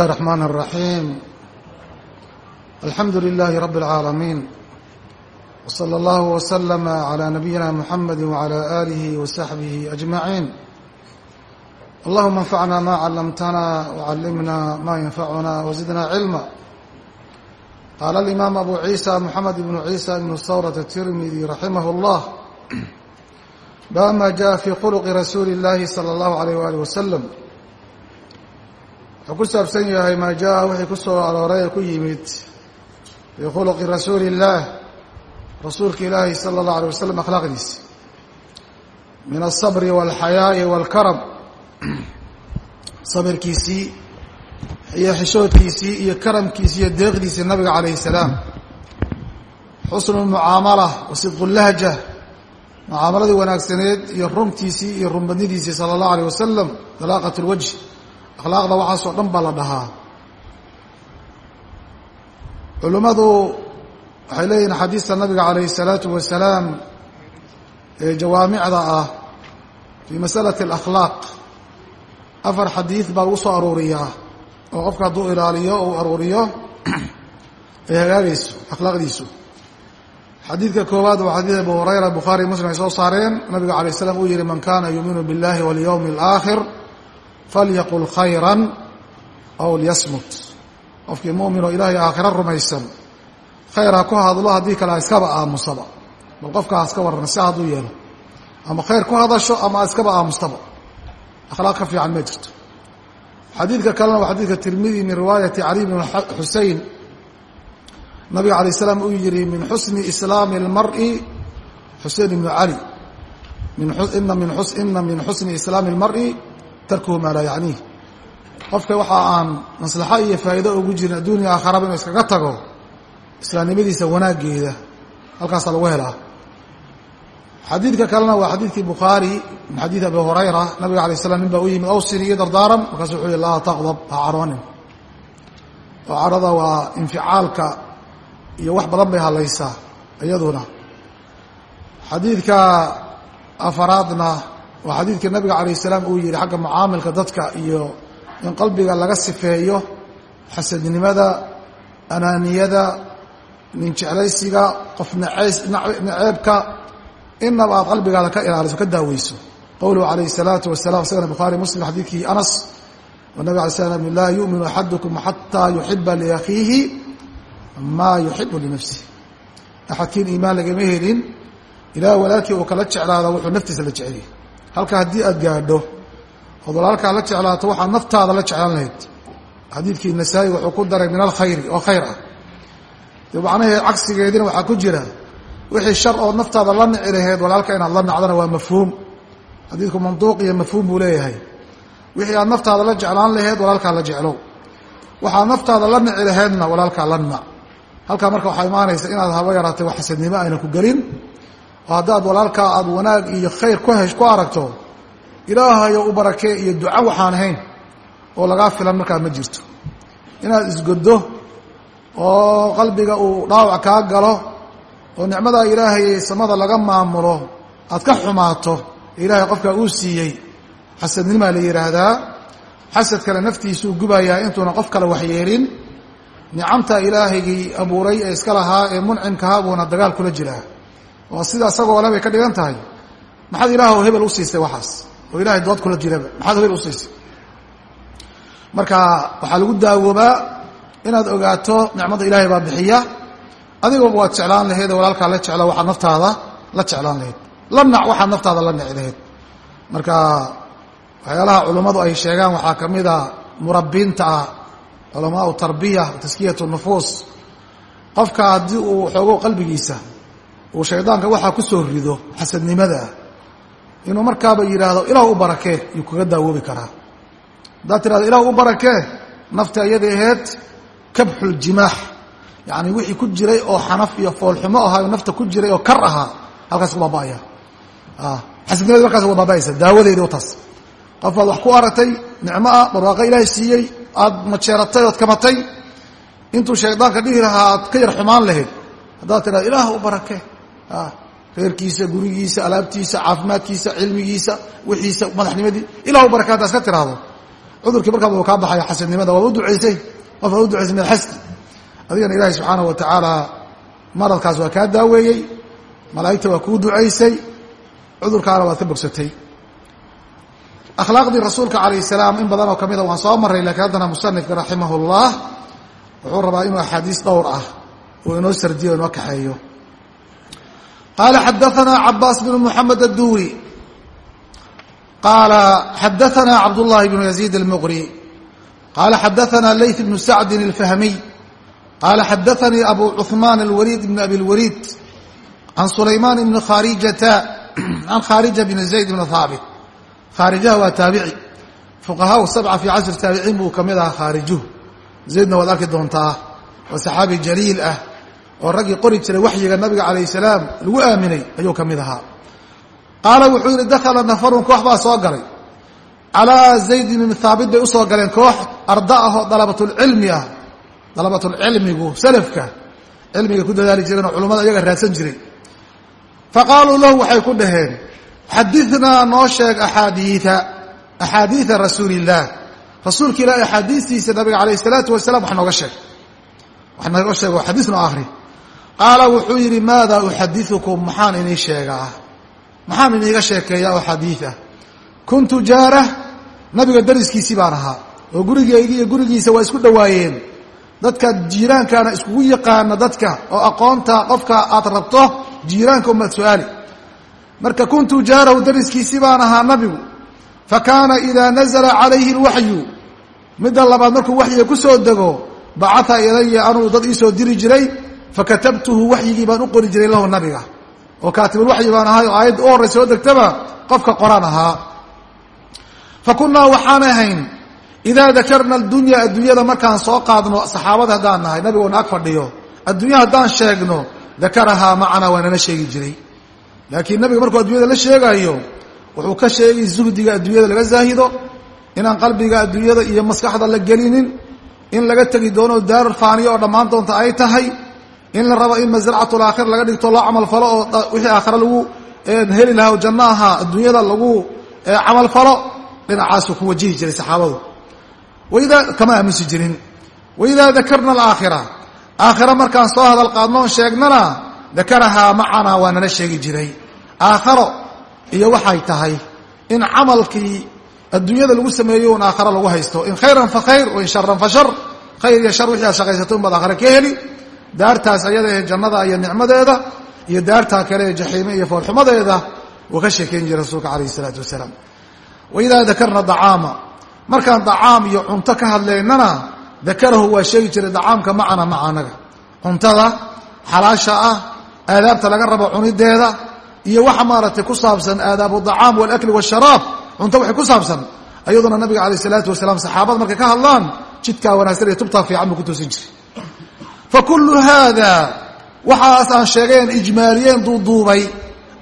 الرحمن الرحيم الحمد لله رب العالمين وصلى الله وسلم على نبينا محمد وعلى آله وصحبه أجمعين اللهم انفعنا ما علمتنا وعلمنا ما ينفعنا وزدنا علما قال الإمام أبو عيسى محمد بن عيسى بن ثورة الترمذي رحمه الله باب ما جاء في خلق رسول الله صلى الله عليه وآله وسلم wuxuu ku saabsan yahay maa jaa wixii ku soo arooray ee ku yimid fii khuluqi rasuuli illaah rasuulka ilaahi sala allahu alay wasalam akhlaaqdiisi min alsabri waalxayaa'i waalkaram sabirkiisii iyo xishoodkiisii iyo karamkiisii iyo deeqdiisii nabiga calayhi salaam. Xusnu lmucaamala wa sidqu lahja. Mucaamaladii wanaagsaneed iyo runtiisii iyo runbadnidiisii sala allahu aleyh wasalam dalaaqat lwajh akhlaaqda waxaasoo dhan baa la dhahaa culimmadu waxay leeyihin xadiista nabiga calayhi الsalaatu wasalaam ee jawaamicda ah fii masalati اlakhlaaq afar xadiid baa lagu soo aruuriyaa oo qofka hadduu ilaaliyo uu aruuriyo ay hagaagayso akhlaaqdiisu xadiidka koowaad waa xadiid abu hurayra bukhaari muslim ay soo saareen nabiga alay slam uu yihi man kana yuuminu biاllahi walyowmi اlآakhir falyaqul khayra aw lyasmut qofkii mumin oo ilaahay aakhiro rumaysan khayr ha ku hadlo haddii kale ha iskaba aamusaba. Bal qofka ha iska warran si hadduu yeelo. Ama khayr ku hadasho ama iskaba aamustaba. Akhlaaq ka fiican ma jirto. Xadiidka kalena waa xadiidka tirmidi min riwaayati cali bn xusein nabiga alay slam uu yihi min xusni islaami اlmari xusein ibnu cali ina min xusni islaami اlmari tarkuhu maa laa yacniih qofka waxa aan maslaxo iyo faa'iido ugu jirin adduuniya aakharaba inuu iskaga tago islaamnimadiisa wanaaggeeda halkaasaa lagu helaa xadiidka kalena waa xadiidkii bukhaari min xadiidi abi hurayra nabiga alay slam nin baa u yimid awsini iyo dardaaran markaasu wuxuu yihi laa taqdab ha caroonin. Oo carada waa inficaalka iyo wax badan bay hadlaysaa iyaduna. Xadiidka afaraadna waa xadiidkii nabiga calayh salaam uu yihi xagga mucaamilka dadka iyo in qalbiga laga sifeeyo xasadnimada anaaniyada nin jeclaysiga qof naceebka inaba aad qalbigaada ka ilaaliso ka daaweyso. Qowluhu calayh الsalaatu wasalam isagana bukhaari muslim xadiidkii anas oo nabig alay slam laa yu'minu axadukum xataa yuxiba liakhiihi maa yuxibu linafsih axadkiin iimaan lagama helin ilaah walaalkii uu kala jeclaada wuxuu naftiisa la jecelyay halka haddii aad gaadho ood walaalkaa la jeclaato waxaad naftaada la jeclaan lahayd. Xadiidkii nasaa-i wuxuu ku daray min alkhayri oo khayr ah. Dee macnaheed cagsigeedina waxaa ku jira wixii shar ood naftaada la nici laheyd walaalka inaad la nacdana waa mafhuum. Xadiidku manduuq iyo mafhuum buu leeyahay. Wixii aad naftaada la jeclaan laheyd walaalkaa la jeclow. Waxaad naftaada la nici laheydna walaalkaa la nac halkaa marka waxaa imaanaysa inaad haba yaraatay wax xasadnimo ayna ku gelin haddaad walaalkaa aad wanaag iyo khayr ku hesh ku aragto ilaahayo u barakee iyo duco waxaan ahayn oo lagaa filan markaa ma jirto. Inaad isgoddo oo qalbiga uu dhaawac kaa galo oo nicmadaa ilaahay samada laga maamulo aad ka xumaato ilaahay qofkaa uu siiyey xasadnimaa la yidhaahdaa xasad kale naftiisuu gubayaa intuuna qof kale waxyeelin nicamta ilaahaygii abuuray ee iska lahaa ee muncimkahaa buuna dagaal kula jiraa waa sida isagoo le bay ka dhigan tahay maxaad ilaahw hebel u siisay waxaas? Oo ilahay dood kula jiraba maxaad hebel u siisay? Marka waxaa lagu daawoobaa inaad ogaato nicmada ilaahay baa bixiya. Adigooba waad jeclaan laheed walaalkaa la jeclo waxaad naftaada la jeclaan lahayd. La nac waxaad naftaada la nici lahayd. Marka waxyaalaha culummadu ay sheegaan waxaa ka mida murabbiinta ah culamaau tarbiya taskiyat nufuus. Qofka haddii uu xoogo qalbigiisa uu shaydaanka waxaa ku soo rido xasadnimadaa inuu markaaba yidhaahdo ilaah u barakee yuu kaga daawoobi karaa. Haddaad tirahdo ilaah u barakee nafta iyada aheyd kabxuljimaax yacni wixii ku jiray oo xanaf iyo foolxumo ahaa nafta ku jiray oo kar ahaa halkaas ku baaba'aya. Xasadnimadii markaas waa baaba'aysa daawadeedii taas qof baad wax ku aragtay nicmo ah barwaaqo ilaahay siiyey aad majeeratay ood kamatay intuu shaydaanka dhihi lahaa aad ka yar xumaan lahayd. Haddaad tidhahdo ilaah u barakee reerkiisa gurigiisa alaabtiisa caafimaadkiisa cilmigiisa wixiisa madaxnimadii. Ilah u barake haddaa iska tiraahdo. Cudurkii markaaba uu kaa baxaya xasidnimada waaba u ducaysay qof waa u ducaysay min alxasdi adigana ilaahay subxaanahu wa tacaala maradkaas waa kaa daaweeyey. Malaa'igta waa kuu ducaysay cudurkaana waad ka bogsatay. Akhlaaqdii rasuulka calayh salaam in badanoo ka mida waan soo maray laakiin haddana musanifka raximah wuxuu rabaa inuu axaadiis dhowr ah. Uu inoo sardiyo o inoo kaxeeyo qaala xadaanaa cabaas bn muxamed adduuri qaala xadaanaa cabdullahi bnu yaziid almuqri qaala xadaanaa leyt bnu sacdin alfahmiy qaala xadaanii abu cuثmaan alwaliid bn abi اlwaliid can sulaymaan bni khaarijata can khaarija bn zayd bn haabit khaarijaha waa taabici fuqahaa sabca fii casri taabiciin buu ka mid ahaa khaarijuhu zaydna waad arki doontaa waa saxaabi jaliil ah oo raggii qori jiray waxyiga nabiga calayh salaam lagu aaminay ayuu ka mid ahaa. Qaala wuxuu yidhi dakhala nafarun koox baa soo galay. Calaa zayd bn haabit bay u soo galeen koox arda ah oo dalabatulcilmi ah dalabatulcilmigu salafka cilmiga ku dadaali jireen oo culummada iyaga raadsan jiray. Fa qaaluu lahu waxay ku dhaheen xadinaa noo sheeg axaadiia axaadiia rasuuli illaah rasuulka ilahi axaadiistiisa nabiga calayh isalaatu wasalaam wax nooga sheeg. Wax nooga sheeg oo xadiis noo akhri qaala wuxuu yidhi maada uxadiukum maxaan inii sheegaa. Maxaan iniiga sheekeeyaa oo xadiid ah kuntu jaarah. Nabiga dariskiisii baan ahaa. Oo gurigeygi iyo gurigiisa waa isku dhowaayeen. Dadka jiiraankaana iskugu yaqaana dadka oo aqoonta qofka aad rabto jiiraanka umaad su'aali. Marka kuntu jaarahu dariskiisii baan ahaa nabigu. Fa kaana idaa nazala calayhi lwaxyu midda labaad markuu waxyiga ku soo dego bacaa ilaya anuu dad iisoo diri jiray fakatabtuhu waxyigii baan u qori jiray lahu nabiga. Oo kaatibulwaxyi baan ahay oo aayadda u horraysa soo degtaba qofka qoraan ahaa. Fa kunnaa waxaan ahayn idaa dakarna addunya adduunyada markaan soo qaadno saxaabada haddaan nahay nabigo naag fadhiyo. Adduunya haddaan sheegno dakarahaa macana waa nala sheegi jiray. Laakiin nabiga markuu adduunyada la sheegaayo wuxuu ka sheegay zuhdiga adduunyada laga zaahido inaan qalbiga adduunyada iyo maskaxda la gelinin in laga tegi doono daarul faaniya oo dhammaan doonta ay tahay in la rabo in masracatu aakhir laga dhigto loo camal falo oo wixii aakhire lagu heli lahaa oo janno ahaa adduunyada lagu camal falo dhinacaasuu ku wajihi jiray saxaabadu. Kama aaminsi jirin. Waidaa dakarna alaakhira. Aakhira markaan soo hadal qaadnoon sheegnana dakarahaa macanaa waa nala sheegi jiray. Aakharo iyo waxay tahay in camalkii adduunyada lagu sameeyo un aakharo lagu haysto. In khayran fa khayr wain sharan fa shar. Khayr iyo shar wixii aad shaqaysato in baad aakhare ka heli daartaas ayada ee jannada iyo nicmadeeda iyo daartaa kale ee jaxiime iyo foolxumadeeda uu ka sheekayn jiray rasuulka calayh isalaatu wasalaam. Waidaa dakarna dacaama markaan dacaam iyo cunto ka hadlaynana dakarahu waa sheegi jiray dacaamka macana maca anaga cuntada xalaasha ah aadaabta laga rabo cunideeda iyo waxa maaragtay ku saabsan aadaabu dacaam walakli washaraab cunto waxay ku saabsan ayaduna nabiga calayh isalaatu wasalaam saxaabada markay ka hadlaan jidkaa wanaagsan iyo tubtaa fiican buu ku toosin jiray fa kullu haada waxaas aan sheegeen ijmaaliyeen duuduubay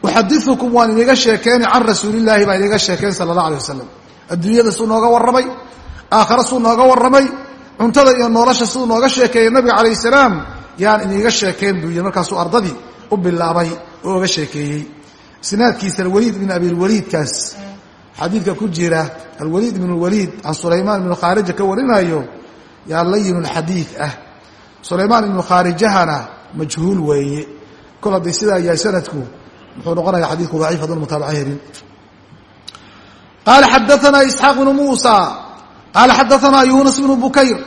uxadiukum waan iniga sheekeeni can rasuulillaahi baa iniga sheekeen sala allah alay wasalam adduunyada suu nooga warramay aakhare suu nooga warramay cuntada iyo nolosha siduu nooga sheekeeyey nabiga calayh salaam yaan iniga sheekeen buu yidhi. Markaasuu ardadii u bilaabay oo oga sheekeeyey. Isnaadkiisa alwaliid bin abilwaliidkaas xadiidka ku jira alwaliid bin lwaliid can sulaymaan ibnu khaarija ka warinayo yaa layin lxadiid ah sulaymaan ibnu khaarijahana majhuul weeye. Kol haddii sidaa yahay sanadku muxuu noqonaya xadiidku daciif haddun mutaabaca helin qaala xadaanaa isxaaq bnu muusa. Qaala xadaanaa yuunas bnu bukayr.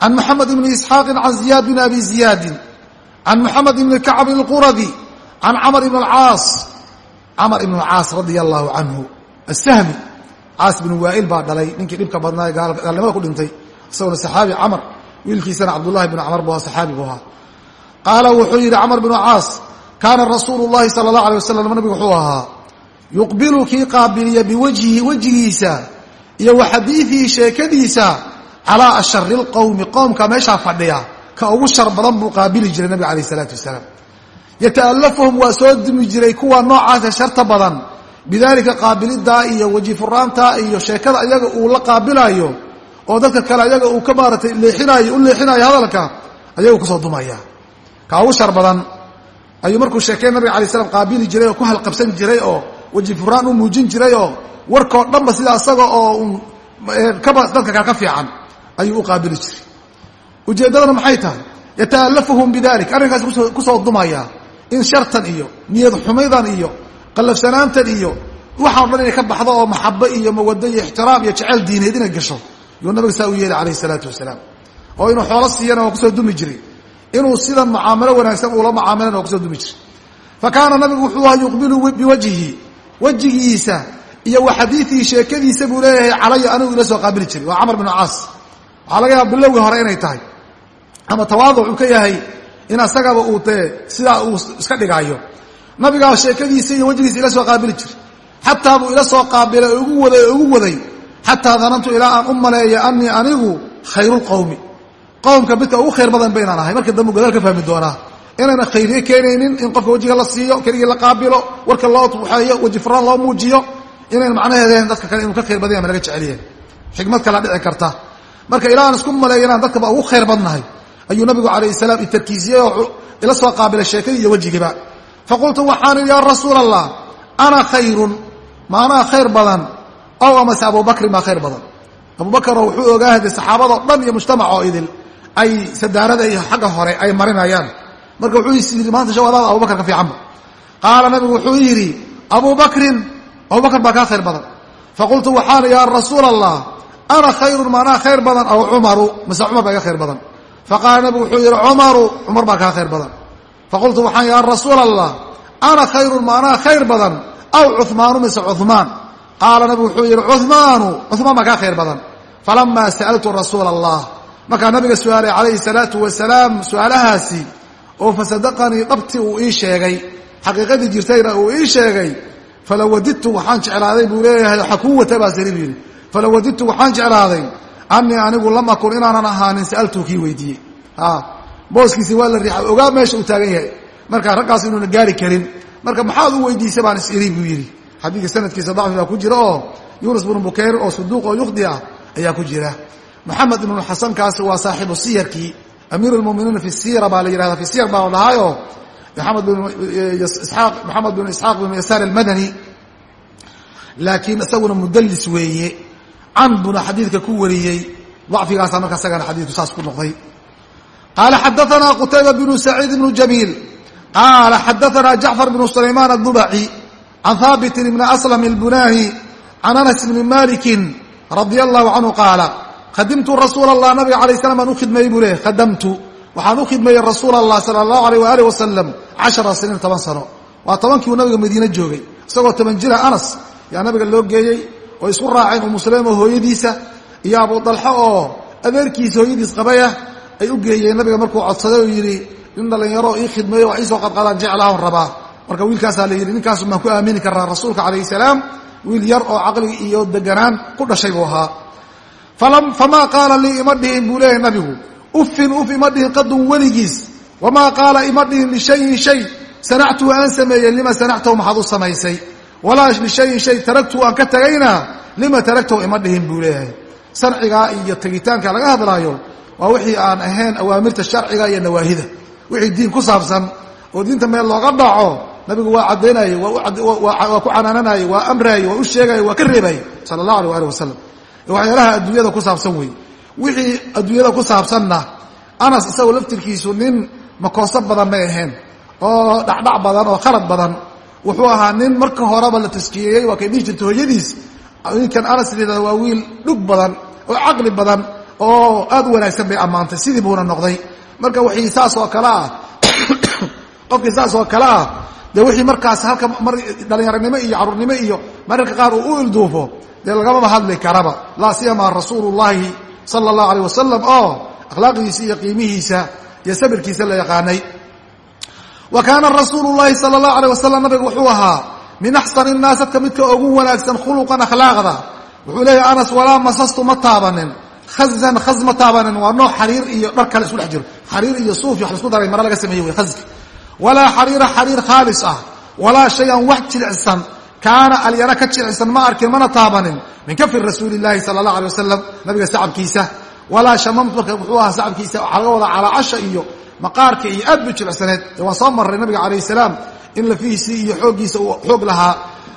Can moxamed ibni isxaaqi can ziyaad bn abi ziyaadi can moxamed ibni kacb اlquradi can camr ibn اcaas camr ibn caas radia allahu canhu asahmi caas bnu waa'il baa dhalay. Ninkii dhibka badnaa gaalnimada ku dhintay. Isagona saxaabi camr wiilkiisana cabdullahi bn camar bu ahaa saxaabi buu ahaa. Qaala wuxuu yidhi camr bnu caas kaana rasuulu llahi sala اllah alay wasalam nabigu wuxuu ahaa yuqbilu kii qaabiliya biwajhihi wejigiisa iyo wa xadiidihi sheekadiisa calaa ashari اlqowmi qowmka meeshaa fadhiya ka ugu shar badan buu qaabili jiray nabiga alayh isalaatu wasalaam. Yata'alafuhum waa soo dumi jiray kuwa noocaasa sharta badan bidaalika qaabilidaa iyo weji furaantaa iyo sheekada iyaga uu la qaabilayo oo dadka kale ayaga uu ka maaratay leexinayo u leexinayo hadalka ayagu ku soo dumaya. Ka ugu shar badan ayuu markuu sheekey nabiga alay slam qaabili jiray oo ku halqabsan jiray oo weji furaan u muujin jiray oo warkoo dhanba sida asaga oo un kaba dadka kale ka fiican ayuu u qaabili jiray. Ujeeddadana maxay tahay? Yata'alafuhum bidalik arrinkaas ku soo dumaya in shartan iyo niyad xumaydan iyo qallafsanaantan iyo waxaan dhan inay ka baxdo oo maxabo iyo mawado iyo ixtiraam iyo jeceyl diineed inay gasho yuu nabiga saa u yeelay calayhi salaatu wasalaam. Oo inuu xoolo siiyana waa ku soo dumi jiray. Inuu sidan mucaamalo wanaagsan uula mucaamilana waa ku soo dumi jiray. Fa kaana nabigu wuxuu ahaa yuqbilu biwajhihi wejigiisa iyo wa xadiiii sheekadiisa buu leeyahay calaya anigu ila soo qaabili jiray. Waa camar binu caas. Waxaa laga yaaba bilowgii hore inay tahay. Ama tawaaduc uu ka yahay in asagaba uu dee sidaa uu iska dhigaayo. Nabigaa sheekadiisa iyo wejigiisa ila soo qaabili jiray. Xataa buu ila soo qaabilay oo waday oo igu waday xataa danantu ilaa aan u maleeya anii anigu khayrulqowmi qowmka midka ugu khayr badan baynaan ahay. Marka dambu gadaal ka fahmi doonaa. Inayna khayriye keenaynin in qofka wejiga la siiyo keligii la qaabilo warka loo waxeeyo weji furaan loo muujiyo inayn macnaheedeen dadka kale inuu ka khayr badan yahay ma laga jeceliye xikmad kala dhici karta. Marka ilaa aan isku maleeya inaan dadkaba ugu khayr badnahay. Ayuu nabigu calayh salaam itarkiisiyey oo ila soo qaabilay sheekadii iyo wejigiiba. Faqultu waxaan idhi yaa rasuula allah ana khayrun. Ma anaa khayr badan ow amase abubakrin maa khayr badan. Abubakaroo wuxuu ogaa de saxaabadao dhan iyo mujtamac oo idil ay sadaarada iyo xagga hore ay marinayaan. Marka wuxuu yidhi maanta shawadaada abubakar ka fiicanba qaala nabigu wuxuu yidhi abubakrin abubakar baa kaa khayr badan. Faqultu waxaan yaa rasuula allah ana khayrun ma anaa khayr badan aw cumaru? Mise cumar baa iga khayr badan. Faqaala nabigu wuxuu yidhi cumaru cumar baa kaa khayr badan. Faqultu waxaan yaa rasuula allah ana khayrun ma anaa khayr badan aw cumaanu mise cumaan qaala nabigu wuxuu yidhi cumaanu cumaan baa kaa khayr badan falamaa sa'altu rasuula allah markaa nabiga su'aalay calayhi salaatu wasalaam su'aalahaasi oo fasadaqanii dhabtii uu ii sheegay xaqiiqadii jirtayna uu ii sheegay falaw wadidtu waxaan jeclaaday buu leeyahay xakuwata baa buu yidhi falaw wadidtu waxaan jeclaaday anii anigu lam akun inaanan ahaanin sa'altuu kii weydiiyey booskiisi waa la riixa ogaa meesha uu taagan yahay marka raggaas inuuna gaari xadiidka sanadkiisa dacfi baa ku jira oo yuunus bnu bukayr oo saduuq oo yukhdi ah ayaa ku jira. Moxamed ibnu xasankaas waa saaxibu siyarkii amiir fi sira baa la yihahda fi siyar baa la dhahaayo. Moxamed binu isxaaq binu yasaar almadani. Laakiin isaguna mudallis weeye can buna xadiidka ku wariyey. Dacfigaasa marka isagana xadiidku saas ku noqday. Qaala xadaana qutayba bnu saciid bnu jamiil qaala xadaana jacfar bnu sulaymaan adubaci can haabitin bni aslam اlbunaani can anas bni maliki radia allahu canhu qaala khadimtu rasuula allah nabiga alay slam baan u khidmeeyey buu leeyahy khadamtu waxaan u khidmeeyey rasuula allah sala allahu alayh waaalih wasalam cashara siniin toban sano waa tobankii uu nabiga madiine joogay isagoo toban jira anas yaa nabiga loo geeyey oo isku raaceen umu sulaym oo hooyadiisa iyo abu dalxo oo adeerkiisa hooyadiis qabayah ay u geeyeen nabiga markuu codsaday oo yidhi nin dhallinyaro ii khidmeeyo wax qadqadaan jeclaahon rabaa marka wiilkaasaa la yidhi ninkaasu maan ku aamini karnaa rasuulka calayhi salaam? Wiil yar oo caqli iyo deganaan ku dhashay buu ahaa. Famaa qaala lii ima dhihin? buu leeyahay nabigu. Uffin uf ima dhihin qadun weligiis. Wamaa qaala ima dhihin lishayin shay? Sanactuu aan sameeyey lima sanactahu maxaad u samaysay? Walaa lishayin shay taragtuu aan ka tegayna lima taragtahu ima dhihin? buu leeyahay. Sarcigaa iyo tegitaanka laga hadlaayo waa wixii aan ahayn awaamirta sharciga iyo nawaahida. Wixii diin ku saabsan oo diinta meel looga dhaco nabigu waa caddaynayey waa ku canaananayey waa amraayey waa u sheegayey waa ka reebayey sala allah alay alih wasalam waxyaalaha adduunyada ku saabsan wey wixii adduunyada ku saabsanna anas isagoo laftirkiisu nin makooso badan may ahayn oo dhacdhac badan oo khalad badan. Wuxuu ahaa nin marka horeba la taskiyeeyey waa kay dhihi jirta hooyadiis. Ninkan anas lidaa waa wiil dhug badan oo caqli badan oo aad u wanaagsan bay ammaantay. Sidii buuna noqday. Marka wixii saas oo kale ah qofkii saas oo kale ah dee wixii markaas halka mar dhallinyaronimo iyo carruurnimo iyo mararka qaar uu u ilduufo dee lagamaba hadli karaba. Laa siyama rasuulu llahi sala allahu aleyh wasalam oo akhlaaqiisa iyo qiimihiisa iyo sabirkiisa la yaqaanay. Wa kaana rasuulu llahi sala allahu aleyh wasalam nabigu wuxuu ahaa min axsani innaas dadka midka ugu wanaagsan khuluqan akhlaaqda. Wuxuu leeyahay anas walaa masastu ma taabanin. Khazan khaz ma taabanin. Waa nooc xariir iyo dhar kale isku dhex jiro. Xariir iyo suuf iyo wax la isku daray mara laga sameeye wey khazka walaa xariira xariir khaalis ah. Walaa shay-an wax jilicsan. Kaana alyara ka jilicsan ma arkin mana taabanin. Min kafi rasuuli llahi sala allah alay wasalam nabiga sacabkiisa. Walaa shamamtu marka wuxuu ahaa sacabkiisa waxaa laga wadaa calaacasha iyo maqaarka iyo aad bu jilicsaneed ee waan soo marray nabiga calayh salaam in lafihiisii iyo xooggiisa uu xoog lahaa.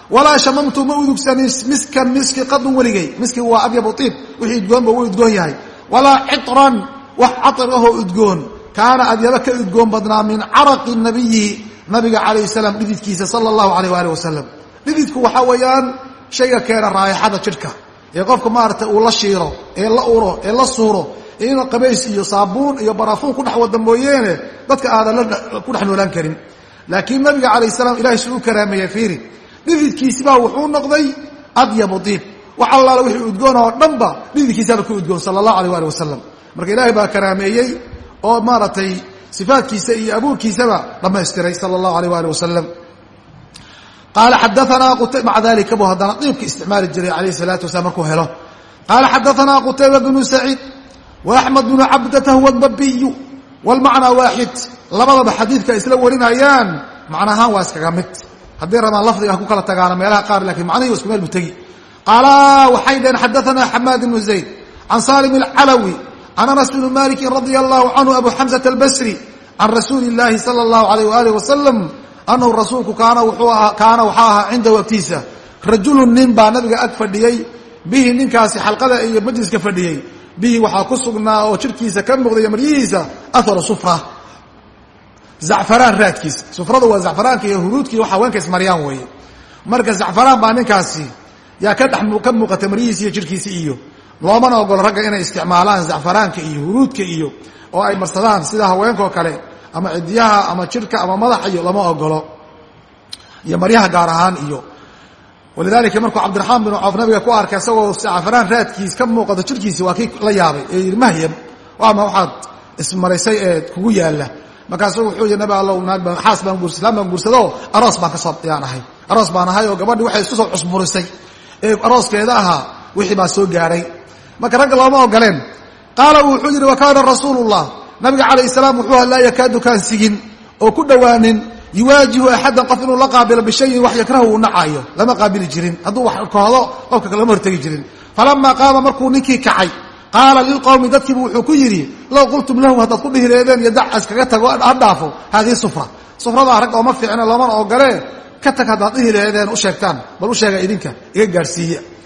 Walaa shamamtu ma udugsanin miskan miski qadun weligay. Miski waa abyabu iib wixii udgoonba wuu udgoon yahay. Walaa citran wax cair ahoo udgoon kaana adyaba ka udgoon badnaa min caraqi nabiyi nabiga calayh salaam dhididkiisa sala allahu alayh waalih wasalam dhididku waxaa weeyaan shayga keena raayaxada jidhka. Ee qofka maarata uu la shiiro ee la uro ee la suuro in qabays iyo saabuun iyo barafuun ku dhex wada mooyeene dadka aadan ku dhex noolaan karin. Laakiin nabiga calayh salaam ilahay suu u fiiri. Dhididkiisibaa wuxuu noqday adyabu diib. Wax allaala wixii udgoon oo dhanba dhididkiisaaba ku udgoon sala allahu alayh waali wasalam marka ilaahay baa karaameeyey oo maaragtay sifaadkiisa iyo abuurkiisaba dhammaystiray sala allahu alayh waali wasalam qaala xadaanaa maca dalika buu haddana diibka isticmaali jiray calayh salaatu wasalaam markuu helo. Qaala xadaanaa qutayba bnu saciid wa axmed bnu cabdata huwa albabiyu wlmacnaa waaxid. Labadaba xadiidka isla warinayaan macnahaan waa iskaga mid. Haddii rabaan lafdiga ku kala tagaana meelaha qaar lakiin macnahii isku meel bu tegi. Qaala waxay dhaheen xadaanaa xamaad ibnu zayd can salim alcalawi can anas bni maliki radia allahu canhu abu xamsata albasri can rasuuli اllaahi sala allahu alayh waalih wasalam anahu rasuulku kaana kaana waxaa ahaa cindahu agtiisa rajulu nin baa nabiga ag fadhiyey bihi ninkaasi xalqada iyo majliska fadhiyey bihi waxaa ku sugnaa oo jirkiisa ka muuqday maryihiisa aharu sufra zacfaraan raadkiisa sufradu waa zacfaraanka iyo huruudka iyo haweenka ismaryaan weeye marka zacfaraan baa ninkaasi yaa ka dhex loomana ogolo ragga inay isticmaalaan zacfaraanka iyo huruudka iyo oo ay marsadaan sida haweenkaoo kale ama cidyaha ama jirka ama madaxa iyo lama ogolo iyo maryaha gaar ahaan iyo. Walidaalika markuu cabdiraxmaan binu coof nabiga ku arkay isagoo zacfaraan raadkiis ka muuqato jirkiisi waa kii la yaabay ee yidhi mahyam waama waxaad ismaraysay ee kugu yaalla? Markaasu wuxuu yidhi nabi allow naag baan xaas baan guurs islaan baan guursadoo aroos baan ka soo yaan ahay. Aroos baan ahay oo gabadhii waxay isku soo cusburisay. Ee arooskeeda ahaa wixii baa soo gaadhay marka ragga looma ogoleen. Qaala wuxuu yidhi wa kaana rasuulullah. Nabiga calayh salaam wuxuu laa yakaadu kaan sigin oo ku dhowaanin yuwaajihu axaddan qof inuu la qaabilo bishayin wax yakrahu uu nacaayo. Lama qaabili jirin. Hadduu wax kohdo qofka lama hortegi jirin. Falamaa qaama markuu ninkii kacay qaala lilqowmi dadkiibu wuxuu ku yidhi low qultum lahu haddaad ku dhihi leedeen iyo iskaga tago ha dhaafo. Haadihi sufra. Sufradaa rag ooma fiicne loomana ogolee ka tag haddaad dhihi leedeen u sheegtaan. Bal u sheega idinka iga gaadhsiiya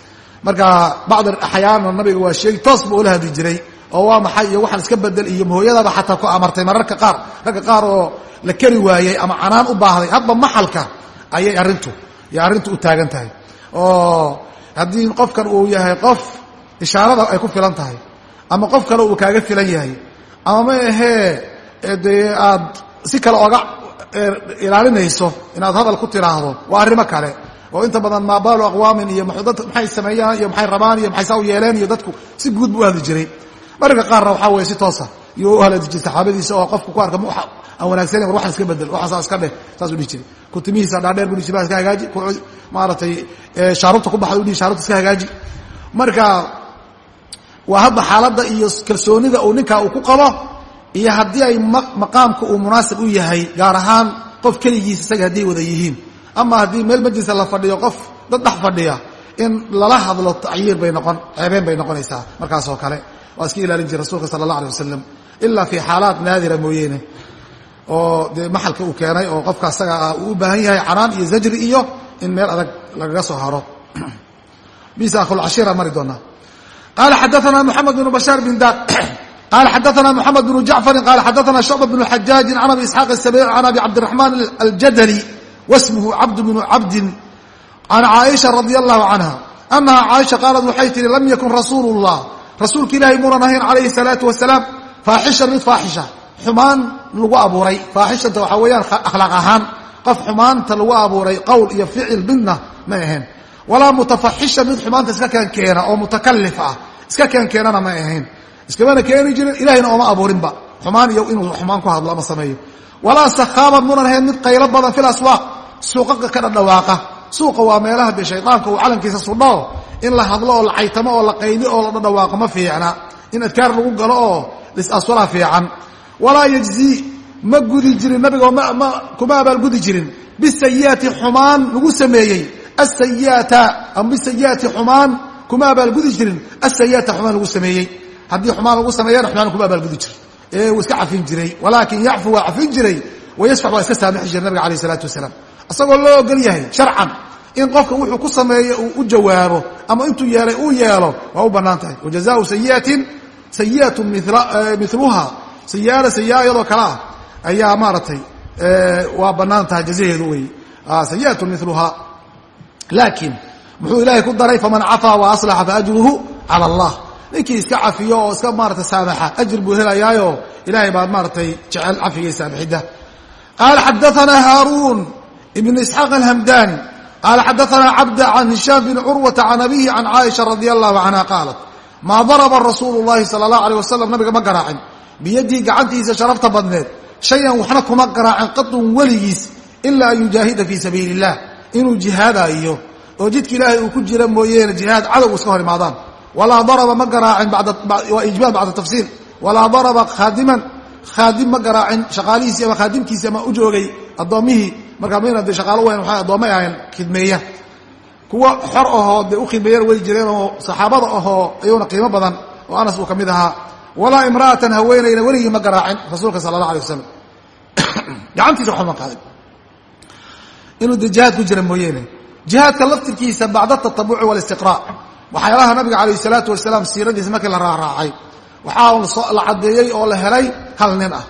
marka bacd axyaana nabiga waa sheegi toos buu ula hadli jiray oo waa maxay iyo waxaan iska bedel iyo mahooyadaba xataa ku amartay mararka qaar ragga qaar oo la keri waayey ama canaan u baahday hadba maxalka ayay arrintu iyo arrintu u taagan tahay. Oo haddii qofkan uu yahay qof ishaarada ay ku filan tahay ama qof kale uu kaaga filan yahay ama ma ahee dee aad si kale oga ilaalinayso inaad hadal ku tiraahdo waa arrimo kale oo inta badan maabaalu aqwaamin iyo maxay sameeyaan iyo maxay rabaan iyo maxay saa u yeeleen iyo dadku si guud buu u hadli jiray. Mararka qaarna waxaa weeye si toosa. Iyuu u hadli jiray saxaabadiisa oo qofku ku arka aan wanaagsanen war waxan iska bedel waxaasaa iska dheh saasuu dhihi jiray. Kutimihiisa dhaadheer bu dhihi jiray iska hagaaji maaratay shaarubta ku baxda u dhihi shaarubta iska hagaaji. Marka waa hadda xaaladda iyo kalsoonida uu ninkaa uu ku qabo iyo haddii ay maqaamka uu munaasib u yahay gaar ahaan qof keligiis isaga hadday wada yihiin ama haddii meel majlisa la fadhiyo qof dad dhex fadhiya in lala hadlo tacyiir bay noqon ceebeen bay noqonaysaa markaasoo kale. Waa iska ilaalin jira rasuulka sala allah alay wasalam ilaa fii xaalaat naadira mooyeene. Oo dee maxalka uu keenay oo qofka asaga ah uu u baahan yahay canaan iyo zajri iyo in meel adag lagaga soo haro bisa akhulcashiira mari doonaa. Qaala xadaana moxamed bnu bashaar bin daaq qala xadaana moxamed bnu jacfari qala xadaana shucba bnu xajaajin can abi isxaaq asabici can abi cabdiraxmaan aljadali wasmuhu cabd bnu cabdin can caaisha radia allahu canha anaha caaisha qaalat waxay tihi lam yakun rasuulu llah rasuulka ilaahay muunan ahayn calayhi salaatu wasalaam faaxishan mid faaxisha xumaan lagu abuuray faaxishanta waxaa weeyaan akhlaaq ahaan qof xumaanta lagu abuuray qowl iyo ficil midna ma ahayn walaa mutafaxishan mid xumaanta iska keenkeena oo mutakalif ah iska keenkeenana ma ahayn iskamana keeni jirin ilahayna ooma abuurinba xumaan iyo inuu xumaan ku hadlo ama sameeyo walaa sakhaaban munan ahayn mid qaylo badan fil aswaaq suuqaqa ka dhadhawaaqa suuqa waa meelaha dee shaydaanka uu calankiisa sudhao in la hadlo oo la caytamo oo la qayli oo la dhadhawaaqo ma fiicna. In adkaar lagu galo oo lisaswala fiican. Walaa yajzii ma gudi jirin. Nabiga ma kuma abaalgudi jirin. Bisayiati xumaan lagu sameeyey. Asayiata ama bisayiati xumaan kuma abaalgudi jirin. Asayiata xumaan lagu sameeyey. Haddii xumaan lagu sameeyana xumaan kuma abaalgudi jir ee uu iska cafin jiray. Walaakin yacfu waa cafin jiray. Wayasfax waa iska saamixi jiray nabiga alayh isalaatu wasalaam isagoo loo ogol yahay sharcan in qofka wuxuu ku sameeyo uu u jawaabo ama intuu yeelay uu yeelo waa u bannaan tahay. Wajazaau sayiatin sayiatun miluha sayaala sayaa iyadoo kale ah. Ayaa maaragtay waa bannaan tahay jazaheedu wey sayiatun miluha laakiin muxuu ilaahay ku daray faman cafaa wa aslaxa faajruhu cala allah. Ninkii iska cafiyo oo iska maarata saamaxa ajir buu helayaayo ilaahay baa maaratay jecel cafiga iyo saamaxidda qaala xadaanaa haaruun ibn isxaaq alhamdani qaala xadaanaa cabda can hishaam bn curwata can abihi can caaisha radi allahu canha qaalat maa daraba rasuulu llahi sala allahu aleyh wasalam nabiga ma garaacin biyadihi gacantiisa sharafta badneed shayan waxna kuma garaacin qadun weligiis ilaa an yujaahida fii sabiili illah inuu jihaadaayo oo jidka ilaahay uu ku jira mooyeene jihaad cadow iska hor imaadaan walaa daraba ma garaacin waa ijmaal bacda tafsiil walaa daraba khaadiman khaadim ma garaacin shaqaalihiisii ama khaadimkiisii ama u joogay addoommihii markaa mayna dee shaqaalo weyn waxay addoommay ahayn khidmeeya. Kuwa xor ahoo dee u khidmeeyana weli jireen oo saxaabada ahoo iyaguna qiimo badan oo anas uu ka mid ahaa. Walaa imra'atan haweenayna weligii ma garaacin rasuulka sala allah alay wasalam gacantiisa waxba ma qaadin inuu dee jihaad ku jira mooyeene. Jihaadka laftirkiisa bacda atatabuci walistiqraa waxyaalaha nabiga calayh salaatu wasalaam siiradiisa markii la raaraacay. Waxaa la caddeeyey oo la helay hal nin ah.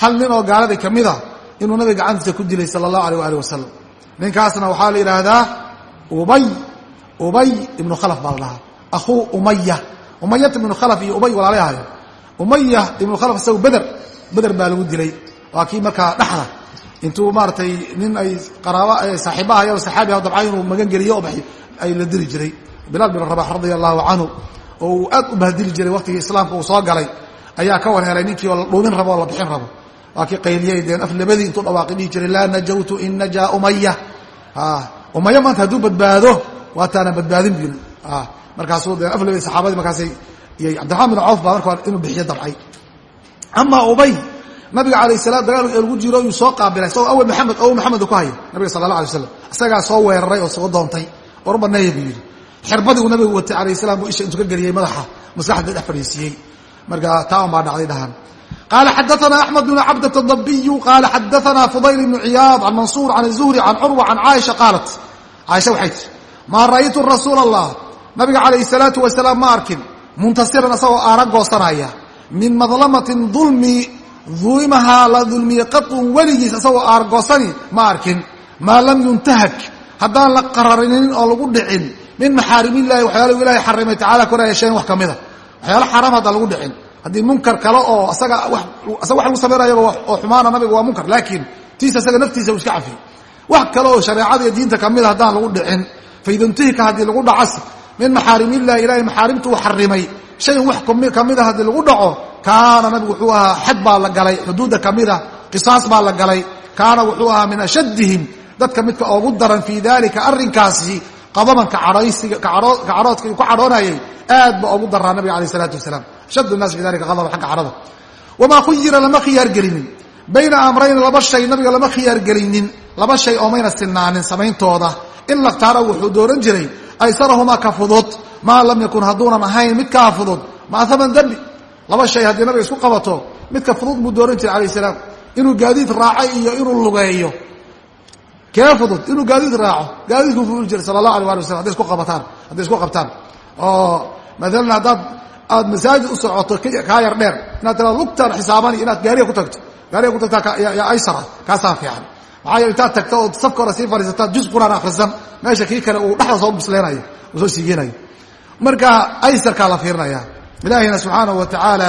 Hal nin oo gaaladii ka mid a inuu nabiga gacantiisa ku dilay sala allahu aleyh waali wasalam ninkaasna waxaa la yidhaahdaa ubay ubay ibnu khalaf baa la akhuu umaya umayat ibnu khalaf iyo ubay ahayo umaya ibnu khalaf isagu beder beder baa lagu dilay. Waa kii markaa dhexda intuu maaratay nin ay qaraaba saaxiibahay oo saxaabi ah dabcan inuu magan geliyo oo baxy ay la dili jiray. Bilaal bin rabax radia allahu canhu oo uu aad u bahdili jiray waqtigii islaamka uu soo galay ayaa ka war helay ninkii oo la dhuumin rabo oo la bixin rabo waa kii qayliyey deen af labadii intuu dhawaaqi dhihi jiray laa najawtu in najaa umaya umaya maanta hadduu badbaado waataana badbaadin bin markaasuu deen af labadii saxaabadii markaasay iyo cabdiraxmaan bin cawf baa marka inuu bixiyo dabcay ama ubay nabiga alayh salaam dagaal lagu jiro yuu soo qaabilay isagoo awel maxamed ow maxamed ku haya nabiga sala allah alay slam isagaa soo weeraray oo soo doontay. War baneeya buu yidhi. Xerbadigu nabigu watay alayh salam buu isha intuu ka geliyey madaxa maslaxda dhex fadhiisiiyey marka taa un baa dhacday dhahan qaala xadaana axmed bn cabdة dabiyu qaala xadaana fudayl bnu ciyaad can mansuur can zuhri can curwa can caaisha qaalat caaisha waxay tiri maa ra'aytu rasuula allah nabiga calayh salaatu wasalaam ma arkin muntasiran isagoo aara goosanaya min madlamatin dulmi dulimahaa la dulmiyey qaطun weligiis isagoo aargoosani ma arkin maa lam yuntahak haddaan la qararinin oo lagu dhicin min maxaarimillahi waxyaalahu ilahay xarimay tacala koraya shayan wax ka mida waxyaalo xaaraam haddaan lagu dhicin haddii munkar kale oo asaga wax lagu samaynayaba oo xumaana nabiga waa munkar laakiin tiisa asaga naftiisa uu iska cafiyey wax kale oo shareecada iyo diinta kamida haddaan lagu dhicin faiduntuhika haddii lagu dhacas min maxaarimillahi ilahay maxaarimtu uu xarimay. Shayan wax kamida haddii lagu dhaco kaana nabigu wuxuu ahaa xad baa la galay xuduudda kamida qisaas baa la galay. Kaana wuxuu ahaa min ashaddihim dadka midka ugu daran fii dalika arrinkaasi qadaban kacaroodka ku cadhoonayay aad ba ugu daraa nabiga alayh isalaatu wasalaam ashad naas fi dalika qadaban xagga cadhada wamaa khuyira lama khiyaargelinin. Bayna amrayn laba shay nabiga lama khiyaargelinin. Laba shay oo mayna sinaanin samayntooda. In lakhtaara wuxuu dooran jiray aysarahumaa ka fudud. Maa lam yakun hadduunan ahayn midkaa fudud. Maahaman dembi laba shay haddii nabiga isku qabato midka fudud buu dooran jiray alayh salaam. Inuu gaadiid raacay iyo inuu lugeeyo. Kee fudud? Inuu gaadiid raaco. Gaadiidkuu fudul jiray sala allah alay ali wasalam haday isku qabataan. Hadday isku qabtaan. Oo maalan haddaad aad masaajid u socoto kaa yar dheer. Inaad tiraado lugtaan xisaabani inaad gaariga ku tagto. Gaariga ku tagtaa yaa aysara kaasaa fiican. Maxaa yeele intaad tagto oo safka hore sii fadhiisataa juz quraan akhrisan meesha kii kale uu dhexda soo bisleynayo uu soo siigeenayo. Marka aysarkaa la fiirinaya ilaahayna subxaanahu wa tacaala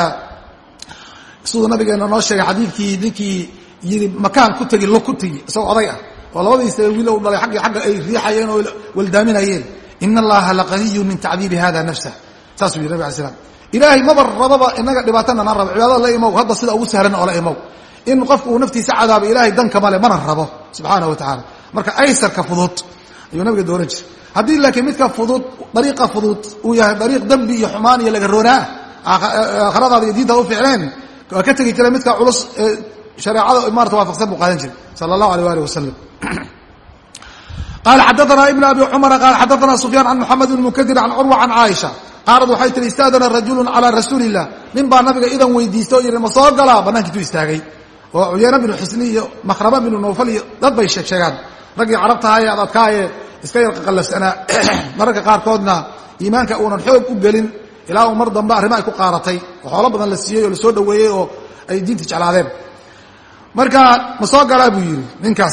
siduu nabigeena noo sheegay xadiidkii ninkii yidhi makaan ku tegi lo ku tegi isagoo oday ah. Oo labadiisa wiil u dhalay aggi agga ay riixayeen oo waldaaminayeen. Ina allaha laqaniyu min tacdiibi hada nafsah saasuu yidhi nabig alay slam ilaahay maba rababa inaga dhibaatana naan rabo cibaadada la imow hadda sida ugu sahlan oo la imow. In qofku uu naftiisa cadaabo ilaahay danka male mana rabo. Subxaanah wa marka aysarka fudud ayuu nabiga dooran jiray. Haddii laakiin midka fudud dariiqa fudud uu yahay dariiq dembi iyo xumaan iyo laga roonaa aakhiradaada iyo diintaada u ficneen waa ka tegi jira midka culus ee shareecada maarata waafaqsan buu qaadan jiray sala allahu alيh alih wasalam qaala xadaana ibn abi cumara qaala xadaana sufyaan can moxamed bn munkadir can curwa can caaisha qaalad waxay tihi istaadana rajulu calaa rasuuli illah nin baa nabiga idan weydiista o yihi ma soo galaa? Bannaankiituu istaagay. Oo cuyayna binu xisni iyo makhrama binu nawfal iyo dad bay sheeg raggii carabtahaye ad adkaaye iska yar qaqallafsanaa mararka qaarkoodna iimaanka uunan xoog u gelin ilaa uu mar dambe arrimo ay ku qaaratay oo xoolo badan la siiyey oo la soo dhoweeyey oo ay diinta jeclaadeen. Marka ma soo galaa? buu yidhi ninka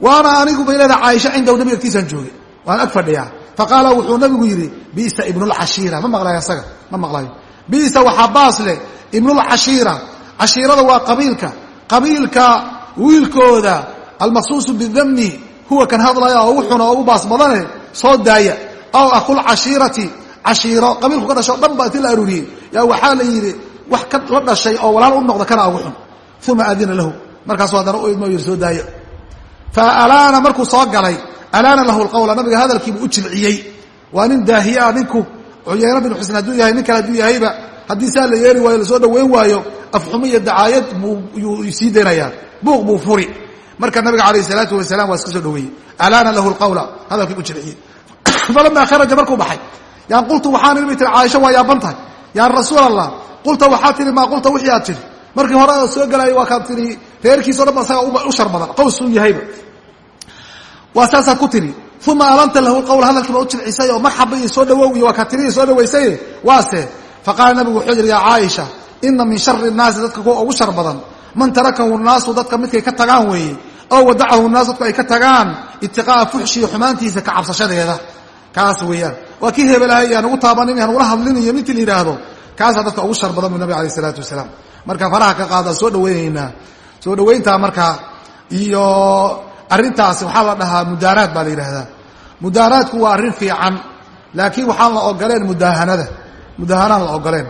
waana anigu bay leedaha caaisha cindahu nabiga agtiisaan joogay waan ag fadhiyaa faqaala wuxuu nabigu yidhi bisa ibnulcashiira. Ma maqlayo asaga? Ma maqlayo. Bisa waxaa baas leh ibnulcashiira. Cashiirada waa qabiilka. Qabiilka wiilkooda almaqsuusu bidami huwa kan hadlaya oo ugu oo ugu baas badane soo daaya. Aw akhulcashiirati cashiiro qabiilku ka dhasho o dhan baa inti la aruuriyey. Yaa waxaa la yidhi wax ka la dhashay oo walaal u noqda kana ugu xun. Uma adina lahu. Markaasu haddana u idmo yidhi soo daaya. Fa alaana markuu soo galay alaana lahu lqawla nabiga hadalkiibuu u jilciyey. Waa nin daahiye ah ninku cuyeyno bin xusn hadduu yahay nin kale hadduu yahayba haddii saa la yeeli waayo la soo dhoweyn waayo afxumo iyo dacaayad buu sii daynayaa. Buuq buu furi. Marka nabiga calayh salaatu wasalam waa iska soo dhoweeyey. Alaana lahu lqawla hadalkii u jilciyey. Falamaa kharaja markuu baxay. Yaan qultu waxaan ii tiri caaisha waa yaaban tahay. Yaa rasuul allah qulta waxaa tihi maa qulta wixii aad tihi markii hore soo gelaaya waa kaad tihi reerkiiso dhan ba isaga u shar badan qaws uu yahayba waa saasaad ku tihi uma alanta lahu lqawl hadalkiiba u jilcisay oo marxaba iyo soo dhawow iyo waa kaa tirihi soo dhawaysaye waase faqaala nabigu wuxuu yidhi yaa caaisha ina min shari nnaasi dadka kuwa ugu shar badan man tarakahu naasu dadka midkay ka tagaan weeye oo wadacahu naas dadku ay ka tagaan itiqaa'a fuxshiyo xumaantiisa ka cabsashadeeda. Kaas weeyaan. Waa kii hebelahay aan ugu taabanin aan ugula hadlinayo midkii la yidhaahdo kaasaa dadka ugu shar badan bu nabig alayh iyo arrintaasi waxaa la dhahaa mudaaraad baa la yidhaahdaa. Mudaaraadku waa arrin fiican laakiin waxaan la ogoleen mudaahanada mudaahanaan la ogoleen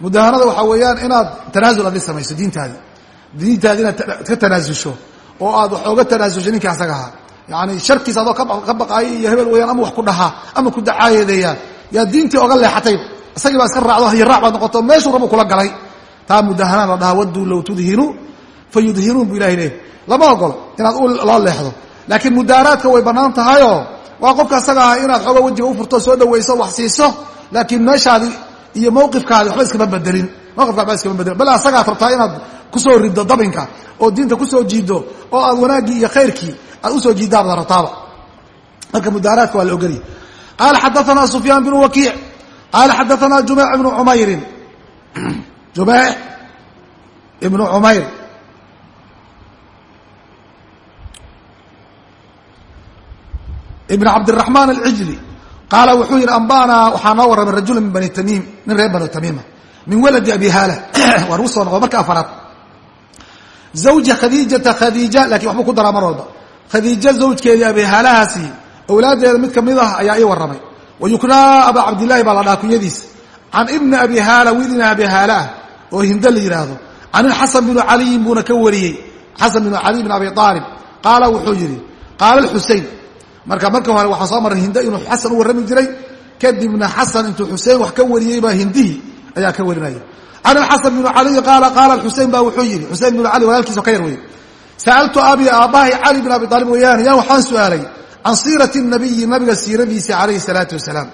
mudaahanada waxaa weeyaan inaad tanaasul adli samayso diintaadi. Diintaadi inaad ka tanaasusho oo aad wax ooga tanaasusho ninkii asaga ahaa. Yani sharkiis adoo ka baqaayo iyo hebel weyaan ama wax ku dhahaa ama ku dacaayadeeyaa yaa diintii oga leexatay isagii baa iska raacdo hayaraac baad noqoto meeshuu rabu kula galay. Taa mudahanaan la dhahaa wadduu low tudhinu fa yudhinuun ilahay leeyahy lama ogolo inaad loo leexdo. Laakiin mudaaraadka way bannaan tahayoo waa qofka asaga ah inaad xooga wejiga u furto soo dhawayso wax siiso laakiin meeshaadi iyo mawqifkaadi waxba iskama bedelin mawqifkaad waxba iskama bedelin bal asagaad rabtaa inaad ku soo riddo dabinka oo diinta ku soo jiiddo oo aad wanaaggii iyo khayrkii aad u soo jiiddaabda rabtaaba. Marka mudaaraadka waa la ogolya qaala xadaanaa sufyaan bnu wakiic. Qaala xadaanaa jumeyc ibnu umayrin jumeyc ibnu cumayr ibn cabdiraxmaan alcijli qaala wuxuu yidhi ambanaa waxaa noo warramay rajula min bani tamiim nin reer banu tamiima min waladi abi haala. Waa nagu soo noqda marka afaraad. Zawja khadiijata khadiija laakiin waxbuu ku daraa mar walba khadiijo zawjkeedii abi haalahaasi awlaaddeeda mid ka mid ah ayaa ii warramay wa yuknaa aba cabdillahi baa la dhaha kunyadiisa can ibni abi haala wiilina abi haala ah oo hindo la yidhaahdo can ilxasan binu caliyin buuna ka wariyey xasan binu caliy bin abi aalib qaala wuxuu yidhi qaala xusein marka marka hore waxaa soo maray hindo inuu xasan u warrami jiray. Kadibna xasan intuu xusein wax ka wariyey baa hindihii ayaa ka warinaya. Can alxasan binu caliy qaala qaala xusein baa wuxuu yidhi xusein binu cali walaalkiisao ka yar weye sa'altu abi aabbahay cali bin abi aalib weeyaan yaan waxaan su'aalay? Can siirati nabiyi nabiga siiradiisa calayhi salaatu wasalaam.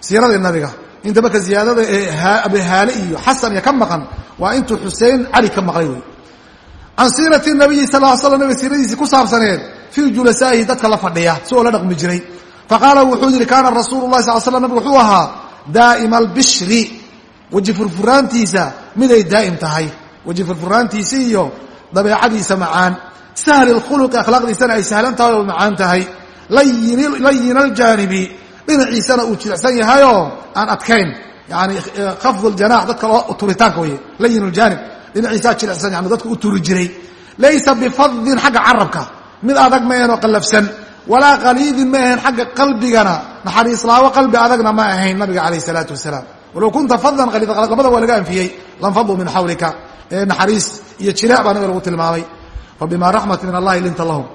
Siiradii nabiga. Inta marka ziyaadada ee abi haale iyo xasan iyo ka maqan waa intuu xusein cali ka can siirati nabiyi sal l slam nabiga siiradiisii ku saabsaneed fii julasaa'ihi dadka la fadhiya si oo la dhaqmi jiray. Faqaala wuxuu yidhi kaana rasuulu lahi sal slam nabigu wuxuu ahaa daa'ima albishri weji furfuraantiisa miday daa'im tahay. Weji furfuraantiisi iyo dabeecadiisa macaan. Sahli lkhuluqi akhlaaqdiisana ay sahlan tahay oo macaan tahay. Layin aljaanibi dhinaciisana uu jilicsan yahayoo aan adkayn yani khafdu ljanax dadka loo turitaanka weye layin ljaanib dhinaciisaa jilicsan yani dadka u turi jiray. Laysa bifadin xagga carabka. Mid adag ma ahen oo qallafsan. Walaa qaliidin ma ahayn xagga qalbigana. Naxariislaawo qalbi adagna ma ahayn nabiga calayh salaatu wasalaam. Walow kunta fadan labada waa laga anfiyey. Lanfaduu min xawlika ee naxariis iyo jileec baa nabiga lagu tilmaamay. Fa bima raxmati min allahi linta lahum.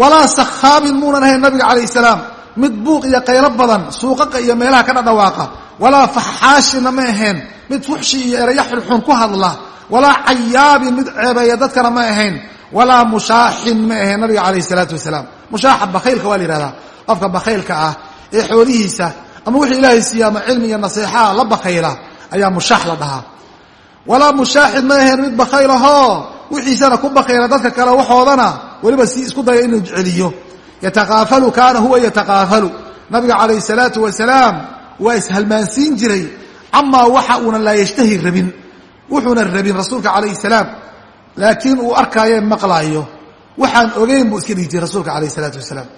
Walaa sakhaabin muunan ahayn nabiga calayh salaam mid buuq iyo qaylo badan suuqaqa iyo meelaha ka dhadhawaaqa. Walaa faxaashina ma ahayn mid fuxshi iyo erayo xunxun ku hadla. Walaa cayaabin mid ceebeeya dadkana ma ahayn. Walaa mushaaxin ma ahayn nabiga calayh salaatu wasalaam. Mushaaxa bakhaylka waa la yihahdaa qofka bakhaylka ah ee xoolihiisa ama wixii ilaahay siiya ama cilmi iyo naseexaa la bakhayla ayaa mushaax la dhahaa. Walaa mushaaxin ma ahayn mid bakhaylahoo wixiisana ku bakhayla dadka kale waxoodana weliba si isku daya inuu celiyo yatakaafalu kaana huwa yatakaafalu nabiga calayh salaatu wasalaam waa ishalmaansiin jiray camaa waxa uunan laa yashtahi rabin. Wuxuunan rabin rasuulka calayh salaam laakiin uu arkaayo maqlaayo. Waxaan ogeyn buu iska dhihi jiray rasuulka calayh salaatu wasalaam.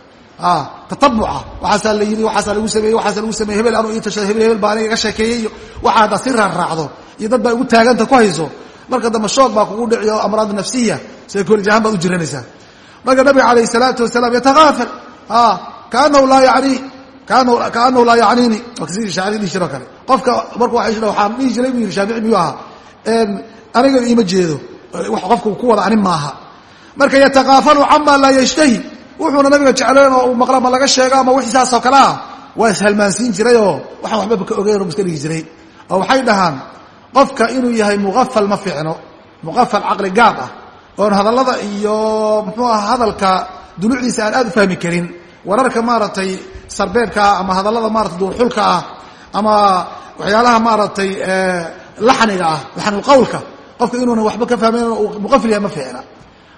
Tatabuca waxaasaa la yidhi waxaasaa lagu sameeyey waxaasa lagu sameyey hebel anuu ii tashaday hebel hebel baa aniga iga sheekeeyey iyo waxa haddaad si raarraacdo iyo dad baa ugu taaganta ku hayso. Marka dambe shoog baa kugu dhici oo amraad nafsiya. Saykoolijahaan baad u jiranaysaa marka nabiga calayh salaatu wasalaam yatakaafal kaanahu laa yanii kaanahu laa yacniini. Sidii shaaciri dhihi jiro kale. Qofka marku waxaan dhihi jiray buu yidhi shaafici miyuu ahaa? Aniga iima jeedo. Wax qofka ku wada ani maaha. Marka yatakaafalu cama laa yashtahi wuxuuna nabiga jecleen oo uu maqla ma laga sheego ama wixii saasoo kale ah. Waa ishalmaansiin jirayoo waxaan waxbaba ka ogeyn oo iska dhigi jiray. Oo waxay dhahaan qofka inuu yahay muqafal ma fiicno. Muqafal caqli gaab ah oon hadallada iyo muxuu aha hadalka dulucdiisa aan aad u fahmi karin. Wararka maaragtay sarbeebka ah ama hadallada maratay duurxulka ah ama waxyaalaha maaragtay laxniga ah laxnulqawlka qofka inuuna waxba ka fahmayn uu muqafil yahay ma fiicna.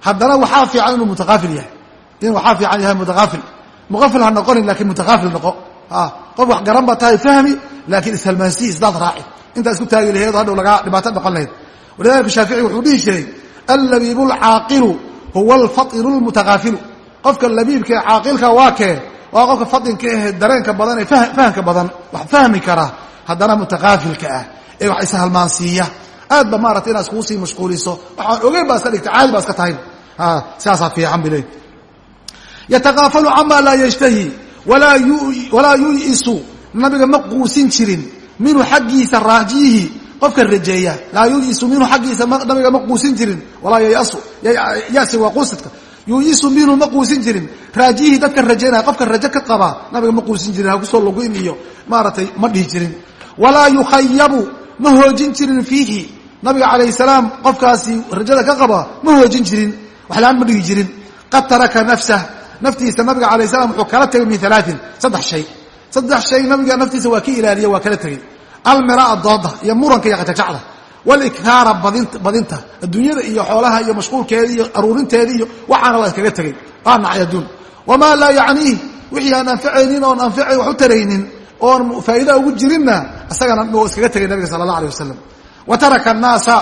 Haddana waxaa fiican inuu mutaqaafil yahay. In waxaa fiican yahay mutaqaafil. Muqafil ha noqonin laakiin mutaqaafil noqo. Qof wax garan baa tahay fahmi laakiin ishalmaansiyi isdaad raaci. Intaa isku taagi laheed hadhow lagaa dhibaato noqon lahayd walidalika shaafici wuxuu dhihi jiray allabiibu lcaaqilu huwa alfatiru lmutakaafilu qofka labiibka caaqilka waa kee? Waa qofka fadinka ahe dareenka badan ee fahamka badan wax fahmi kara haddana mutakaafilka ah ee wax ishalmaansiiya aad ba maarata inaad iskugu sii mashquuliso. Waxaan ogeyn baa iska dhigta caadi baa iska tahay. Sidaasaa fiican bile. Yatakaafalu cama laa yashtahi walaa yuyisu. Nabiga ma quusin jirin. Minhu xaggiisa raajiyihi qofka rajeeya laa yuyisu minhu xaggiisa nabiga ma quusin jirin. Walaa yayasu yasi waa quusidka. Yuyisu minhu ma quusin jirin. Raajiyihi dadka rajaynaya qofka rajo ka qaba nabiga ma quusin jirin ha ku soo logoyn iyo maaragtay ma dhihi jirin. Walaa yukhayabu ma hoojin jirin fiihi. Nabiga calayh salaam qofkaasi rajada ka qaba ma hoojin jirin. Waxlaan ma dhigi jirin. Qad taraka nafsah naftiisa nabiga alayh salam wuxuu kala tegay min alaain saddex shay. Saddex shay nabiga naftiisa waa ka ilaaliya waa kala tegey almiraa dooda iyo muranka iyo qajajacda walikraara badinta adduunyada iyo xoolaha iyo mashquulkeeda iyo aruurinteeda iyo waxaana waa iskaga tegey waa nacay adduun. Wamaa laa yacniih wixii aan anfacaynin oon anfacayn wax u taraynin oon faa'iida ugu jirinna isagana wuu iskaga tegay nabiga sala allah alay wasalam wa taraka annaasa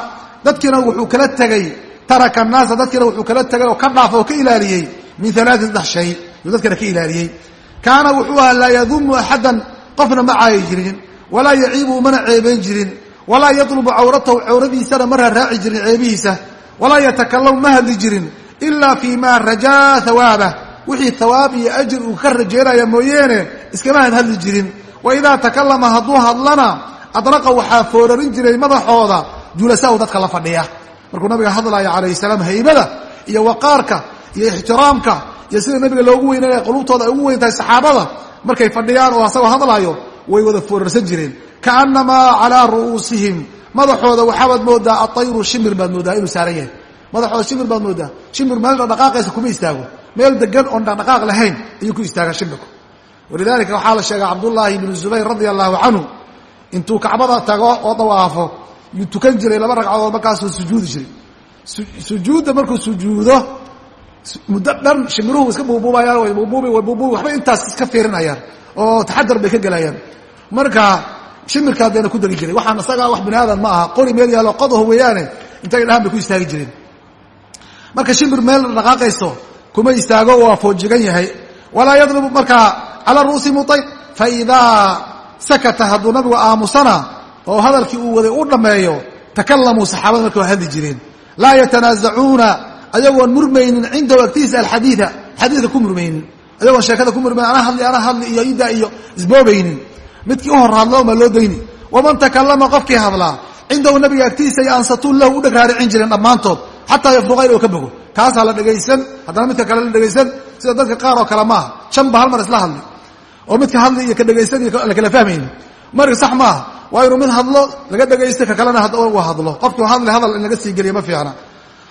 dadkiina wuxuu kala tegey taraka annaasa dadkiina wuxuu kala tegay oo ka dhaafay oo ka ilaaliyey min alaain saddex shay yuu dadkana ka ilaaliyey. Kaana wuxuu ahaa laa yadumu axadan qofna ma caayi jirin walaa yaciibu mana ceebayn jirin walaa yatlubu cawratahu cawradiisana ma raaraaci jirin ceebihiisa walaa yatakalamu ma hadli jirin ilaa fii ma rajaa hawaabah wixii hawaab iyo ajir uu ka rajeynaya mooyeene iskama hadhadli jirin. Wa idaa takalama hadduu hadlana adraqa waxaa foorarin jiray madaxooda julasahu dadka la fadhiya. Markuu nabiga hadlaya calayh salaam haybada iyo waqaarka iyo ixtiraamka iyo sida nabiga loogu weynanaya qulubtooda ay ugu weyn tahay saxaabada markay fadhiyaan oo asagoo hadlaayo way wada foorarsan jireen. Kaannamaa calaa ru'uusihim. Madaxooda waxaabaad moodaa atayru shimir baad moodaa inuu saaran yahay. Madaxooda shimir baad moodaa. Shimir meel dhaqdhaqaaqaysa kuma istaago. Meel degan oon dhaqdhaqaaq lahayn ayuu ku istaagaa shimirku walidalika waxaa la sheegay cabdullaahi bnu zubayr radia allahu canhu intuu kacbada tago oo dawaafo yuu tukan jiray laba ragcadood markaasuu sujuudi jiray. Sujuudda markuu sujuudo muddo dhan shimiruhu iska buubuubayaan way buubuubi way buubuubi waxbay intaas iska fiirinayaan oo taxadar bay ka gelayaan marka shimirkaa deena ku degi jiray waxaan isagaa wax bini aadan ma aha. Qori meel yaallo qodaho weeyaane intay dhahaan bay ku istaagi jireen marka shimir meel dhaqaaqayso kuma istaago waa foojigan yahay. Walaa yadribu markaa calaa ru'uusi mutayb fa idaa sakata hadduu nabigu aamusana oo hadalkii uu waday u dhammeeyo takalamuu saxaabada marka waa hadli jireen. Laa yatanaasacuuna ayagoon murmaynin cindahu agtiisa alxadiida. Xadiidka ku murmaynin ayagoon sheekada ku murmaynin ana hadli ana hadli iyo idda iyo isboobaynin. Midkii u hor hadlo ma loo dayni waman takalama qofkii hadlaa cindahu nabiga agtiisa iyo ansatuun lahu u dheg raaricin jireen dhammaantood xataa yafruqa inuu ka bogo. Kaasaa la dhegaysan haddana midka kale la dhegaysan sida dadka qaar oo kale maaha shan ba hal mar isla hadli. Oo midka hadli iyo ka dhegaysan iyo la kala fahmaynin. Marka sax maaha waa inuu mid hadlo laga dhegaysto ka kalena uu hadlo. Qofkii hadli hadal in laga sii geliya ma fiicna.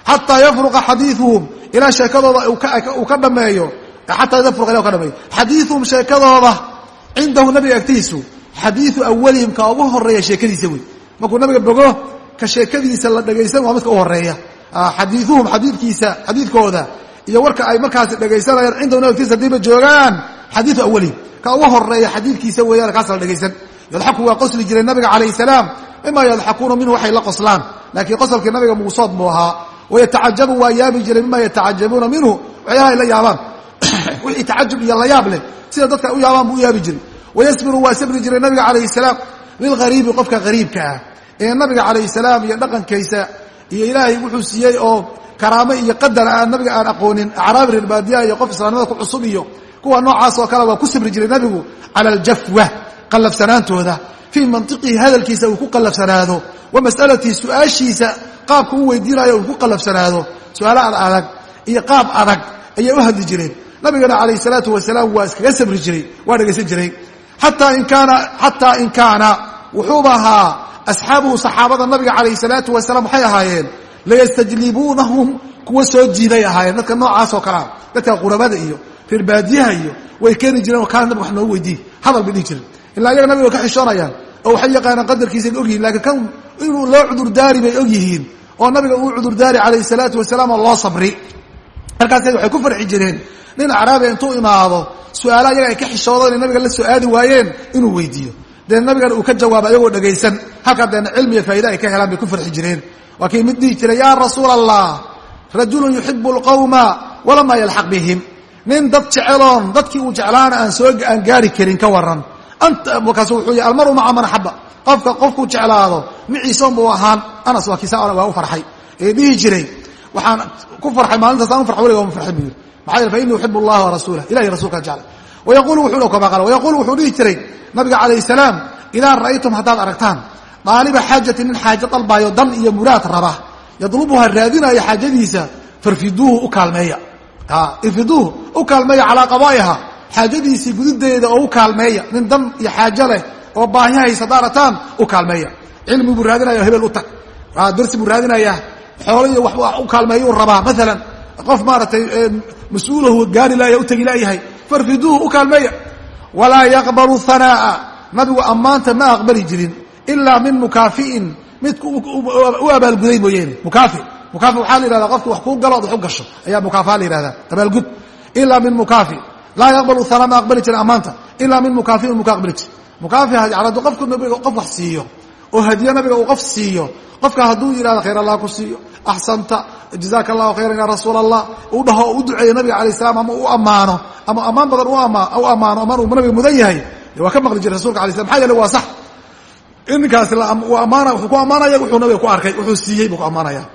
Xataa yafruqa xadiiuhum ilaa sheekadooda uu ka dhameeyo xataa yafruqa ila ka dhameeyo xadiiuhum sheekadooda cindahu nabiga agtiisu xadiiu awalihim ka ugu horreeya sheekadiisa wey markuu nabiga bogo ka sheekadiisa la dhegaysan waa midka u horreeya xadiiuhum xadiikiisa xadiidkooda iyo warka ay markaasi dhegaysanayaan cindahu naftiisa haddiiba joogaan xadiiu awaliin ka ugu horreeya xadiidkiisa weeyaan kaas la dhegaysan yadxaku waa qosli jiray nabiga calayh salaam mima yadxakuuna minhu waxay la qoslaan. Laakiin qosolkii nabiga muusood buu ahaa. Wayatacajabu waa yaabi jiray mima yatacajabuuna minhu waxyaalaha ay la yaabaan wixii tacajub iyo la yaab leh sida dadka u yaabaan buu u yaabi jiray. Wayasbiru waa sabri jiray nabiga calayh salaam lilghariibi qofka hariibka ah. Ee nabiga calayh salaam iyo dhaqankiisa iyo ilaahay wuxuu siiyey oo karaamo iyo qadar aan nabiga aan aqoonin. Acraabi reer baadiyaha iyo qof islaamnimada ku cusub iyo kuwa noocaas oo kale waa ku sabri jiray nabigu cala aljafwa qallafsanaantooda. Fii mantiqihi hadalkiisa uu ku qallafsanaado. Wa mas'alatii su'aashiisa qaabka u weydiinayo uu ku qallafsanaado. Su'aalo ad adag iyo qaab adag ayay u hadli jireen nabigana calayh salaatu wasalaam waa iskaga sabri jiray waa dhegaysan jiray. Xataa in kaana xataa in kaana wuxuuba ahaa asxaabuhu saxaabada nabiga calayh salaatu wasalaam waxay ahaayeen layastajlibuunahum kuwa soo jiiday ahaayeen. Dadka noocaas oo kalea dadka qurabada iyo reer baadiyaha iyo way keeni jireen oo kaana nabig wax noogu weydiiy hadal bay dhihi jireen ilaa iyaga nabiga way ka xishoonayaan oo waxay yaqaanaan qadarkiisaay ogyihiin lakiin kan inuu loo cudurdaari bay og yihiin oo nabiga uu cudurdaari calayh salaatu wasalaam oo loo sabri markaas waxay ku farxi jireen. Nin acraabiya intuu imaado su'aala ayaga ay ka xishoodo inay nabiga la soo aadi waayeen inuu weydiiyo. Dee nabigana uu ka jawaabo ayagoo dhegaysan halkaa deena cilmi iyo faaida ay ka helaan bay ku farxi jireen. Waa kii mid dhihi jiray yaa rasuula allah rajulun yuxibu lqawma walamaa yalxaq bihim. Nin dad jeceloon dadkii uu jeclaana aan soo aan gaari karin ka waran markaasu wuxuu yii almaru maca man axaba qofka qofkuu jeclaado miciisoon buu ahaan anas waa kiisa waa u farxay. Ee dhihi jiray waxaan ku farxay maalintaas aan u farxay weliga ma farxin buu yiri. Maxaa yeele fa inii uxibu allaha warasuulah ilahi rasuulkaa jecla wayaqulu wuxuu wuxuu dhihi jiray nabiga calayh salaam idaa ra'aytum haddaad aragtaan daaliba xaajati nin xaajo dalbaayo dan iyo muraad raba yadlubuha raadinaayo xaajadiisa farfiduuhu u kaalmeeya. Irfiduuhu u kaalmeeya calaa qadaa'iha xaajadiisii gududeeda oo u kaalmeeya nin dan iyo xaajo leh oo baahi haysa haddaa aragtaan u kaalmeeya. Cilmi buu raadinaya hebel u tag. Darsi buu raadinaya xoolo iyo wax u kaalmeeyuu rabaa. Maalan qof maaragtay mas'uulahu gaari laaya u tegi laayahay farfiduuhu u kaalmeeya walaa yaqbalu hanaa'a nabigu ammaanta ma aqbali jirin ilaa min mukaafi'in. Midku u abaalguday mooyeene mukaafi. Mukaafi waxaa la yihahdaa qofki wax kuu galo od wax u gasho. Ayaa mukaafa la yihahdaa abaalgud. Ilaa min mukaafi. Laa yaqbalu hanaa ma aqbali jirin ammaanta. Ilaa min mukaafi'in mu ka aqbali jir mukaafi hadduu qofku nabiga qof wax siiyo oo hadiye nabiga uu qof siiyo. Qofka hadduu yidhahdo khayr allah ku siiyo. Axsanta. Jazaaka allahu khayran ya rasuula allah uu dhaho u duceeyo nabiga alayh salam ama u ammaano ama ammaan badan u ammaano ammaan uu nabiga mudan yahay. Waa ka maqli jiray rasulka alay slam maxa yeele waa sax. In ninkaasi ammaana wuxuu ku ammaanaya wuxuu nabiga ku arkay wuxuu siiyey buu ku ammaanaya.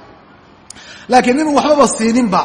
Laakiin nin waxbaba siininba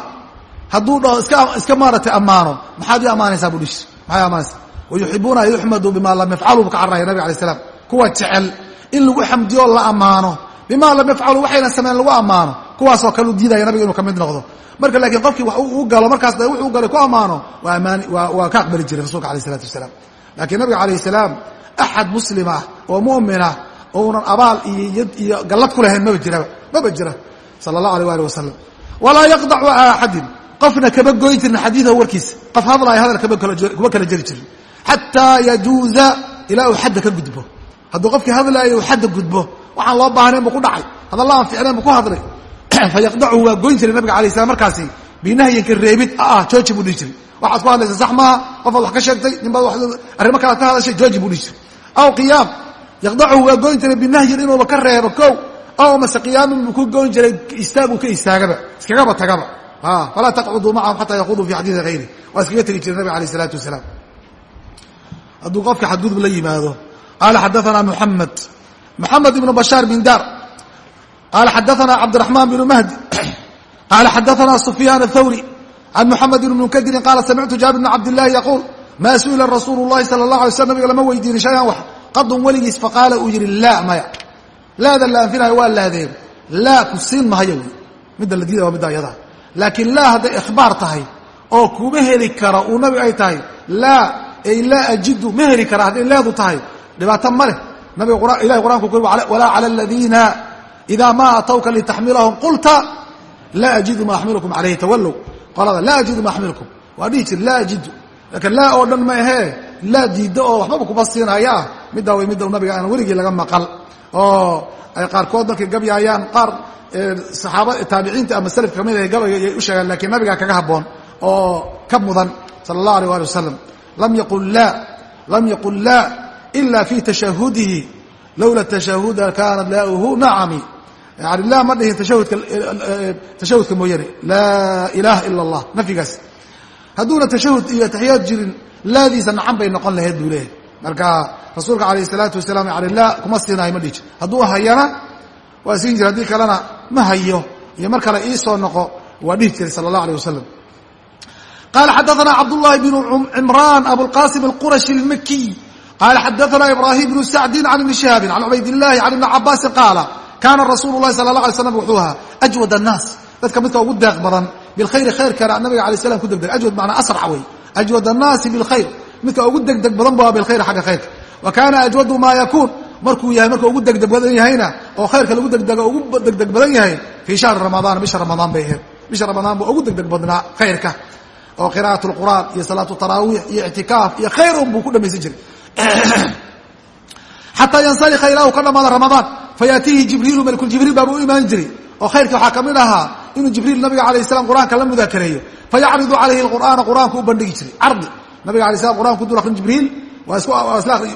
hadduu dhaho iska iska maaratay ammaano. Maxaad ii ammaanaysaa? buu dhihi. Maxay ammaanaysaa? Wayuxibuuna an bima lam yafcalu bu ka carraya nabiga alay slam kuwa jecel in lagu xamdiyo la ammaano. Bima lam yafcalu waxayna sameyn lagu ammaano. Kuwaasoo kale u diidaya nabiga inuu ka mid noqdo. Marka laakiin qofkii wax u galo markaas de wuxuu galay ku ammaano waa ka aqbali jiray rasulka alayh isalaatu wasalaam. Laakiin nabiga calayh salaam axad muslim ah oo mu'minah ounan abaal iyo iyo gallad ku lahayn maba jiraba maba jira. Sala allahu alيh ali wasalam walaa yaqdacu ala axadin qofna kama goyn jirin xadiidahu warkiisa qof hadlaya hadal kuma kala jeri jirin. Xataa yajuuza ilaa uu xadda ka gudbo hadduu qofkii hadlaayo uu xadda gudbo waxaan loo baahnayn buu ku dhacay. Hadalla aan ficnayn buu ku hadlay. Fayaqdachu waa goyn jiray nabiga alay slam markaasi. Binahyanka reebid ah jooji buu dhihi jiray. Waxaad ku hadlaysa sax maaha qofaad wax ka sheegtay ninbaad arrimo kalead ka hadashay jooji buu dhihi jiray. Aw qiyaam yaqdachu waa goyn jiray binahyin inuuba ka reebo kow. Aw mase qiyaamin buu ku goyn jiray istaaguu ka istaagaba. Iskagaba tagaba. Falaa taqcuduu macahum xataa yaquduu fi xadiidi hayri waa iskaga tegi jiray nabiga alayh isalaatu wasalaam. Hadduu qofka xadgudub la yimaado qaala xadaana muxamed muxamed ibnu bashaar bin dar qaala xadaana cabdiraxmaan bnu mahdi qaala xadaana sufyaan athawri can muxamed ibn munkadirin qaala samictu jaabir bn cabdillahi yaquul maa su'ila rasuulu llahi sala allah alay slam nabiga lama weydiinin shayan wax qadun weligiis faqaala uu yidhi laa maya laada la anfinayo waa laadeen laa ku siin mahayo wy midda la diida waa midda ayadaa laakiin laa hadday ikhbaar tahay oo kuma heli kara uu nabiga ay tahay laa ay laa ajidu ma heli kara hadday leedu tahay dhibaato ma leh. Ilahay qur'anku ku walaa cala aladiina idaa maa atawka litaxmilahum qulta laa ajidu ma axmilukum calayhi tawallow qolada laa ajidu ma axmilukum waa dhihi jir laa ajidu. Laakiin laa oo dhan ma ahee. Laa diiddo oo waxbaba kuma siinaya ah middaa way midda nabiga aan weligii laga maqal. Oo ay qaarkood markay gabyaayaan qaar saxaaba taabiciinta ama salafka ka mid ah gabayga u sheegaan lakiin nabigaa kaga habboon oo ka mudan sala allah alيh ali wasalam lam yaqul la lam yaqul la ila fi tashahudihi lowla tashahuda kaanat laauhu nacami yani la ma dhihin tashahudka tashahudka mooyane laa ilaha ila allah nafyigaas hadduuna tashahud iyo taxiyaad jirin laadiisa nacan bay noqon lahayd buu leeyahy marka rasuulka alayh الsalaatu wasalaam yani la kuma siinayo ma dhihi jir hadduu hayana waa siin jira haddii kalena ma hayo iyo mar kale iisoo noqo waa dhihi jiray sala اllah alيه wasalam qala xadaثna cabduلlahi bn cimran abulqasim اlqurashi اlmakiy qaala xadaana ibraahim bnu sacdin can ibni shihaabin can cubaydillaahi can ibni cabaasin qaala kaana rasuulu lahi sala la alay slam wuxuu ahaa ajwad annaas dadka midka ugu deeq badan bilkhayri khayrkana nabiga alay slam ku degdeg ajwad macnaa asrac wey ajwad annaasi bilkhayr midka ugu degdeg badan bu bilkhayri xagga khayrka wa kaana ajwadu maa yakuun markuu yahay marka ugu degdeg badan yahayna oo khayrka lagu degdego ugu degdeg badan yahay fii shahri ramadaan bisha ramadaan bay ahayd bisha ramadaan baa ugu degdeg badnaa khayrka oo qira'at lqur'aan iyo salaatu taraawiix iyo ictikaaf iyo khayr un buu ku dhamaysan jiray xataa yansalika ilaa uu ka dhamaada ramadaan. Fayaatiihi jibriilu malkuljibriil baaba u imaan jiray. Oo khayrka waxaa ka mid ahaa inuu jibriil nabiga alayh salam qur'aanka la mudaakareeyo fayacridu calayhi qur'aana qur'aanku u bandhigi jiray. Cardi. Nabiga alay slam qur'anku dul akrin jibriil. Waa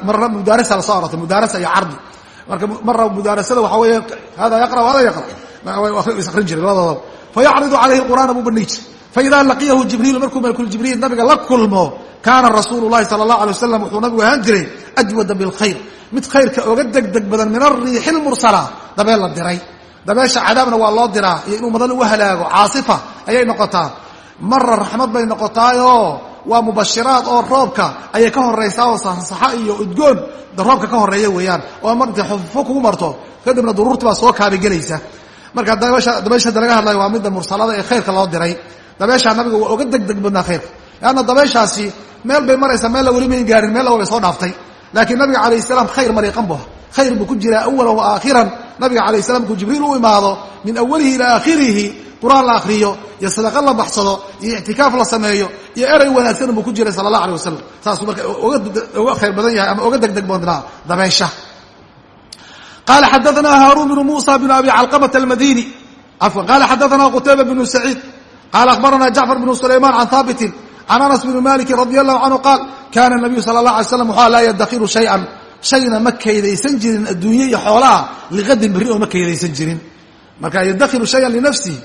marna mudaarasa la soo arortay mudaarasa iyo cardi. Marka marra mudaarasada waxaa weeye hada yaqra hada yaqra. Is akrin jiray labadoodaba fayacridu calayhi qur'aana buu bandhigi jiray faida laqiyahu jibriilu markuu malkuljibriil nabiga la kulmo kaana rasuulu lahi sala اllah alay wasalam wuxuu nabigu ahaan jiray ajwada bilkhayr mid khayrka oga degdeg badan min ariixi lmursala dabeel la diray dabeesha cadaabna waa loo diraa iyo inuu madan ugu halaago caasifa ayay noqotaa mara raxmad bay noqotaayoo waa mubashiraad oo roobka ayay ka horaysaa oo saxsaxa iyo udgoon roobka ka horreeya weeyaan oo marta xufo kugu marto kadibna duruurti baa soo kaabigelaysa marka dabeesha hadda laga hadlayo waa midda mursalada ee khayrka loo diray dabeeshaa nabiga waa oga degdeg badnaa khayrka leanna dabeeshaasi meel bay maraysaa meella weli may gaarin meel laba bay soo dhaaftay. Laakiin nabiga calayh salaam khayr mariiqan bu khayr buu ku jiraa awalan wa aakhiran nabiga calayh salam markuu jibriil u imaado min awalihi ilaa aakhirihi qur'aan la akhriyo iyo sadaqa la baxsado iyo ictikaaf la sameeyo iyo erey wanaagsan buu ku jiray sala allah alay wasalam saasuu marka oga khayr badan yahay ama oga degdeg badnaa dabeesha. Qala xadaثna haaruun bnu musa bn abi calqamata almadini. Afwan qala xadaثna qutayba bnu saciid qala akhbarana jacfar bnu sulayman can haabitin can anas bni maliki radi allahu canhu qaal kana nabiyu sala اlah alay slam waxaa laa yadakiru shayئan shayna ma kaydaysan jirin adduunye iyo xoolaha liqadin berri oo ma kaydaysan jirin marka yadakiru shayan linafsihi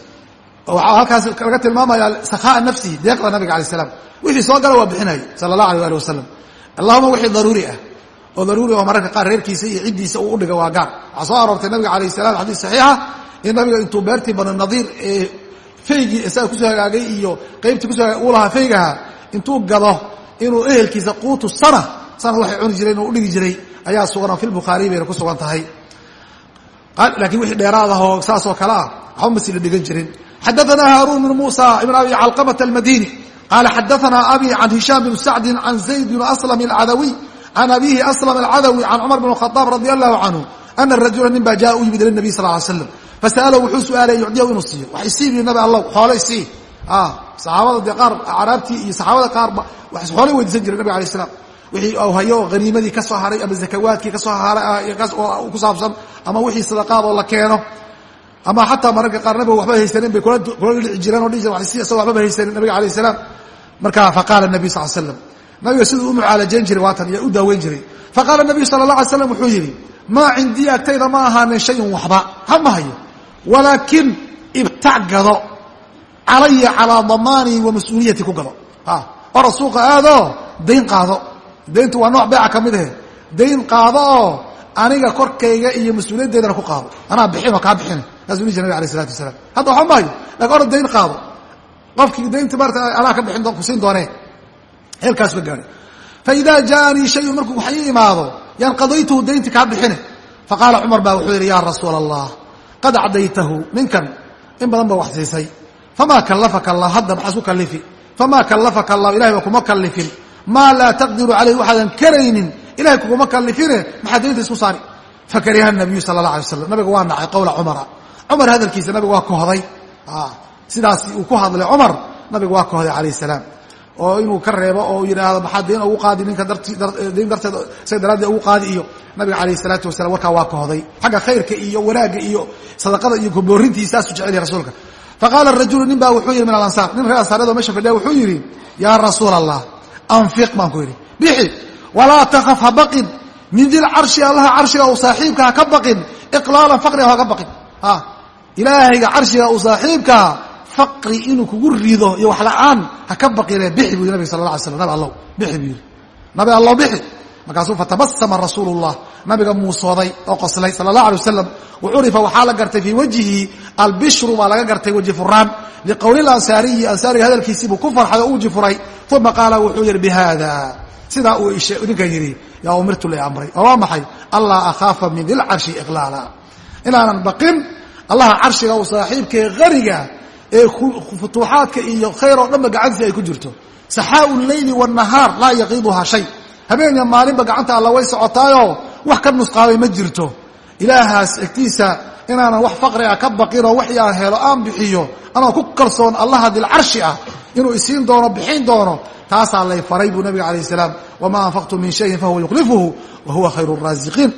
waxaa halkaas laga tilmaamaya sakhaaa nafsihi deeqda nabiga alay slam wixii soo gala waa bixinaya sala allah alay ali wasalam allahuma wixii daruuri ah oo daruuri oo mararka qaar reerkiisa iyo ciddiisa uu udhiga waa gaar waxaa soo aroortay nabiga alayh salam xadiis saxiixa in nabiga intuu beertii banu nadiir faygii isaga ku soo hagaagay iyo qaybtii kuso u lahaa faygaha intuu gado inuu ehelkiisa quutu sana sana waxay cuni jireen oo udhigi jiray ayaa sugan oo fi lbukhaariy bayna ku sugan tahay. Laakiin wixii dheeraadaah oo saas oo kale ah waxba masila dhigan jirin. Xadaanaa haaruun bn muusa ibn abi calqamat almadini qaala xadaanaa abi can hishaam bn sacdi can zayd bn aslam alcadawiy can abihi aslam alcadawi can cumar bn khaaab radi allahu canhu ana rajula nin baa jaa u yimid ilanabi sal l slam fasa'alahu wuxuu su'aalay yucdiyahu inuu siiyo wax isii bi nabi allow xoole isii saxaabada dee qaar acraabtii iyo saxaabada qaarba xoolay weydiisan jiray nabig alay slam wixii hayo haniimadii ka soo haray ama zakawaadkii ka soo haray ku saabsan ama wixii sadaqaad oo la keeno ama xataa mararka qaar nabiga waxba haysanin bay kula dhici jireen o dhihi jire si isagoo waxbaba haysanin nabiga alayh salaam marka faqaala nabiy sal slam nabiga siduu u mucaalajayn jiray waatan iyo u daaweyn jiray faqaala nabiyu sala allah alay slam wuxuu yidhi maa cindii agtayda ma ahaanin shayun waxba ha ma hayo walaakin ibtac gado. Calaya calaa damaanii wa mas'uuliyati ku gado. Ora suuqa aadoo dayn qaado. Dayntu waa nooc beeca ka mid ahe. Dayn qaado oo aniga korkayga iyo mas'uuliyaddeedana ku qaado. Anaa bixin oo kaa bixina saasuu dhihi jir nabig alayh isalatu wasalaam. Hadda waxba maayo laakiin ora dayn qaado. Qofkii daynta maarata anaa ka bixin ku siin doonee. Heelkaas ba gaadhay faida jaaanii shayun markuu wax ii imaado yaan qadaytuhu daynti kaa bixine. Faqaala cumar baa wuxuu yidhi ya rasuula allah qad cadaytahu ninkan in badan ba wax siisay famaa kallafaka allah hadda maxaa isku kallifi. Famaa kallafaka allah ilahay ba kuma kallifin. Maa laa taqdiru calayh waxaadan karaynin ilahay kuguma kallifine maxaa daynta isku saari. Fakariha nabiyu sala allah alay waslam nabiga waa nacay qowla cumara cumar hadalkiisa nabiga waa kohday sidaas uu ku hadlay cumar nabiga waa kohday calayh salaam oo inuu ka reebo oo yidhaahdo maxaa deen ugu qaadi ninka deen darteed isaga daraaddeed ugu qaadi iyo nabiga calayh isalaatu wasalam warkaa waa kahooday xagga khayrka iyo wanaagga iyo sadaqada iyo koboorintii saasuu jecel yahay rasuulka. Faqaala rajulu nin baa wuxuu yidhi min alansaar nin reer ansaareedoo meesha fadhiya wuxuu yidhi yaa rasuula allah anfiq baan ku yidhi. Bixi walaa takaf ha baqin. Min dil carshi allaha carshiga uu saaxiibka ha ka baqin. Iqlaalan faqriga ha ka baqin. Ilaahayga carshiga uu saaxiibkaa faqri inuu kugu rido iyo wax la'aan ha ka baqine bixi buu yidhi nabig sala la alay slam nabi allow bixi buu yidhi. Nabi allow bixi. Markaasuu fatabasama rasuulu llah nabiga muusooday oo qoslay sala allah alay wasalam wacurifa waxaa la gartay fii wajhihi albishru baa laga gartay weji furaan liqowli ansaariyi ansaariga hadalkiisiibuu ku farxay oo uji furay. Uma qaala wuxuu yidhi bihada sidaa uu ninkan yidhi yaa umirtu la amray. Oo waa maxay? Allaa akhaafa min dilcarshi iqlaala. Inaanan baqin allaha carshiga uu saaxiibkae qariga ee futuuxaadka iyo khayr oo dhanba gacantiisa ay ku jirto. Saxaau leyli wanahaar laa yaqiiduhaa shay. Habeenya maalinba gacanta alla way socotaayoo wax ka nusqaamay ma jirto. Ilaahaas egtiisa inaanan wax faqriga ka baqinoo wax yaan helo aan bixiyo anoo ku kalsoon allaha dilcarshi ah inuu isiin doono bixin doono taasaa lay faray buu nabiga alayh salaam. Wamaa anfaqtu min shayin fahuwa yukhlifuhu wa khayru raasiqiin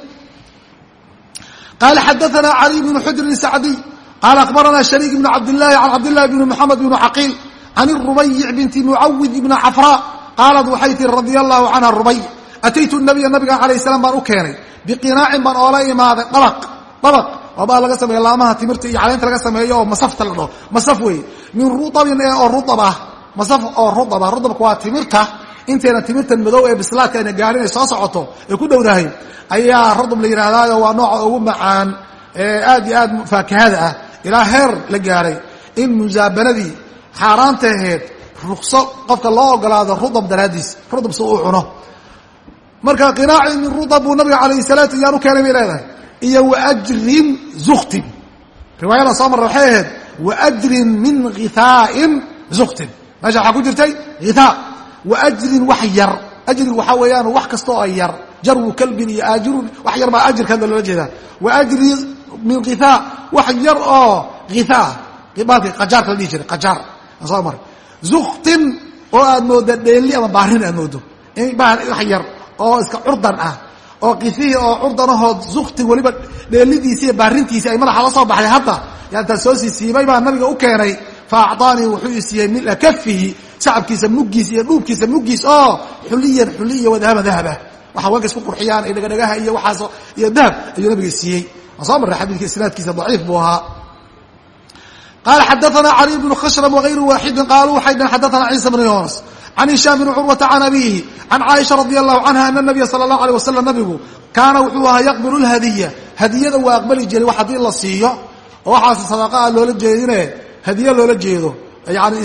qaala xadaana cali bnu xujrin sacdiy qaala akhbarana shariik bn cabdillahi can cabdillahi bni moxamed bni caqiil can rubayic binti mucawid ibni cafraa qaalat waxay tihi radia allahu canha rubayic ataytu nabiya nabiga alayh salaam baan u keenay biqinaacin baan oola imaaday abaq abaq waabaa laga sameeya laamaha timirta iyo caleynta laga sameeyo oo masafta la dhaho masaf weeye min ruabin oo ruab ah masaf oo ruaba ruabka waa timirta intayna timirtan madow ee bislaadka ayna gaarin ay soo socoto ay ku dhowdahay ayaa rudub la yidhahdaayo waa nooca ah ilaa heer la gaaray in musaabanadii xaaraanta aheed rukso qofka loo ogolaado rudab daraaddiis rudab si uu cuno. Marka qinaacii min rudab buu nabiga calayhi salaatu yaan u keenay bay leedahay. Iyo waajrin zuktin riwaayadan soo marra waxay ahayd waajrin min khithaain zuktin meesha waxaa ku jirtay hithaa waajrin wax yar. Ajrin waxaa weeyaan wax kasta oo yar. Jarwu kalbin iyo aajirun. Wax yar baa ajirka hadda jeedaa. Waajri min kithaa wax yar oo kithaa baalki qajaarka la dhihi jiray qajaar. Zuktin oo aad moodda dheeli ama baarin aad mooddo wax yar oo iska curdan ah oo kifihii oo curdanahood zuktin weliba dheelidiisi iyo baarintiisi ay madaxa la soo baxday hadda. Yaantaa soo siisiibay baa nabiga u keenay fa wuxuu isiiyey mila kafihi sacabkiisa muggiis iyo dhuubkiisa muggiis oo xuliyan xuli iyo dahaba waxa haweenka isku qurxiyaan ay dhagadhagaha iyo waxaas iyo dahab ayuu nabiga siiyey soo marray xadiidka isnaadkiisa daciif buu ahaa qaala xadaana cali bnu khashrm wغayru waaxidin qaaluu waxay dhaheen xadaana ciisa bnu yunas can hishaam bni curwata can abiihi can caaisha radi allahu canha ana nabiya sala اllahu alيh wasalam nabigu kaana wuxuu ahaa yaqbilu lhadiya hadiyada waa aqbali jiray wax haddii la siiyo oo waxaas sadaqaa loola jeedine hadiye loola jeedo yani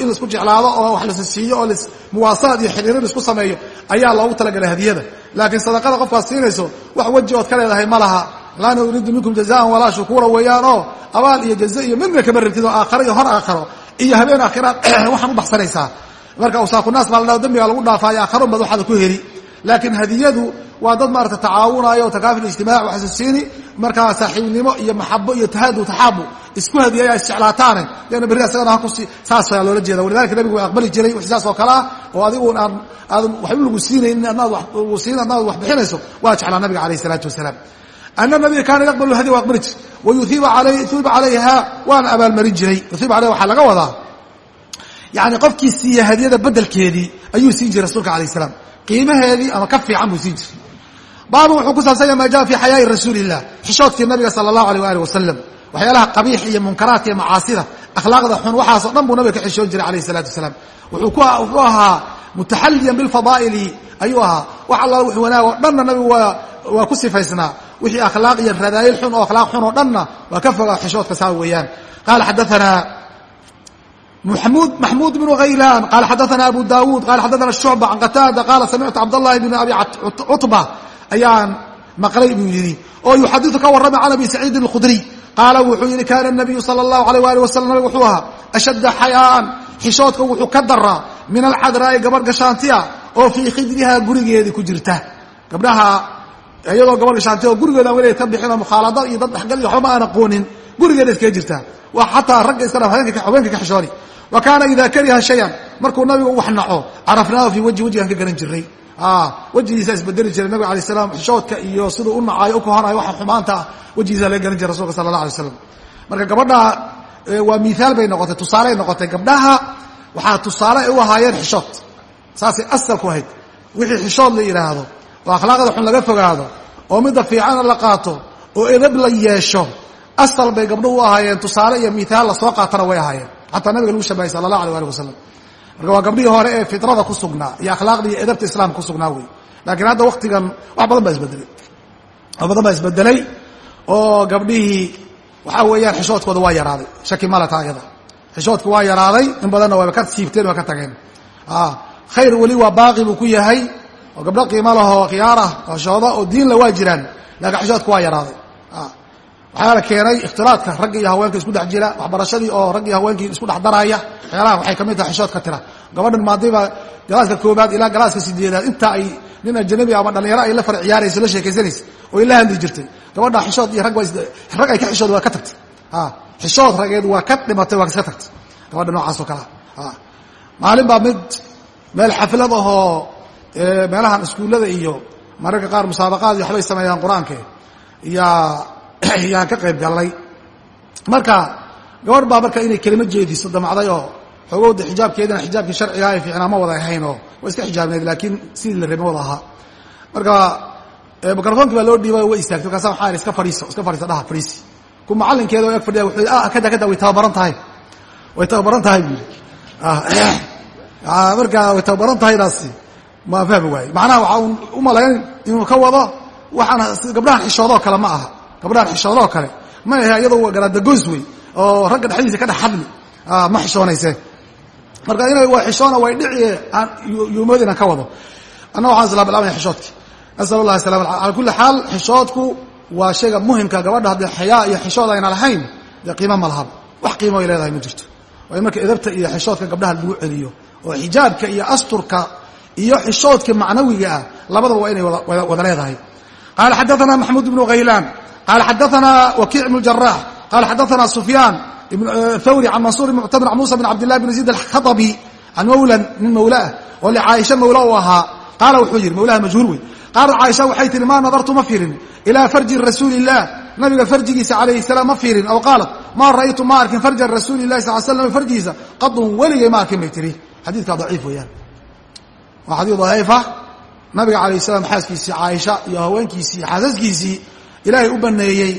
in laisku jeclaado oo wax lasa siiyo oo muwaasaad iyo xiriiro laisku sameeyo ayaa loogu talagalay hadiyada laakiin sadaqada qofkaad siinayso wax weji ood ka leedahay ma laha laa nuriidu minkum jazaan walaa shukuura weeyaan oo abaal iyo jaze iyo midna kama rabtid oo aakharo iyo hor aakharo. Iyo habeen aakhiraad waxaan u baxsanaysaa. Marka usaakunaas baa la dhaho dambigaa lagu dhaafaayo aakharo baad waxaada ku heli laakiin hadiyadu waa dad maarata tacaawunayo takaafil ijtimaac waxasusiini markaa saaxiibnimo iyo maxabo iyo tahadu taxaabu isku hadiyaya isjeclaataane. Deena berri asagana hakusi saas ayaa loola jeeda. Walidalika nabigu waa aqbali jiray wix saas oo kale ah oo adigu aan aadan waxba lagu siinaynin adnaad lagu siin adnaad wax bixinayso waa jeclaa nabiga alayh isalaatu wasalaam ana nabiga kaana yaqbalu hadiya waa aqbali jiray wayuiiba calayha waana abaalmarin jiray yuiiba alayha waxaa laga wadaa yani qofkii siiya hadiyada bedelkeedii ayuu siin jiray rasuulka alayh salaam qiimaheedii ama ka fiican buu siin jiray baabun wuxuu ku saabsanya maa jaa fi xayaai rasuuli illah xishoodkii nabiga sala allahu aleyh waali wasalam waxyaalaha qabiix iyo munkaraadka iyo macaasida akhlaaqda xun waxaasoo dhan buu nabiga ka xishoon jiray alayh salaatu wasalaam wuxuu ahaa mutaxalliyan bilfadaa'ili ayuu ahaa wax alla wix wanaag oo dhanna nabigu waa ku sifaysnaa. Wixii akhlaaq iyo radaayil xun oo akhlaaq xun oo dhanna waa ka fogaa xishoodka saa weeyaan. Qaala xadaanaa maxmuud bnu haylaan qaala xadaana abu daawuud qala xadaana shucba can qataada qaala samictu cabdallahi bn abi cutba ayaan maqlay buu yidhi oo yuxadiu ka warramay can abi saciidin اkhudriy qaala wuxuu yidhi kaana nabiyu sala اllahu alayh ali wasalam nabig wuxuu ahaa ashadda xayaaan xishoodka wuxuu ka daraa min alcadraa'i gabadh gashaantiya oo fii khidriha gurigeedii ku jirta. Gabdhaha iyadoo gabadh gashaantiya oo gurigeeda aan weligeed ka bixinoo mukhaalada iyo dad dhexgal iyo waxba aan aqoonin gurigeeda iskaga jirta. Waa xataa ragga iska haweenka ka xishooni. Wa kaana ida kariha shayan markuu nabigu wax naco carafnaahu fii wajhi wejigaan ka garan jiray. Wejigiisa isbedeli jiray nabig alay slam xishoodka iyo siduu u nacayo u kohanayo waxa xumaanta ah wejigiisa laga garan jiray rasulka sala allah alay slam marka gabadha waa miaal bay noqotay tusaaley noqotay. Gabdhaha waxaa tusaale ay u ahaayeen xishood. Saasay asalku ahayd. Wixii xishood la yidhaahdo oo akhlaaqda xun laga fogaado oo midda fiicana la qaato oo edab la yeesho asal bay gabdhuhu u ahaayeen tusaale iyo miaal la soo qaatana way ahaayeen. Xataa nabiga lagu shabahay sala allah alay ali wasalam marka waa gabdhihii hore ee fitrada ku sugnaa iyo akhlaaqda iyo edabta islaamka ku sugnaa wey. Laakiin hadda waktigan wax badan baa isbedelay. Wax badan baa isbedelay oo gabdhihii waxaa weeyaan xishoodkooda waa yaraaday. Shaki malata ayada. Xishoodka waa yaraaday in badanna waaba ka siibteen waa ka tageen. Khayr weli waa baaqi buu ku yahay oo gabdho qiimo lahoo khiyaarah oo shooda oo diinla waa jiraan laakiin xishoodka waa yaraaday. Waxaana keenay ikhtilaadka ragga iyo haweenka isku dhex jira waxbarashadii oo ragg iyo haweenkii isku dhex daraya. Waxyaalaha waxay ka mid tahay xishoodka tira. Gabadhan maadiba galaaska koobaad ilaa galaaska sideedaad inta ay nin ajanabi ama dhalinyaro ay la far ciyaarayso la sheekaysanaysa oo ay la hadli jirtay. Gabadha xishood iyo rag rag ay ka xishood waa ka tagtay. Xishood rageed waa ka dhimatay waa iska tagtay. Gabadha noocaas oo kalea maalin baa mid meel xaflad ahoo meelahan iskuullada iyo mararka qaar musaabaqaad iyo waxbay sameeyaan qur'aanke yaa yaan ka qayb gallay marka gabadh baa marka inay kelimo jeediso damacday oo xogowda xijaabkeedina xijaabkii sharciga ay fiicnaa ma wada ahayn oo waa iska xijaabneed laakiin sidii la raba wada ahaa. Marka mikrofoonkii baa loo dhiibay way istaagtay markaasa waxaa iska fadhiiso iska fadhiisa dhaha fadhiisi. Ku macallinkeeda oo eg fadhiya wuxuu ah kada kada way tababaran tahay. Way tababaran tahay buu yidhi. Marka way tababaran tahaydaasi ma fahmi waaye macnaha waxaa un u malayn inuu ka wado waxaana gabdhahan xishoodoo kale ma aha. Gabdhahan xishoodoo kale. Ma ahe iyadoo garaadagoys wey oo ragga dhexdiisa ka dhex hadli. Ma xishoonayse. Marka inay waa xishoona way dhici yuumood inaan ka wado. Anna waxaan isla bilaabaya xishoodki. Nasal allah salam ala kulli xaal xishoodku waa shayga muhimka gabadha haddii xayaa iyo xishood ayna lahayn dee qiimo ma lahaba wax qiimo ay leedahay ma jirto. Waa in marka edabta iyo xishoodka gabdhaha lagu celiyo oo xijaabka iyo asturka iyo xishoodka macnawiga ah labadaba waa inay wada leedahay. Qaala xadaana maxmuud ibnu haylaan qaala xadaana wakiic ibnu jarax qaala xadaana sufyaan thawri can mansuur muctamir can muusa bn cabdillahi bn zayd alkhadabi can mawlan nin mawla ah oo licaaisha mawla u ahaa. Qaala wuxuu yidhi mawlaha majhuul wey qaalat caaisha waxay tihi maa nadartu ma fiirin. Ilaa farji rasuuli illah nabiga farjigiisa calayhi salaam ma fiirin aw qaalat maa ra'aytu ma arkin farja rasuuli lahi sal slam farjigiisa qadun weligay ma arkin bay tihi xadiidkaa daciif weeyaan waa xadiid daciifa nabiga calayh salaam xaaskiisii caaisha iyo haweenkiisii iyo xaasaskiisii ilaahay u baneeyey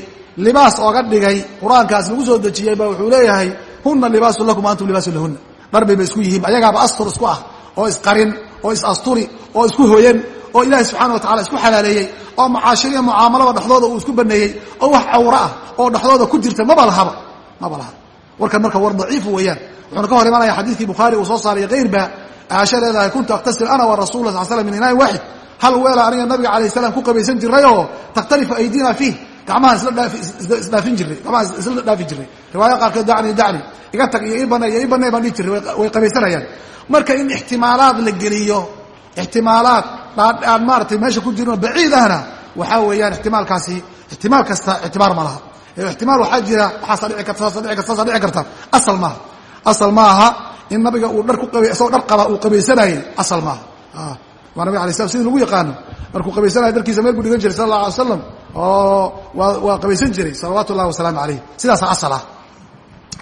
libaas ooga dhigay. Qur'aankaas lagu soo dejiyey baa wuxuu leeyahay huna libaasun lakum antum libaasun lahuna dharbay ba isku yihiin ayagaaba astur isku ah oo isqarin oo is-asturi oo isku hoyan oo ilaahay subxaana wa tacala isku xalaaleeyey oo mucaashiriya mucaamalada dhexdooda uu isku baneeyey oo wax cawro ah oo dhexdooda ku jirta maba lahaba maba laha warkan marka war daciifu weeyaan. Wuxuuna ka hor imanaya xadiidkii bukhaari uu soo saaray kayrba aasha leedahay kuntu aktasil ana wa rasul sal slam min inaain waaxid hal weela aniga nabiga alayh salaam ku qabaysan jiray oo takhtalifu aydina fiih gacmaha isdhaafin jiray gamaha isla dhaafi jiray riwaaya qaarkeed dacni dacni iga tag iyo ii bane iyo ii bane baan dhihi jiray way qabaysanayaan marka in ixtimaalaad la geliyo ixtimaalaad aan maaratay meesha ku jirno baciid ahna waxaa weeyaan ixtimaalkaasi ixtimaal kasta ictibaar ma laha ixtimaal waxaa jira waxaasa dhici karta saasa dhici karta saasa dhici karta asal maaha asal ma aha in nabiga uu dhar ku isagoo dhar qaba uu qabaysanayey asal maaha waa nabig alay slam sidii lagu yaqaano. Markuu qabaysanaya darkiisa meel buu dhigan jiray sal allah alay slam oo waa qabaysan jiray salawaatu ullahi wasalaamu calayh sidaasa asal ah.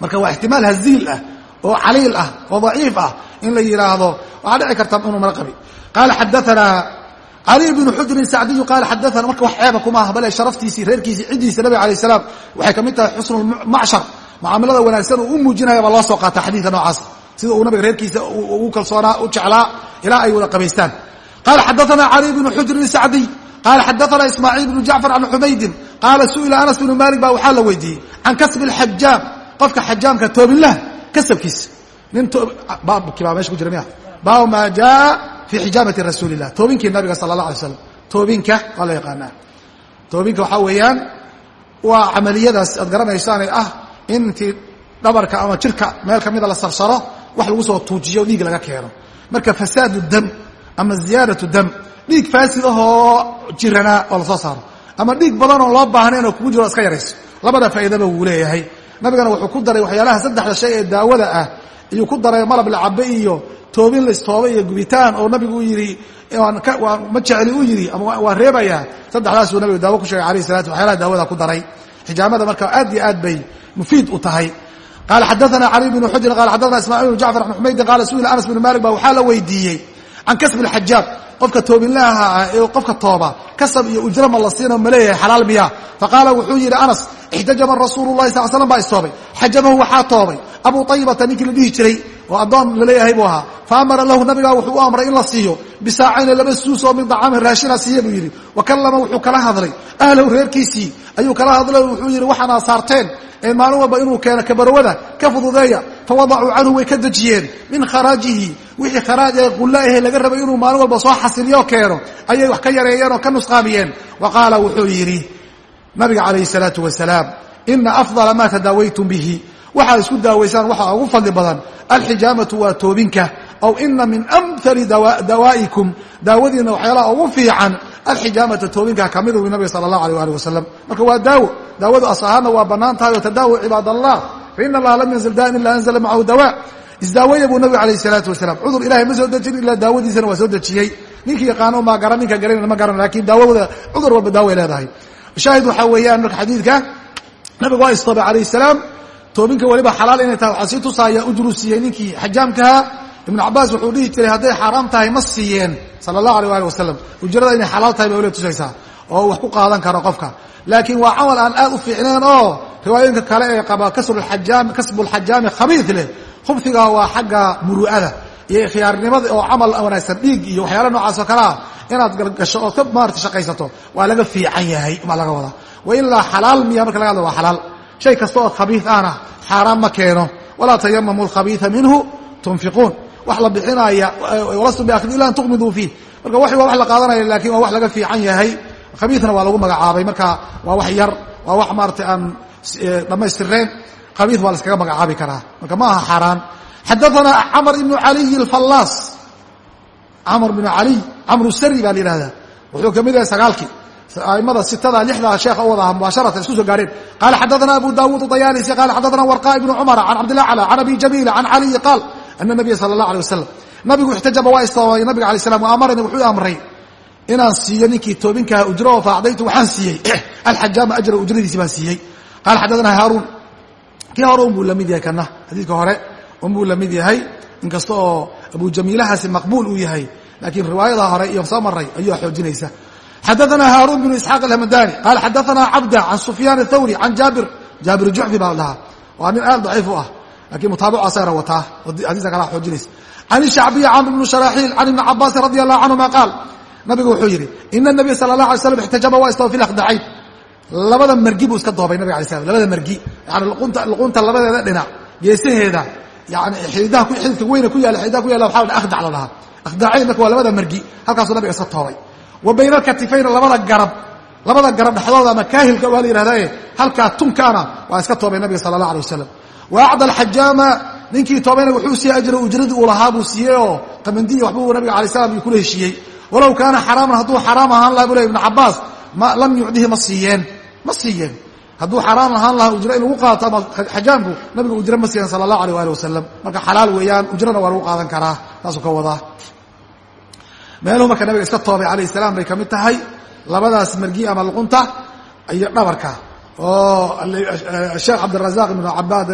Marka waa ixtimaal haziil ah oo caliil ah oo daciif ah in la yidhaahdo waxaa dhici karta inuu mala qabi. Qaala xadaanaa cali bnu xujrin sacdiyu qaala xadaana marka wax ceeba kuma aha bale sharaftiisii reerkiisii ciddiisa nabiga alayh salaam waxay ka mid tahay xusnulmacshar mucaamalada wanaagsan uu u muujinaya baa loo soo qaata xadiidka noocaas sida uu nabiga reerkiisa ugu kalsoonaa u jeclaa ilaa ay wada qabaystaan. Qaala xadaana cali bnu xujrin sacdiy qaala xadaana ismaaciil bnu jacfar can xumaydin qaala su'ila anas bnu maalik baa waxaa la weydiiyey can kasbi alxajaam qofka xajaamka toobinlah kasabkiisa nin baabkii baa meesha ku jira miya? Baabu maa jaa fii xijaamati rasuuli illah toobinkii nabiga sala allah alay slam toobinka waa la yaqaanaa. Toobinka waxaa weeyaan waa camaliyadaas aad garanaysaane ah in intii dhabarka ama jirka meel ka mida la sarsaro wax lagu soo tuujiyo dhiig laga keeno. Marka fasaadu dam ama ziyaadatu dam dhiig faasid ahoo jiranaa oo la soo saaro. Ama dhiig badan oo loo baahnayn oo kugu jiro iska yarayso. Labada faa'iidaba wuu leeyahay. Nabigana wuxuu ku daray waxyaalaha saddexda shay ee daawada ah ayuu ku daray malab la cabe iyo toobin laistooba iyo gubitaan oo nabigu yidhi ma jecli u yidhi. Ama waa reebayaa saddexdaasuu nabigu daawo ku sheegay alayh salatu waxyaalaha daawada ku daray. Xijaamada marka aad iyo aad bay mufiid u tahay qaala xadaana cali bn xujrin qala xadaana ismaaciil bn jacfar bn xumaydin qaala su'ila anas bn malik ba waxaa la weydiiyey can kasb اlxajaab qofka toobinlaha ah ee qofka tooba kasab iyo ujra ma la siina ma leeyahay xalaal miya faqaala wuxuu yidhi anas ixtajama rasuulu lahi sal slam baa istoobay xajamahu waxaa toobay abu ayibata ninkii la dhihi jiray oo addoon la leeyahay buu ahaa. Fa amara lahu nabigaa wuxuu u amray in la siiyo. Bisaacayna laba suus oo min dacaamin raashina siiya buu yidhi. Wa kallama wuxuu kala hadlay. Ahlahu reerkiisii ayuu kala hadlay wuxuu yidhi waxaana saarteen ee maalin walba inuu keeno kabarwada ka fududeeya. Fawadacuu canhu way ka dejiyeen. Min kharaajihi wixii kharaaj ee qulla ahe laga rabay inuu maalin walba soo xasiliyo keeno ayay wax ka yareeyeen oo ka nusqaamiyeen. Wa qaala wuxuu yidhi nabiga calayhi salaatu wasalaam ina afdala maa tadaawaytum bihi waxaad isku daawaysaan waxaa ugu fadli badan alxijaamatu waa toobinka. Aw ina min amhali dawaa'ikum. Daawadiina waxyaalaha ugu fiican alxijaamata toobinka ka mid u nabiga sala allahu alيh alih wasalam marka waa daawo daawadu as ahaanna waa bannaan tahay oo tadaawo cibaad allah faina allaha lam yanzil daan ila anzla macahu dawa. Isdaawaya buu nabigu alayh salaatu wasalaam cudur ilahay ma soo dejin ilaa daawadiisana waa soo dejiyey. Ninkii yaqaano maa garan ninka garanayna ma garan. Lakin daawada cudur walba daaway leedahay. Shaahid waxaa weeyaan marka xadiidka nabigu waa istoobay alayh salaam toobinka weliba xalaal inay tahay waxaa sii tusaaya ujru siiyey ninkii xajaamkaha ibnu cabaas wuxuu dhihi jiray hadday xaaraam tahay ma siiyeen. Sala allahu alيh ali wasalam ujrada inay xalaal tahay bay waliba tusaysaa oo wax ku qaadan karo qofka. Laakiin waa camal aan aad u fiicneen oo riwaayooyinka kale ee qaba kasbulxajaami khabiid leh. Khubsiga waa xagga muru'ada iyo ikhyaarnimada oo camal wanaagsan dhiig iyo waxyaala noocaas oo kalea. Inaad galgasho ood ka maarata shaqaysato waa laga fiican yahay baa laga wadaa wa ilaa xalaal miya marka laga hadla waa xalaal shay kasta oo khabiid ahna xaaraan ma keeno. Walaa tayamamu alkhabiida minhu tunfiquun. Wax la bixinaya walastum biakhid ila an tuqmiduu fiih. Marka wax waa wax la qaadanaya laakiin waa wax laga fiican yahay. Khabiidna waa lagu magacaabay. Marka waa wax yar waa wax maarata aan dhammaystireen khabiid waa la iskaga magacaabi karaa. Marka ma aha xaaraan. Xadaana camr ibnu caliy alfallaas. Camr bnu caliy camru sari baa la yihahdaa wuxuu ka mid yahay sagaalkii aimada sitada lixdaa sheekha u wadaha mubaasharatan isku soo gaareen qaala xadaana abu dawuud dayaalisi qala xadaana warqa ibnu cumar can cabdillah cala can abi jamiil can caliyi qaal ana nabiya sala allah alay wasalam nabigu ixtajaba waa istoobay nabiga alay slam amarani wuxuu amray inaan siiyo ninkii toobinkaha ujro oo faacdaytu waxaan siiyey. Alxajaama ajra ujradiisi baan siiyey. Qaala xadaana haaruun kii hore unbuu la mid yahay kana xadiidka hore unbuu la mid yahay inkasta oo abu jamiilahaasi maqbuul uu yahay laakiin riwaayada hore iyo soo maray ayuu xoojinaysa xadaana haaruun bnu isxaaq alhamadani qaala xadaana cabda can sufyaan athawri can jaabir jaabir juxfi baa dhahaa waa nin aad daciif u ah lakiin mutaabaca sayra wataa xadiiska kala xoojinaysa can ishacbiyi camr bnu sharaaxiil can ibni cabaasin radi allahu canhuma qaal nabigu wuxuu yidhi ina nabiya sala allah alay slam ixtajaba waa istawa fi lakdacayn labada margi buu iska doobay nabig alay slam labada margi yani luqunta labadeeda dhinac geesaheeda yani xididaha xididka weyna ku yaalla xididaha ku yaalla waxa la akhdac la dhahaa akhdacayn marka waa labada margi halkaasuu nabiga iska toobay wa bayna alkatifayna labada garab labada garab dhexdooda ama kaahilka waa la yidhahdae halkaa tunkaana waa iska toobay nabiga sala allah alay wasalam wa acda alxajaama ninkii toobayna wuxuu siiyey ajra ujradii uu lahaa buu siiyey oo qamandiya waxbuu nabiga alay slam kula heshiiyey. Walow kaana xaraaman hadduu xaraam ahaan laha bu ley ibnu cabaas lam yucdihi ma siiyeen ma siiyeen. Hadduu xaraam ahaan lahaa ujro in lagu qaato ama xajaamku nabiga ujro ma siiyeen sala allahu alيh ali wasalam marka xalaal weeyaan ujrana waa lagu qaadan karaa taasuu ka wadaa meeluhu marka nabiga iska toobay alayh salaam bay ka mid tahay. Labadaas margi ama luqunta iyo dhabarka. Oo sheekh cabdirazaq ibnu cabaad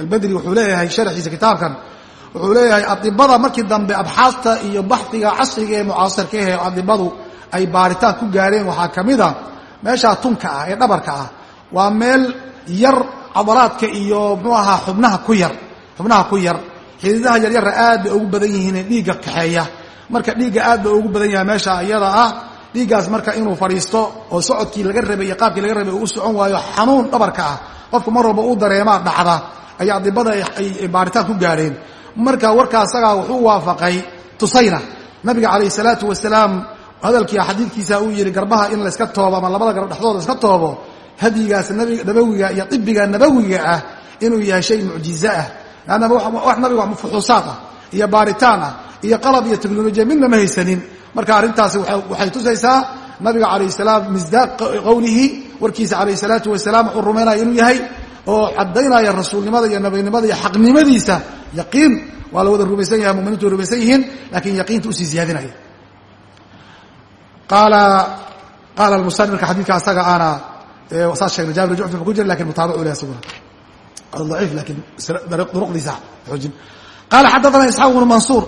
albedri wuxuu leeyahay sharxiisa kitaabkan. Wuxuu leeyahay adibada markii dambe abxaasta iyo baxdiga casriga ee mucaasirka ahe adibadu ay baaritaan ku gaareen waxaa ka mid a meeshaa tunka ah ee dhabarka ah. Waa meel yar cadalaadka iyo muxuu ahaa xubnaha ku yar xubnaha ku yar. Xididaha yaryara aad bay ugu badan yihiin dhiigga kaxeeya marka dhiigga aad ba ugu badan yahay meesha iyada ah. Dhiiggaas marka inuu fadhiisto oo socodkii laga rabay iyo qaabkii laga rabay uu socon waayo xanuun dhabarka ah. Qofku mar walba uu dareemaa dhacda ayaa adibada ay baaritaan ku gaadheen. Marka warkaa asagaa wuxuu waafaqay tusayna. Nabiga calayh salaatu wasalaam hadalkii xadiidkiisa uu yihi garbaha in layska toobo ama labada garab dhexdooda iska toobo hadyigaas nabawiga iyo ibiga nabawiga ah inuu yahay shay mucjize ah. Wax nabiga fuxuusaad ah iyo baaritaan ah iyo qalab iyo teknolojiya midna ma haysanin. Marka arrintaasi waxay tusaysaa nabiga calayh salaam misdaaq qowlihi warkiisa calayh salaatu wasalaam wuxuu rumaynaya inuu yahay oo caddaynaya rasuulnimada iyo nabinimada iyo xaqnimadiisa. Yaqiin waa la wada rumaysan yahay muminiintu way rumaysan yihiin laakiin yaqiinta u sii ziyaadinaya qaala qaala almusanif marka xadiidka asaga ana saas sheegna jabir jucfi ku jira laakiin mutaabacu leh asaguna daciif laakiin duruqdiisa xoojin. Qala xadaثana isxaaq bnu mansuur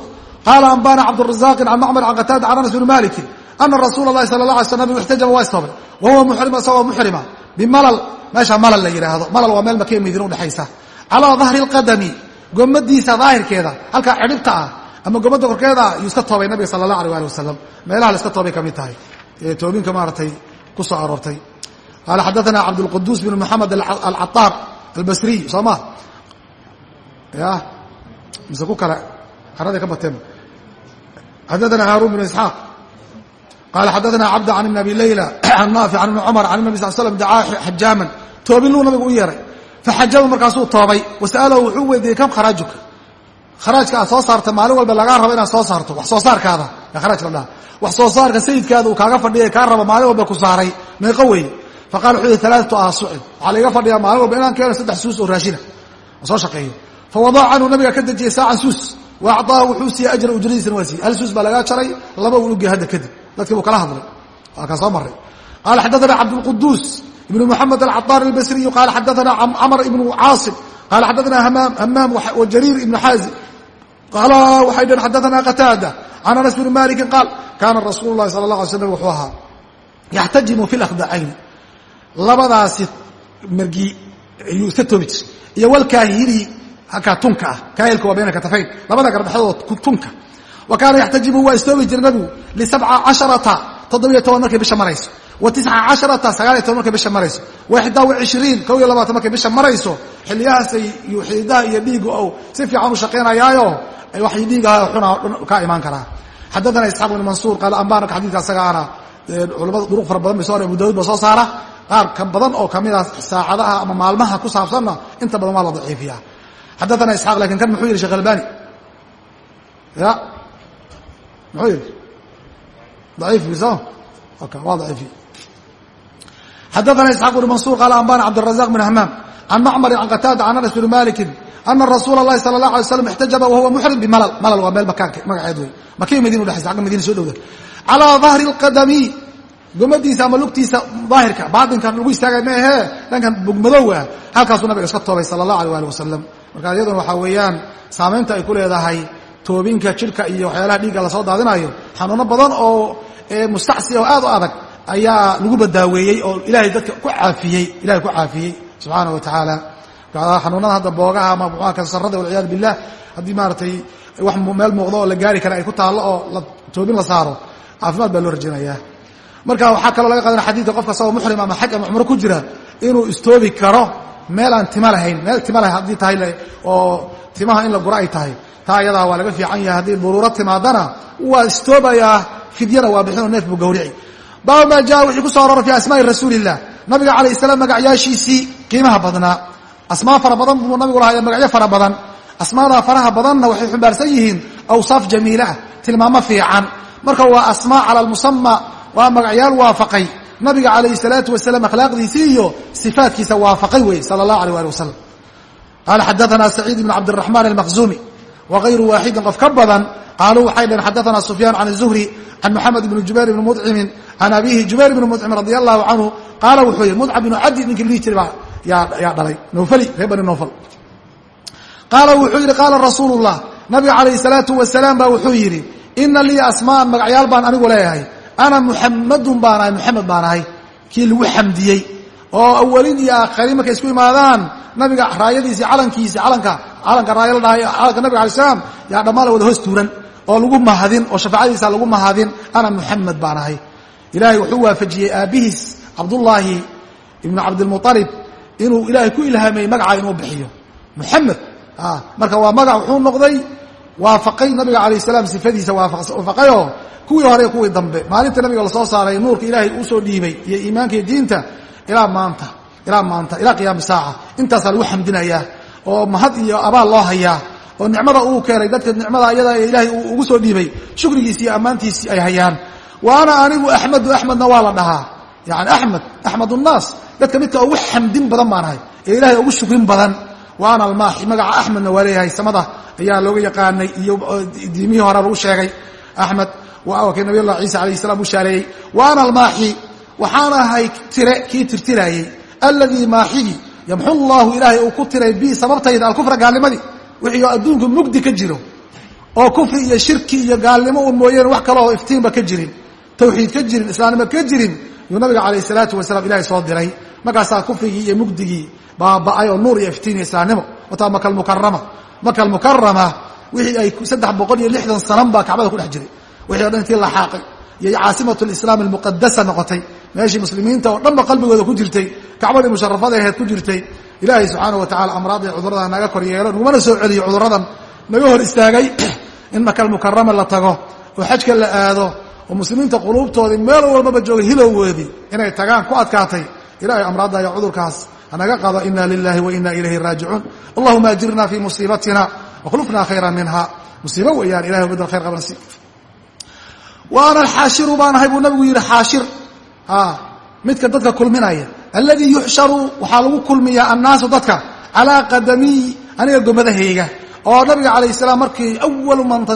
qaala ambana cabdurasaaqin can macmar can qataada can anas bni maliki ana rasuula lahi sala la alay slam ixtajama waa istabay wa huwa muxrim isagoo muxrima bimalal meesha malal la yidhaahdo malal waa meel maka madiina udhexaysa calaa dahri lqadami gomadiisa daahirkeeda halkaa cidhibta ah ama gomadda korkeeda ah yuu iska toobay nabiga sala allah alay ali wasalam meelaha la iska toobay ka mid tahay ee toobinka maaratay ku soo aroortay qaala xadaana cabdlquduus bin moxamed alcataar albasriy soo ma ya mise ku kale caraday ka bateen xadaثana haarun bn isxaaq qala xadaثana cabda can ibn abi layla can naafic can ibni cumar can nabi sal slm dacaa xajaaman toobin luu nabigu u yeeray faxajaba markaasuu toobay wasa'alahu wuxuu weydiiyey kam kharaajuka kharaajka aad soo saarta maalin walba lagaa rabo inaad soo saarto wax soo saarkaada kharaaj la dhaha wax soo saarka sayidkaada uu kaaga fadhiya kaa raba maalin walba ku saaray meeqo weeye faqala wuxuu yihi alaaatu aasucin waxaa laiga fadhiyaa maalin walba inaan keeno saddex suus oo raashina oo soo shaqeeyo fawadaca canhu nabiga ka dejiyey saacan suus wa acطaahu wuxuu siiyey ajra ujradiisana waa siiyey hal suus baa lagaa jaray laba uu ugeey hadda kadib dadkii buu kala hadlay waa kaa soo maray qaala xadaثana cabdاlquduus ibn mxamed alcaطaar albasriyu qaala xadaثana camr ibnu caasim qaala xadaثana hamaam wajariir ibnu xaazim qaala waxay dhaheen xadaثana qataada can anas bni maliki qaal kaana rasuulu lahi sala اla alay slam wuxuu ahaa yaxtajimu fi lakhdacayni labadaasi mergi ayuu iska toobi jiray iyo walkaahiri halkaa tunka ah kaahilka waa bayna katafayn labada gardhaxdood tunka. Wa kaana yaxtajimu waa istoobi jiray nabigu lisabca casharata toddobiyo toban markay bisha marayso. Wa tisca casharata sagaaliyo toban markay bisha marayso. Wa ixdaa wa cishriin kow iyo labaatan markay bisha marayso. Xiliyahaasay xididaha iyo dhiigu ou si fiican u shaqaynayaayo waxay dhiigaha xuna kaa imaan karaa. Xadaثana isxaaq bn mansuur qaala ambanaka xadidka asaga ana culamada duruq fara badan bay so abu daud ba soo saara qaar ka badan oo kamida saacadaha ama maalmaha ku saabsanna inta badan waa la daciifiya xadaثana isxaaq lakin kan muxuu yihi shekh albani ya muxuu yihi daciif biso waa daciifiy xadaثana isxaaq bn mansuur qaala ambana cabdالrazaq bn hamaam can macmari can qataada can anas bni maliki ana rasuula اlahi salى الlaه alay slam اxtajaba wahuwa muxrim bimalal malal waa meel makaanka magaceed wey makiya madiina udhexaysa agga madiina soo dhowda calىa dahri اlqadami gomadiisa ama lugtiisa daahirka baatinkan lagu istaagay ma ahee dhankan bugmadowga halkaasuu nabiga iska toobay sala اllah alيh ali wasalam marka iyaduna waxaa weeyaan saamaynta ay ku leedahay toobinka jidhka iyo waxyaalaha dhiigga la soo daadinayo xanuuno badan oo mustacsi oo aad u adag ayaa lagu badaaweeyey oo ilahay dadka ku caafiyey ilahay ku caafiyey subxaanaه wa tacaala xanuunada hadda boogaha ama muxua kansarada walciyaadu billah haddii maaratay wax meel muuqdo oo la gaari kara ay ku taallo oo toobin la saaro caafimaad baa loo rajaynayaa marka waxaa kaloo laga qaadana xadidka qofka asagoo muxrim ama xaj ama ku jira inuu istoobi karo meel aan tima lahayn meel tima lahayn haddii tahay oo timaha in la guro ay tahay. Taa ayadaa waa laga fiican yahay haddii duruuro timaadana waa istoobayaa fidyana waa bixin oo neef buu gawrici baaba maa jaa wixii ku so aroora fi asmaai rasuuli illah nabiga calayh salaam magacyaashiisii qiimaha badnaa. Asmaa fara badan buu nabigu lahaa magacyo fara badan. Asmaada faraha badanna waxay xumbaarsan yihiin awsaaf jamiilaah tilmaamo fiican. Marka waa asmaa cala almusama waa magacyaal waafaqay nabiga calayhi salaatu wasalaam akhlaaqdiisii iyo sifaatkiisa waafaqay wey sala allahu alay ali wasalam qaala xadaanaa saciid ibn cabdiraxmaan almaqzumi wagayru waaxidin qof ka badan qaaluu waxay dhaheen xadaanaa sufyaan can zuhri can moxamed ibni jubayr ibni mudcimin can abiihi jubayr ibni mudcim radi allahu canhu qaala wuxuu yihi mudcab ibnu cadi ninkii lihi jiray baa yaa dhalay nofali reer bani nofal qaala wuxuu yidhi qaala rasuulu llah nabiga calayhi salaatu wasalaam baa wuxuu yidhi ina lii asmaan magacyaal baan anigu leeyahay ana muxamadun baan ahay muxamed baan ahay. Kii lagu xamdiyey. Oo awalin iyo aakharin markay isku imaadaan nabiga raayadiisi calankiisi calanka calanka raaya la dhahay calanka nabiga alay slam yaa dhammaan la wada hoos tuuran. Oo lagu mahadin oo shafaacadiisa lagu mahadin ana muxamed baan ahay. Ilaahay wuxuu waafajiyey aabbihiis cabdullaahi ibnu cabdilmualib inuu ilaahay ku ilhaamayey magacaa inuu bixiyo. Muxamed marka waa magac wuxuu noqday waafaqay nabiga calayh salaam sifadiisa waafaqayoo kuwii hore kuwii dambe. Maalinta nabiga la soo saaray nuurka ilaahay uu soo dhiibay iyo iimaanka iyo diinta ilaa maanta ilaa maanta ilaa qiyaami saaca. Intaasaa lagu xamdinayaa oo mahad iyo abaal loo hayaa oo nicmada uu keenay dadka nicmada iyada ee ilaahay ugu soo dhiibay shukrigiisi iyo ammaantiisii ay hayaan. Wa ana anigu axmedu axmedna waa la dhahaa. Yani axmed axmed unnaas dadka midka ugu xamdin badan baan ahay ee ilahay ugu shukrin badan. Wa almaaxi magaca axmedna waa leeyahay samada ayaa looga yaqaanay iyo diimihii hore lagu sheegay axmed kii nabiy allah ciisa alayh salam u shaareeyey wa ana almaaxi waxaan ahay tire kii tirtiraayey alladii maaxigii yamxu llahu ilaahay uu ku tiray bi sababtayda alkufra gaalnimadii wixii adduunku mugdi ka jiro oo kufri iyo shirki iyo gaalnimo un mooyeen wax kale oo iftiinba ka jirin tawxiid ka jirin islaamnimo ka jirin yuu nabiga calayh salaatu wasalaam ilahay soo diray. Markaasaa kufrigii iyo mugdigii oo wixii ay saddex boqol iyo lixdan sanan baa kacbada ku dhex jiray. Wixii o dhan intii laxaaqay iyo caasimatu lislaam almuqadasa noqotay. Meeshii muslimiinta oo dhanba qalbigooda ku jirtay. Kacbadii musharafada aheed ku jirtay. Ilaahay subxaana wa tacala amraad iyo cudurrada naga kor yeelo nagumana soo celiyo cuduradan naga hor istaagay in maka almukarama la tago oo xajka la aado oo muslimiinta quluubtoodii meel walbaba joogay hilowgoodii inay tagaan ku adkaatay. Ilahay amraadda iyo cudurkaas hanaga qado ina wa ina ilayhi raajicuun. Allahuma ajirna fii musiibatina wakhlufna khayra minha musiibo weeyaan ilahay bedel khayr qabansi wa ana alxaashiru baan ahay buu nabigu yidhi xaashir midka dadka kulminaya alladii yuxsharu waxaa lagu kulmiyaa annaasu dadka calaa qadamiy aniga gomadahayga oo nabiga calayh salaam markii awalu man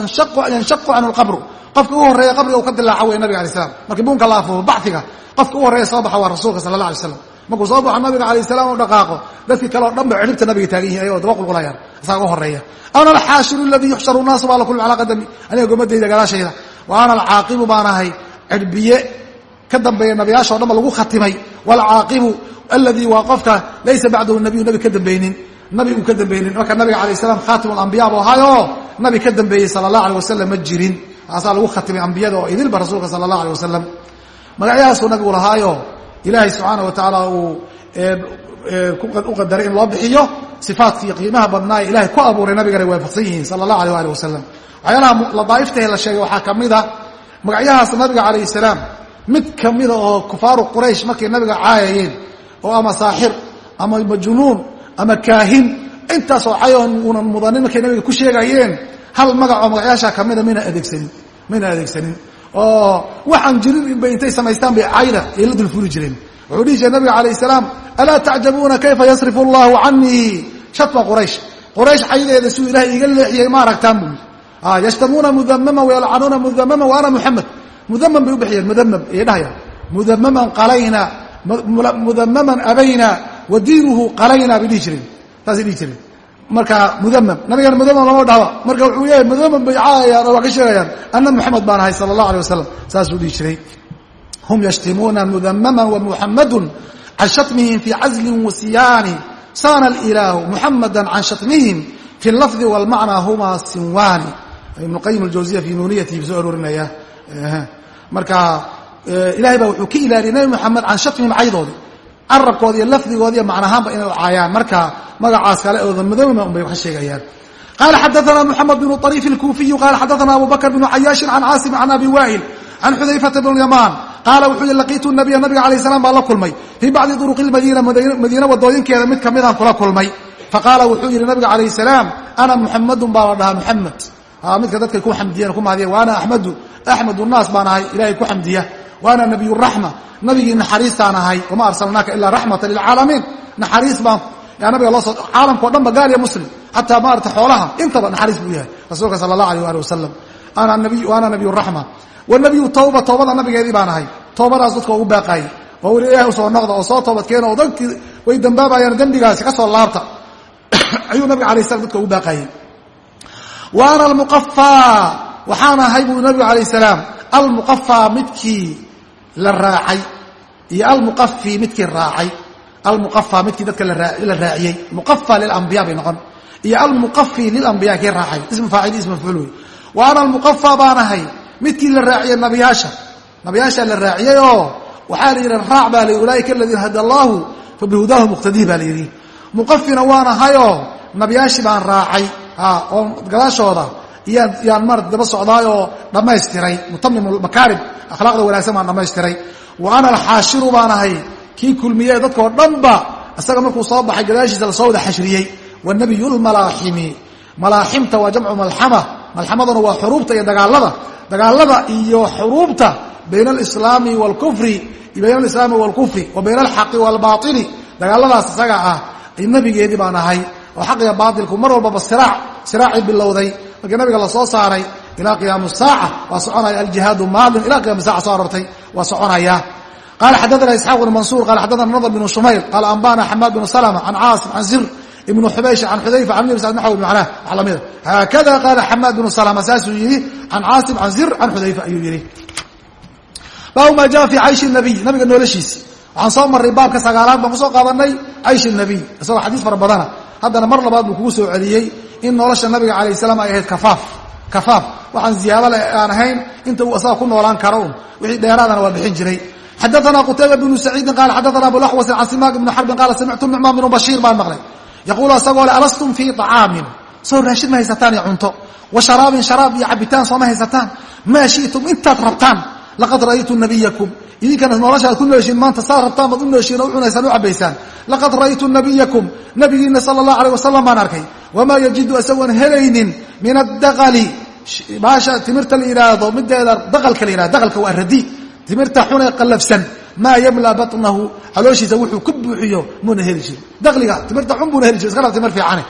yanshaqu canhu lqabru qofka u horreeya qabriga uu ka dilaaca wey nabiga alay slam markii buunka la afuufo baxiga qofka u horreeya soo baxa waa rasuulka sala allah alay slam markuu soo baxo nabiga calayh salaam u dhaqaaqo. Dadkii kale o dhan ba ciribta nabiga taagan yihiin ayagoo daba qulqulayaan isaga u horreeya. Ana alxaashiru aladii yuxsharu nnaasu baa la kulmi calaa qadami. Aniga gomadayda gadaashayda wa ana alcaaqibu baan ahay cirbiye ka dambeeya nabiyaasha o dhan ba lagu khatimay. Waalcaaqibu aladii waa qofka laysa bacdahu nabiyu nabi ka dambaynin. Nabi uu ka dambaynin. Marka nabiga alayh salaam khaatim alambiya bu ahaayo. Nabi ka dambeeyey sala allah alay wasalam ma jirin. Taasaa lagu khatimay ambiyada oo idilba rasuulka sala allah alay wasalam magacyahaasuu nabigu lahaayo ilaahay subxaana wa tacaala uu u qadaray in loo bixiyo sifaadka iyo qiimaha badnaa ee ilahay ku abuuray nabigana waafaqsan yihiin sala allah alيh ali wasalam waxyaalaha ladaaiftahe la sheegay waxaa ka mid a magacyahaas nabiga calayh salaam. Mid kamida oo kufaaru quraysh markay nabiga caayayeen oo ama saaxir ama majnuun ama kaahin intaasoo cayoon unan mudanin markay nabiga ku sheegayeen hal magacoo magacyaashaa kamida mayna adeegsanin mayna adeegsanin oo waxaan jirin inbay intay samaystaan bay cayda ay la dulfuli jireen. Wuxuu dhihi jiray nabiga calayh salaam alaa tacjabuuna kayfa yasrifu allahu canii? Shatma quraysh. Quraysh caydeeda siduu ilahay iiga leexiyey ma aragtaan buu yashtamuuna mudamama wayalcanuuna mudamama wa ana muxamed mudamam bay u bixiyeen mudamam ayay dhahayaan. Mudamaman qalayna mudamaman abayna wa diinuhu qalayna bay dhihi jireen. Saasay dhihi jireen marka mudamam nabigana mudamam lama dhahba marka wuxuu leeyahay mudamam bay caayayaan oo waa ka sheegayaan ana muxamed baan ahay sala allah alay wasalam saasuu dhihi jiray. Hum yashtimuuna mudamama wamuxamadu can shatmihim fi cazlin wasiyaani saana alilaahu muxamada can shatmihim fi lafdi walmacnaa huma sinwaani. Ibnu qayim aljawziya fi nuuniyatihi soo aroorinaya marka ilahay baa wuxuu ka ilaaliyay nabi moxamed can shatmihim caydoodi carabkooda iyo lafdigooda iyo macnahaanba inay caayaan marka magacaas kale ooda madowma un bay wax sheegayaan. Qala xadaana moxamed bnu ariif اlkuufiyu qala xadaana abu bakr cayaashin can caasim can abi waa'il can xudayfata bn yamaan qaala wuxuu yihi laqiitu nabiya nabiga alayh salam baan la kulmay. Fii bacdi duruqi lmadiina madiina wadooyinkeeda mid kamidaan kula kulmay. Faqaala wuxuu yihi nabiga calayh salaam ana muxamadun baa la dhahaa muxamed midka dadkay ku xamdiyan ku mahadiya wa ana axmadu axmed naas baan ahay ilahay ku xamdiya wa ana nabiy raxma. Nabigii naxariistaan ahay wama arsalnaaka ilaa raxmata lilcaalamiin naxariis baan nabiga loo soo caalamkao dhan ba gaal iyo muslim. Xataa maarata xoolaha intaba naxariis buu yahay rasuulka sala allah alayh ali wasalam ana nabiy raxma. Wanabiyu tawba toobada nabigeedii baan ahay. Toobadaas dadka ugu baaqaayey oo weli ilahay u soo noqda oo soo toobadkeena oo dadkii way dambaabayaan dembigaasi ka soo laabta. Ayuu nabiga alay slam dadka ugu baaqaayey wa ana almuqafaa waxaan ahay buu nabigu alayh salaam. Almuqafaa midkii la raacay iyo almuqafi midkii raacay almuqafa midkii dadka la raaciyey muqafa lilambiya bay noqon iyo almuqafi lilambiya kii raacay ismu faacil ismu mafcuul wey wa ana baan ahay midkii la raaciyey nabiyaasha nabiyaashaa la raaciyey waxaa la yidhi raac baa la ulaaika aladiina hada allahu fa bihudaahu baa la yidhi. Muqafina waan ahayoo nabiyaashii baan raacay oo gadaashooda yaan mar daba socdaayoo dhammaystiray. Mutamim makaarim akhlaaqda wanaagsan baan dhammaystiray. Wa ana alxaashiru baan ahay kii kulmiyee dadkoo dhanba isaga markuu soo baxay gadaashiisa la soo wada xashriyey. Wanabiyu lmalaaximi malaaximta waa jamcu malxama malxamaduna waa xuruubta iyo dagaalada. Dagaalada iyo xuruubta bayna alislaami waalkufri bayna alislaami waalkufri wa bayna alxaqi waalbaili dagaaladaas isaga ah nabigeedii baan ahay. Oo xaqiga baatilku mar walbaba siraac siraacii bilowday markii nabiga la soo saaray ilaa qiyaam saaca waa soconaya aljihaadu maadin ila qiyam saaca soo arortay waa soconaya. Qala xadaana isxaaq bn mansuur qala xadaana nadr bn shumayr qala ambana xamaad bn slma can caasim can zir ibn xubaysh can xudayfa can nabi sal naxw macnah wax lamida haakada qaala xamaad bn slma saasuu yidhi can caasim can zir can xudayfa ayuu yidhi. Baabu ma jaa fi cayshi nabiy nabiga noloshiisi waxaan soo marray baabka sagaalaad baan ku soo qaadanay cayshi nabiy isagoo xadiis fara badana. Haddana mar labaad buu kugu soo celiyey in nolosha nabiga alayh salaam ay ahayd kafaaf. Kafaaf. Waxaan ziyaado le aan ahayn inta uu asaga ku noolaan karo un wixii dheeraadana waa bixin jiray. Xadaana qutayba bnu saciidin qaala xadaana abulaxwasin can simaak ibni xarbin qaala samictu nucmaan bnu bashiir baan maqlay. Yaquulu asagoo le alastum fii طacaamin soo raashin ma haysataan iyo cunto. Wa sharaabin sharaab iyo cabitaan sooma haysataan? Maa shi'tum intaad rabtaan laqad ra'aytu nabiyakum idinkana nolosha aad ku nooshiin maanta saad rabtaan baad u nooshiin oo u cunaysaan u cabaysaan laqad ra'aytu nabiyakum nabigiina sala allahu alayh wasalam baan arkay. Wamaa yajidu isagoon helaynin min addaqali. Baasha timirta la yidhaahdo mideeda daqalka la yihahdo daqalka waa radi. Timirta xunee qallafsan. Maa yamla batnahu calooshiisa wuxuu ku buuxiyo muuna heli jirin. Daqliga timirta xun buuna heli jir iska dhab timir fiicane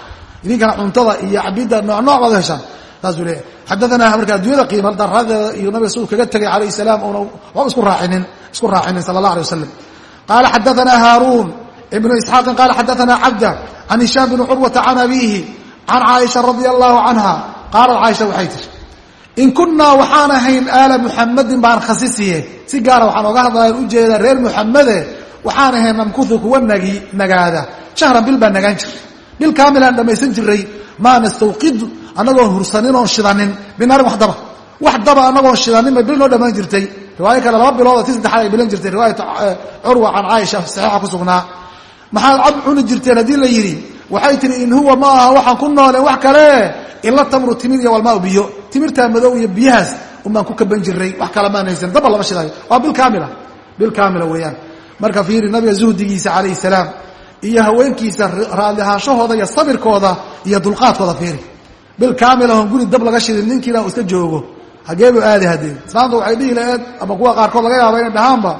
idinkana cuntada iyo cabidda nooc nooc baad heshaan. Saasuu leeyahy xadaana marka adduunyada qiima daradeeda iyo nabiga siduu kaga tegay calayh salaam una waba isku raacinin isku raacinin sala allah alay wasalam qaala xadaana haaruun ibnu isxaaqin qaala xadaana cabda can hishaam bni curwata can abiihi can caaisha radia allahu canha qaalat caaisha waxay tiri in kunnaa waxaan ahayn aala muxamadin baan khasisiye si gaara waxaan oga hadlayan u jeedaa reer muxamede waxaan ahayn namkuhu kuwa nagi nagaada. Shahran bil baan nagaan jiray. Bil kaamilaan dhammaysan jiray. Maa nastawqidu annagoon hursanin oon shidanin. Binaarin wax daba wax daba annagoon shidanin bay bil noo jirtay. Riwaayo kale laba bilood oo ti saddexaad ay bilan jirtay. Riwaayat curwa can caaisha saxiixa ku sugnaa. Maxaad cab cuni jirteen haddii la yidhi? Waxay tihi in huwa ma aha waxaan ku nooleen wax kale ila tamru timir iyo walmaa biyo. Timirtaa madow iyo biyahaas unbaan ku kaban jiray wax kale maan haysan daba lama shidayo. Waa bil kaamila bil kaamila weeyaan. Marka fiiri nabiga zuhdigiisa calayhi salaam iyo haweenkiisa raadli ahaanshahooda iyo sabirkooda iyo dulqaadkooda fiiri. Bil kaamilahon guri dab laga shidin ninkiina iska joogo hageebuu aadi haddee islaamta waxay dhihi laheed ama kuwa qaarkood laga yaaba inay dhahaanba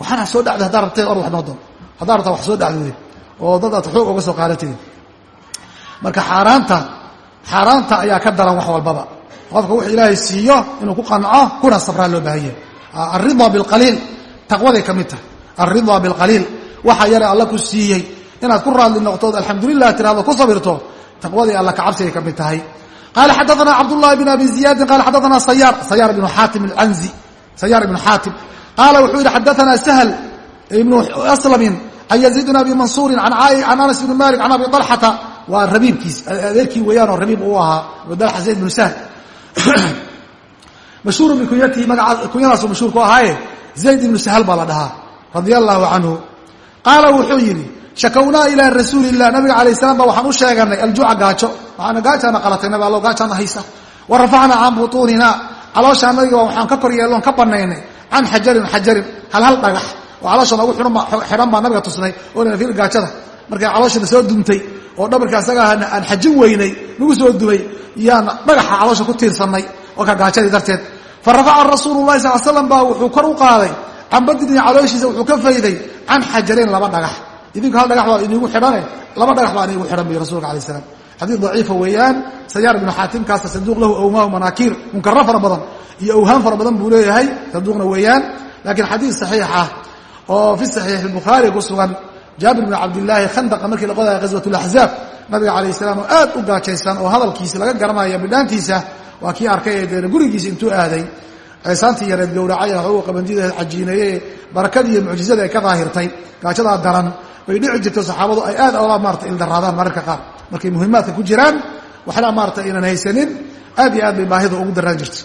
waxaana soo dhacday haddaa rabteen or wax noo doon haddaa rabtaa wax soo dhacdooden oo dad aad xoog uga soo qaadatidin marka xaaraanta xaaraanta ayaa ka daran wax walbaba. Qofka wux ilaahay siiyo inuu ku qanco kuna sabraa loo baahan yahay. Alridaa bilqaliil taqwaday ka mid tahay. Alridaa bilqaliil waxa yare alla ku siiyey. Inaad ku raadli noqtood alxamdulilah tirahdo ku sabirto taqwadii alla kacabsigay ka mid tahay qaala xadaana cabdullahi bn abi ziyaadin qala xadaana sayaar sayaar ibnu xaatim alanzi sayaar ibnu xaatim qaala wuxuu yidhi xadaana sahl ibnu aslamin can yaziid bn abi mansuurin can anas ibni malik can abi alxata waa rabiibkiis adeerkii weeyaan oo rabiib uu ahaa dalxa zayd bnu sahl mashhuuru bikunyatihi magaca kunyadaasuu mashhuur ku ahaaye zayd ibnu sahl baa la dhahaa radia allahu canhu qaala wuxuu yidhi shakownaa ilaa rasuuli illah nabiga alayh salam ba waxaan u sheeganay aljuuca gaajo. Waxaana gaajaana qalatay nabi allo gaajaana haysa. Wa rafacnaa can butuunina. Calooshaa nabiga waxaan ka kor yeelloon ka banaynay can xajarin xajarin. Hal hal dhagax. Oo caloosha noogu xidhan baa nabiga tusnay oonana fiir gaajada. Markay calooshana soo duntay oo dhabarka asaga aan xajin weynay nagu soo dumay yaan dhagaxa caloosha ku tiirsannay oo ka gaajadii darteed. Fa rafaca rasuulu lahi sal slam baa wuxuu kor u qaaday. Can badni calooshiisa wuxuu ka fayday can xajarin laba dhagax idinku hal dhagax baa iniigu xidhane laba dhagax baa iniigu xidhan buy rasulka alay slam xadiid daciifa weeyaan sayaar ibnu xaatimkaasa saduuq lahu awmaahu manaakiir munkaro fara badan iyo awhaam fara badan buu leeyahay saduuqna weeyaan. Laakiin xadiid saxiix ah oo fi saxiix bukhaari ku sugan jaabir bn cabdilaahi khandaqa markii la qodaya ghaswat laxzaab nabiga calayh salaam oo aad u gaajaysan oo hadalkiisa laga garanaya bidhaantiisa waa kii arkay ee deena gurigiisa intuu aaday ceesaantii yareed gowracay waxuu qabandideed cajiineeyey barakadii iyo mucjizada ay ka daahirtay gaajadaa daran bay dhici jirtay saxaabadu ay aad oga maarata ildaraadaan mararka qaar. Markay muhimaadka ku jiraan waxna maarata aynan haysanin aad iyo aad bay baahida ugu daraan jirtay.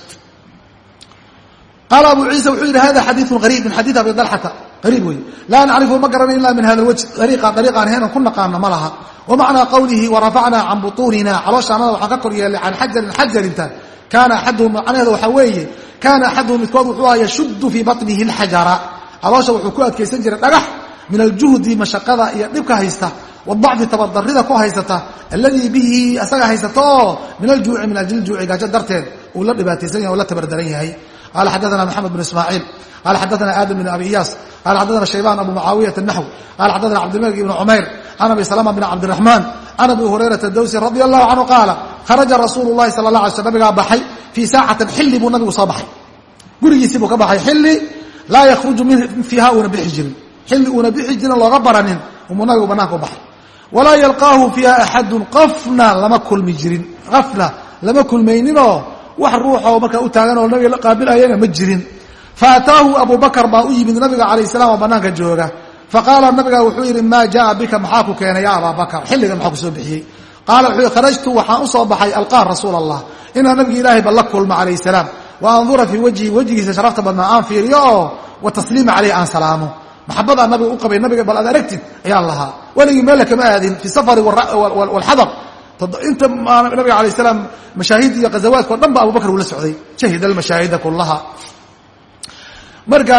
Qaala abu ciisa wuxuu yidhi hada xadiiun ariib min xadiid abi dalxata. Ariib wey laa nacrifu ma garana ila min hada wajh ariiqa ariiqaan heenan ku naqaano ma laha. Wamacnaa qowlihi warafacnaa can butuunina. Calooshaanada waxaan ka kor yeelay can xajarin xajarinta kaana axaduhum macnaheeda waxaa weeye kaana axaduhum midkood wuxuu aha yashuddu fii baطnihi اlxajara caloosha wuxuu ku adkaysan jiray dhagax min aljuhdi mashaqada iyo dhibka haysta wadacfi tabadarida ku haysata alladii bihi asaga haysata oo min aljuuci min ajli juuci gaajo darteed uu la dhibaataysan yahay o la tabardaran yahay qala xadaana mxamed bn ismaaciil qala xadaana aadam bn abi iyaas qala xadaana shaybaan abu mucaawiyat naxw qala xadaana cabdilmalik ibn cumayr can abi salama bn cabdiraxmaan can abi hurayrata dawsi radi allahu canhu qaala kharaja rasuulu llahi sala la alay sl nabigaa baxay fii saacatin xilli buu nabigu soo baxay gurigiisii buu ka baxay xilli laa yakhruju fiiha uuna bixi jirin xilli uuna bixi jirin looga baranin umuu nabigu banaanka u baxay walaa yalqaahu fiiha axadun qofna lama kulmi jirin qafna lama kulmayninoo wax ruuxoo markaa u taagan oo nabiga la qaabilayana ma jirin faataahu abu bakar baa u yimid nabiga calayh salam oo banaanka jooga faqaala nabiga wuxuu yidhi maa jaa bika maxaa ku keenay ya abaa bakar xilligan maxaa ku soo bixiyey qaala wuxuu yidhi kharajtu waxaan u soo baxay alqaa rasuul allah inaan nabiga ilaahay ba la kulmo calayh salaam wa andura fii wajhi wejigiisa sharafta badnaa aan fiiriyo oo wa tasliima caleyh aan salaamo maxabadaan nabiga u qabay nabiga bal aad aragtid ayaan lahaa weligii meella kama aadin fi safari walxadar inta nabiga alay salaam mashaahid iyo ghazawaadka o dhan ba abubakar uu la socday shahida almashaahida kullaha marka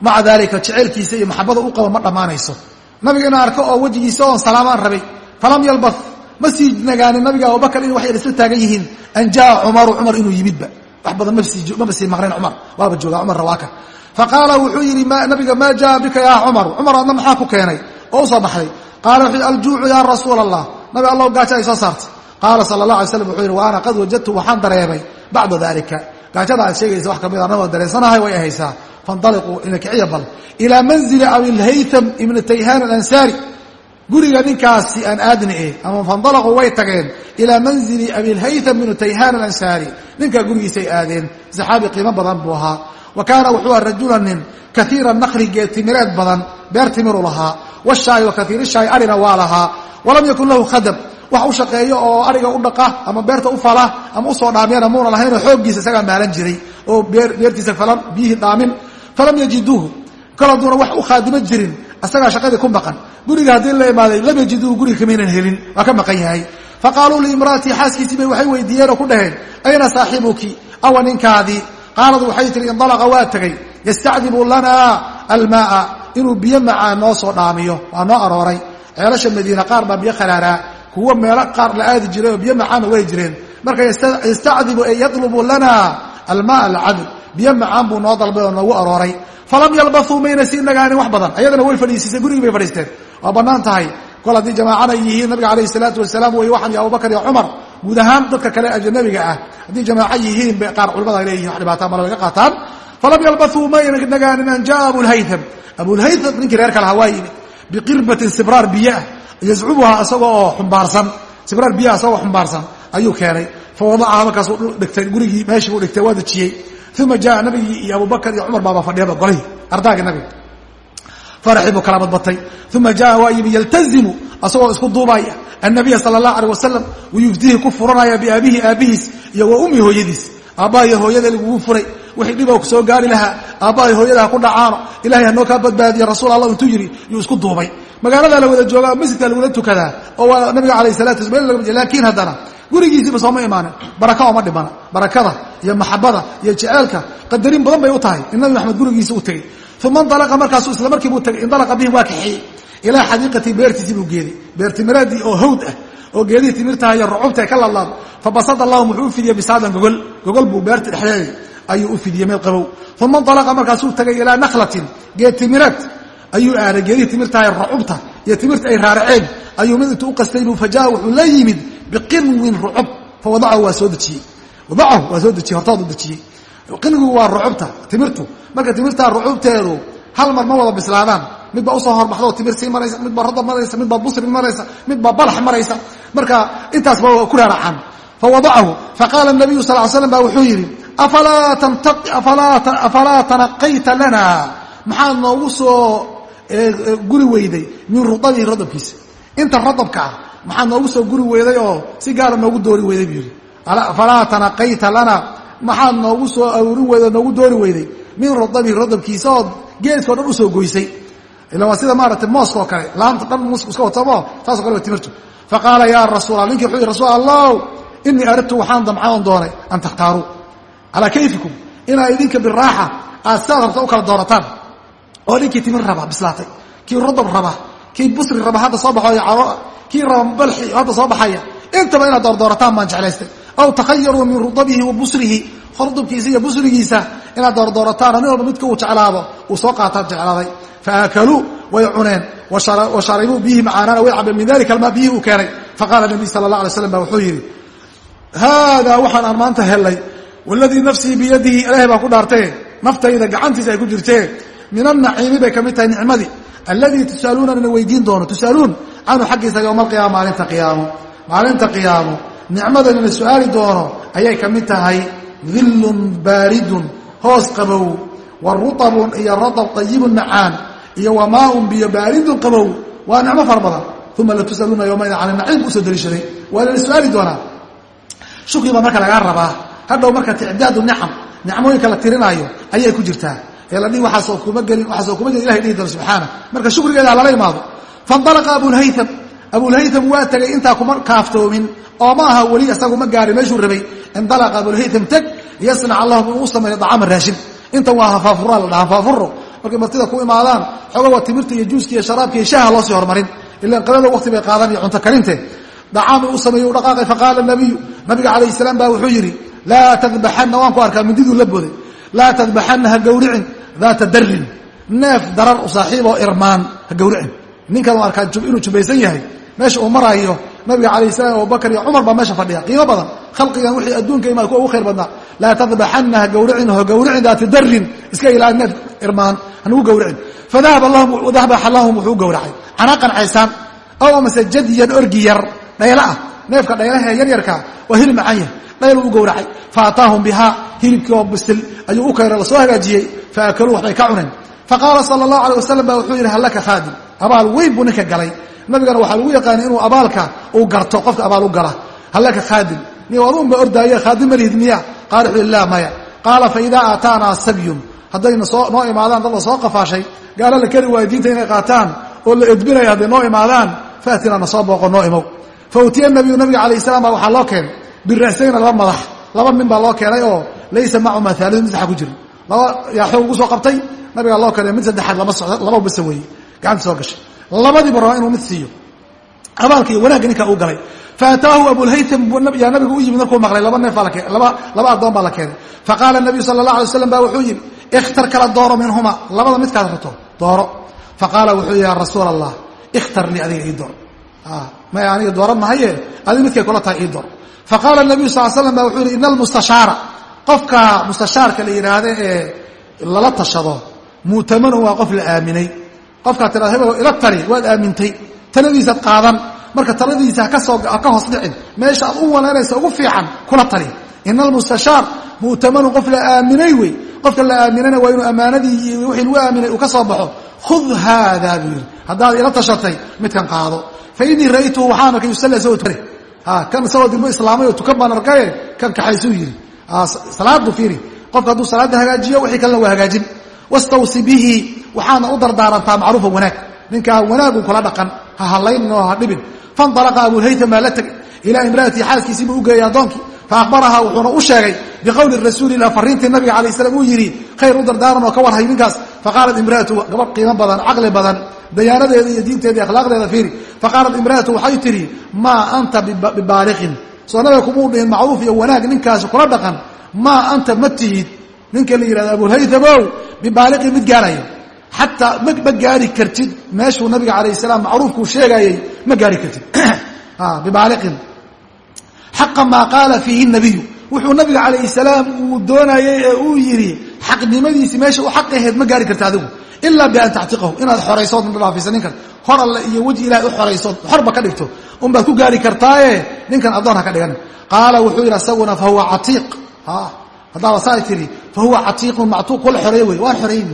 maca daalika jeceelkiisa iyo maxabada u qabo ma dhammaanayso. Nabiga inaan arko oo wejigiisa oon salaamaan rabay. Falam yalbah ma sii nagaanin nabiga abubakar in wax yar isla taagan yihiin. An jaa cumaru cumar inuu yimidba. Wax badan maba sii maqnayn cumar. Waaba joogaa cumar rawaaka. Faqaala wuxuu yidhi nabiga maa jaa bika yaa cumaru cumar adna maxaa ku keenay? Oo u baxday qaala wuxuu aljuucu yaa rasuula allah nabi allah gaajo ay soo saartay qaala sala allah alay slam wuxuu yidhi wa qad wajadtu waxaan dareemay. Bacda dalika gaajada aad sheegaysa wax ka mid anagoo dareensanahay way ahaysaa faindaliquu ina kiciya bal. Ilaa manzili abilhaytham ibni tayhaan alansaari guriga ninkaasi aan aadni eh ama faindalaquu way tageen. Ilaa manzili abilhaytham ibni tayhaan alansaari ninkaa gurigiisay aadeen saxaabi qiimo badan buu ahaa. Wa kaana wuxuu aha rajulan nin kaiira nakri geetimireed badan beer timiru lahaa. Washaayi wa kaiirishaay arina waa lahaa. Walam yakun lahu khadam wax u shaqeeyo oo ariga u dhaqa ama beerta u fala ama u soo dhaamiyana muuna lahaynoo xooggiisa isagaa maalan jiray oo beertiisa falan biyihii dhaamin falam yajiduuhu. Kol hadduuna wax u khaadimo jirin isagaa shaqadii ku maqan. Guriga haddii la imaaday lam yajiduuhu guriga kamaynan helin waa ka maqan yahay. Faqaaluu liimra'atii xaaskiisii bay waxay weydiiyeen oo ku dhaheen ayna saaxibuki awa ninkaadii qaalad waxay tihi indalaqa waa tegey yastacdibu lanaa almaaa inuu biyo macaan noo soo dhaamiyo waa noo arooray. Ceelasha madiina qaar baa biyo kharaaraa kuwo meelo qaar la aadi jiray oo biyo macaanna way jireen. Marka yastacdibu ay yadlubu lana almaa alcadl. Biyo macaan buu noo dalbay oo noogu arooray. Falam yalbathuu mayna sii nagaanin wax badan. Ayadana way fadhiisiisay gurigii bay fadhiisteen waa bannaan tahay. Kol haddii jamaacana yihiin nabiga calayhi salaatu wasalaam wey waxan iyo abubakar iyo cumar. Guud ahaan dadka kale ajnabiga ah. Haddii jamaaco yihiin bay qaar culimada leeyihiin wax dhibaataa mala laga qaataan. Falam yalbathuu mayna nagaanin an jaa abulhaytham abulhaytham ninkii reer kalaha waa yimid. Biqirbatin sibraar biyoah yazcubuha isagoo oo xumbaarsan. Sibraar biyaha isagoo xumbaarsan ayuu keenay. Fa wadacaha markaasuu dhigtay gurigii meeshii buu dhigtay waa dejiyey. Uma jaa nabigii iyo abubakar iyo cumar baaba fadhiyaba golihii ardaagii nabiga faraxii buu kala badbatay uma jaa waa yimi yaltazimu asagoo isku duubaya annabiya sala allah aleh wasalam wayufdihi ku furanaya biaabihi aabbihiis iyo wa ummi hooyadiis. Aabbaha iyo hooyada lagugu furay wixii dhiba soo gaari lahaa aabbahay hooyada ha ku dhacaano ilahay hanoo kaa badbaadiya rasuul allah intuu yidhi yuu isku duubay. Magaaladaa la wada joogaa masjidkaa lagula tukadaa oo waa nabiga alayh salatu wasala laakiin haddana gurigiisiiba sooma imaanin baraka ooma dhimana barakada iyo maxabada iyo jeceelka qadarin badan bay u tahay in nabi maxamed gurigiisa u tegey. Uma indalaqa markaasu isla markii buu tegey indalaqa bihim waa kaxeeyey ilaa xadiiqatii beertiisii buu geeday beer timireedii oo hawd ah oo geedihii timirtaha iyo rucubta ka ladlaad fabasada allahum wuxuu u fidiyey bisaadan gogol gogol buu beerta dhexdeedii ayuu u fidiyey meel qabow. Uma indalaqa markaasuu tegay ilaa nakhlatin geed timireed ayuu aaday geedihii timirtaha rucubta iyo timirta ay raaraceen ayuu mid intuu u qastay buu fajaa wuxuu la yimid biqinwin rucub fa wadacahu waa soo dejiyey. Wadacahu waa soo dejiyey hortoodu dejiyey. Qinwigu waa rucubta timirtu. Marka timirtaa rucubteedu hal mar ma wada bislaadaan. Midbaa u soo horbaxdoo timir sii maraysa midbaa radab maraysa midbaa busri maraysa midbaa balax maraysa. Marka intaasba ku raaracaan. Fawadacahu faqaala nabiyu sal l slam ba wuxuu yidhi afalaa tanaqayta lana. Maxaad noogu soo guri weyday min rudabihi radabkiisa. Inta radabka ah maxaad noogu soo guri weyday oo si gaara noogu doori weyday buu yidhi. Falaa tanaqayta lana. Maxaad noogu soo aruurin weyday noogu doori weyday? Min rudabihi radabkiisa ood geedkao dhan u soo goysay. Ila waa sida maaratay mooska oo kale. Laanta dhan iska watamo saasoo kale wa timirtu faqaala yaa rasuula ninkii wuxuu yihi rasuul allah inii aradtu waxaan damcaon doonay an takhtaaruu calaa kayfikum inaa idinka biraaxa aad sidaad rabta u kala doorataan. Oo ninkii timir raba bislaatay. Kii radab raba kii busri raba hadda soo baxoy caro kii raba balxi hadda soo baxaya. Intaba inaad doordoorataan baan jeclaystay. Aw takhayaruu min rudabihi wa busrihi radabkiisa iyo busrigiisa inaad doordoorataan nin walba midka uu jeclaado uu soo qaataan jeclaaday faakaluu way cuneen. Wa sharibuu bihi macaanaana way cabeen min dalika almaa biyihii uu keenay. Faqala nabiy sala allah alay slam ba wuxuu yidhi haadaa waxaan aan maanta hellay waladii nafsii biyadihi ilaahay baan ku dhaartee naftayda gacantiisa ay ku jirtee min annaciimi bay ka mid tahay nicmadii alladii tusaaluuna ina weydiin doono tusaaluun canhu xaggiisa yowma alqiyaama maalinta qiyaamo maalinta qiyaamo nicmadan ina su'aali doono ayay ka mid tahay dillun baaridun hoos qabow wa rutabun iyo ratab ayibun macaan iyo wa maaun biyo baaridun qabow waa nicmo fara badan uma latusaluuna yowmaidin cala naciim u soo daliishaday waa lana su'aali baa hadhow marka ticdaadu nicam nicmooyinka la tirinaayo ayay ku jirtaa. Ee la dhihi waxaasoo kuma gelin waxaasoo kuma gelin ilahay dhihi doono subxaana. Marka shukrigeeda halala imaado. Faindalaqa abulhaytham abulhaytham waa tegay intaa kuma kaaftoomin oo ma aha weli isagu ma gaarin meeshuu rabay. Indalaqa abulhaytham teg yasnac allahum inuu u sameeyo dacaama raashin. Intan waa hafaafura la dhaha hafaafuro markay martida ku imaadaan xooga waa timirta iyo juuska iyo sharaabka iyo shaha loo sii hormarin. Ilaan qadada waqti bay qaadan iyo cunto karinte dacaam u sameeye u dhaqaaqay faqaala nabiyu nabiga calayh salaam baa wuxuu yidhi laa tadbaxanna waan ku arkaa mindiduu la boday. Laa tadbaxanna ha gawricin daata darin neef darar u saaxiiboo irmaan ha gawricin ninkan u arkaa inuu jubaysan yahay meesha uu maraayo nabiga calayh salaam abubakar iyo cumar baa meesha fadhiya. Qiimo badan. Khalqigan wixii adduunka imaad kuwa ugu khayr badnaa. Laa tadbaxanna ha gawricin ha gawricin daati darin iska ilaali neef irmaan hanugu gawricin fadahaba lahum wuxuu gawracay canaaqan caysaan aw amase jadiyan orgi yar dhayla ah. Neefka dhaylaha yaryarka waa hilib macaan yahay dhayl u gowracay. Faataahum bihaa hilibkii oo bisil ayuu u kayra la soo hagaajiyey. Faakaluu waxbay ka cuneen. Faqaala sala allahu alay wasalam ba wuxuu yidhi hallaka khaadim abaal weyn buu ninka galay. Nabigana waxaa lagu yaqaanay inuu abaalka uu garto qofka abaal u gala. Hallaka khaadim niy aduunba ordaaye khaadim malihid miya. Qaala wuxuu ilah maya. Qaala fa idaa aataanaa sabyun haddayna soo noo imaadaan dad la soo qafaashay. Gaalo la keri waayo diinta inay qaataan oo la edbinaya hadday noo imaadaan faatinaa na soo booqo noo imow. Fa utiya nabiyu nabiga calayh salam baa waxaa loo keenay bira'sayna laba madax. Laba nin baa loo keenay oo laysa macu maaalid mid saxa ku jirin laba yaa xoog ugu soo qabtay nabigaa loo keenay mid saddexaad lama socdo laba basa weeye gacanta soo gashay. Labadiiba rabaa inuu mid siiyo. Abaalka iyo wanaagga ninkaa uu galay. Faataahu abulhaytam yaa nabigu u yimid markuu maqlay laba neef baa laba laba addoon baa la keenay. Faqaala nabiyu sala allah alay slam ba wuxuu yidhi ikhtar kala dooro minhuma labada midkaad rabto dooro. Faqaala wuxuu yidhi ya rasuula allah ikhtar lii adiga ii door. Maya aniga dooran mahaye? Adi midkay kula tahay ii door faqaala nabiyu sal slam ba wuxuu yihi ina almustashaara qofka mustashaarka la yidhaahda ee lala tashado mu'tamanun waa qof la aaminay. Qofkaa tirada hebel ila tali waad aamintay. Taladiisaad qaadan. Marka taladiisa haka hoos dhicin. Meesha aad u wanaanaysa ugu fiican kula tali ina almustashaar mu'tamanun qof la aaminay wey. Qofka la aaminayna waa inuu ammaanadii iyo wixii lagu aaminay uu ka soo baxo. Khud haada buu yidhi. Haddaad ila tashatay midkan qaado. Fa innii ra'aytuhu waxaan arkay yusalla isagoo tukane kan isagoo dilmo islaamay oo tukan baan arkaye kan kaxaysuu yidhi salaadu fiiri. Qofka hadduu salaadda hagaajiyo wixii kalena waa hagaajin. Wastawsi bihi waxaana u dardaarantaa macruufa wanaag. Ninkaa wanaagun kula dhaqan ha hallaynin oo ha dhibin. Faindalaqa abulhaytam baa la tegay ilaa imra'atii xaaskiisiibuu u geeyay addoonkii faaqbaraha wuxuuna u sheegay biqowli rasuulilah fariintii nabiga calayh salam uu yidhi khayr u dardaaran oo ka warhay ninkaas. Faqaalat imra'atu gabadh qiimo badan caqli badan dayaanadeeda iyo diinteeda iyo akhlaaqdeeda fiiri faqaalat imra'atu waxay tidhi maa anta bibaaliqin soo nabiga kumuu dhihin macruuf iyo wanaag ninkaasi kula dhaqan maa anta ma tihid ninka la yidhahdo abulhaytamow bibaaliqin mid gaaraya xataa ma gaari kartid meeshuu nabiga calayh salaam macruufkuu sheegayey ma gaari kartid bibaaliqin xaqa maa qaala fiihi nabiyu wuxuu nabiga calayh salaam uu doonayey ee uu yidhi xaqnimadiisii meesha u xaq ahayd ma gaari karta adigu ilaa bian tactiqahu inaad xoraysood dhaafiso ninkan hor alle iyo weji ilahay u xoraysood xorba ka dhigto unbaad ku gaari kartaaye ninkan addoon ha ka dhigan qaala wuxuu yidhi asaguna fa huwa catiiq haddaaba saa tidhi fa huwa catiiqun mactuuq kula xoreeye wey waan xoreeyey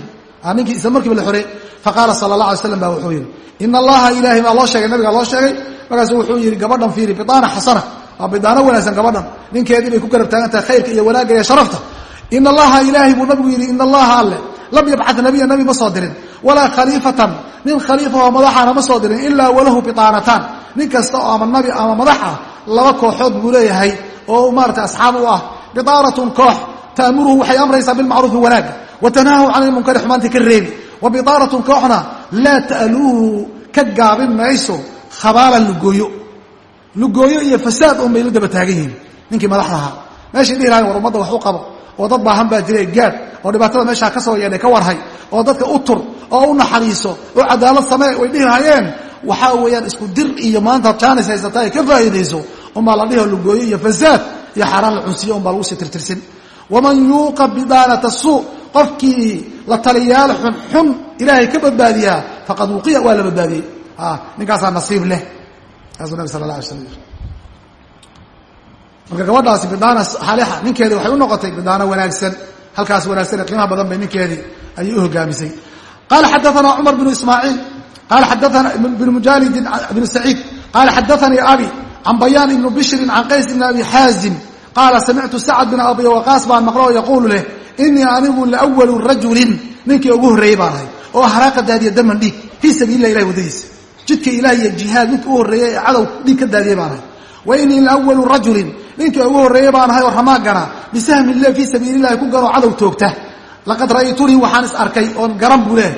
ninkii isla markiiba la xoreeyey faqaala sala allah alay slam ba wuxuu yidhi ina allaha ilaahay baa loo sheegay nabigaa loo sheegay markaasu wuxuu yidhi gabadhan fiiri bidaana xasana waa bidaano wanaagsan gabadhan ninkeedii bay ku garab taagan tahay khayrka iyo wanaagga iyo sharafta ina allaha ilaahay buu nabigu yidhi ina allaha alle lam yabcad nabiya nabi ma soo dirin walaa khaliifatan nin khaliifa oo madaxana ma soo dirin ilaa walahu bidaanataan nin kasta oo ama nabi ama madax ah laba kooxood buu leeyahay oo maarata asxaab u ah bidaanatun koox ta'muruhu waxay amraysaa bilmacruufi wanaagga wa can ilmunkari xumaantii ka reebi wa bidaanatun kooxna laa ta'luuhu ka gaabin mayso khabaalan lugooyo lugooyo iyo fasaad un bay la daba taagan yihiin ninkii madaxda ahaa meeshay dhihi lahayn war ummadda wax u qabo oo dad baahan baa jira gaad oo dhibaatada meeshaa ka soo yeedhay ka warhay oo dadka u tur oo u naxariiso oo cadaalad samee way dhihi lahayeen waxaa weeyaan isku dir iyo maanta jaanis haysata ay ka faa'iidayso unbaa la dhihi lugooyo iyo fasaad iyo xaaraan la cunsiyo unbaa lagu sii tirtirsin. Waman yuuqa bidaanata suu qofkii la taliyaal xunxun ilaahay ka badbaadiyaa faqad wuqiya waa la badbaadiyey. Ninkaasaa nasiib leh. Kaasuu nabig sala la alay slam marka gabadhaasi bidaana saalixa ninkeedii waxay u noqotay bidaano wanaagsan. Halkaas wanaagsan ee qiimaha badan bay ninkeedii ayay u hogaamisay. Qala xadaana cumar bnu ismaaciil qala xadaana bn mujalidin bn saciid qala xadaanii abi can bayaan ibni bishrin can qays ibni abi xaazim qaala samictu sacd bin abi waqaas baan maqlo yaquulu leh inii anigu lawalu rajulin. Ninkii ugu horreeyey baan ahay oo haraaqa daadiya daman dhiig fii sabiililah ilahi waddadiisa jidka ilaah jihaad ninka u horreeyey ee cadow dhiig ka daadiyey baan ahay wa inii lawalu rajulin. Ninkii ugu horreeyey baan ahay oo ramaagana bisahmin le fii sabiililahi ku ganoo cadow toogta. Laqad ra'aytunii waxaan is arkay oon garan buu leh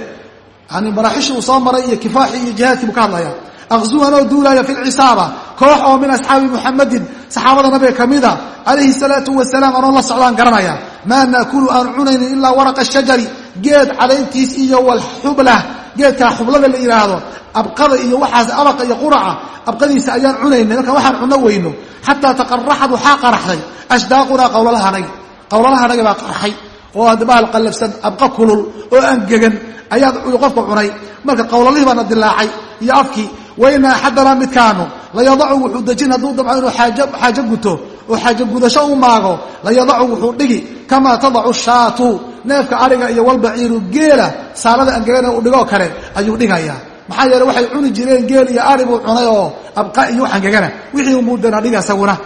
yani maraaxishii uu soo maray iyo kifaaxii iyo jihaadkii buu ka hadlaya aqzu anoo duulaaya fi lcisaaba koox oo min asxaabi muxamadin saxaabada nabiga ka mida calayhi salaatu wasalaam anoon la socdaan garanaya. Maa naakulu aan cunaynin ilaa waraqa shajari geed cadayntiis iyo walxubla geedkaa xublada la yidhaahdo abqada iyo waxaas abaqa iyo quraca abqadiisa ayaan cunaynay marka waxaan cunno weyno xataa taqaraxad waxaa qaraxday ashdaaqunaa qowlalahanagi qowlalahanagi baa qaraxay oo adbaal qallabsan abqa kulul oo angegan ayaad qofka cunay marka qowlalihii baana dilaacay iyo afkii waina axadanaa midkaanu layadacu wuxuu dejin hadduu damco inuu xaajo guto oo xaajo gudasho u maago layadacu wuxuu dhigi kamaa tadacu shaatu neefka ariga iyo walbaciiru geela saalada angegana uu dhigoo kale ayuu dhigayaa maxaa yeele waxay cuni jireen geel iyo ari buu cunay oo abqa iyo angegana wixii umuudana dhiga isaguna.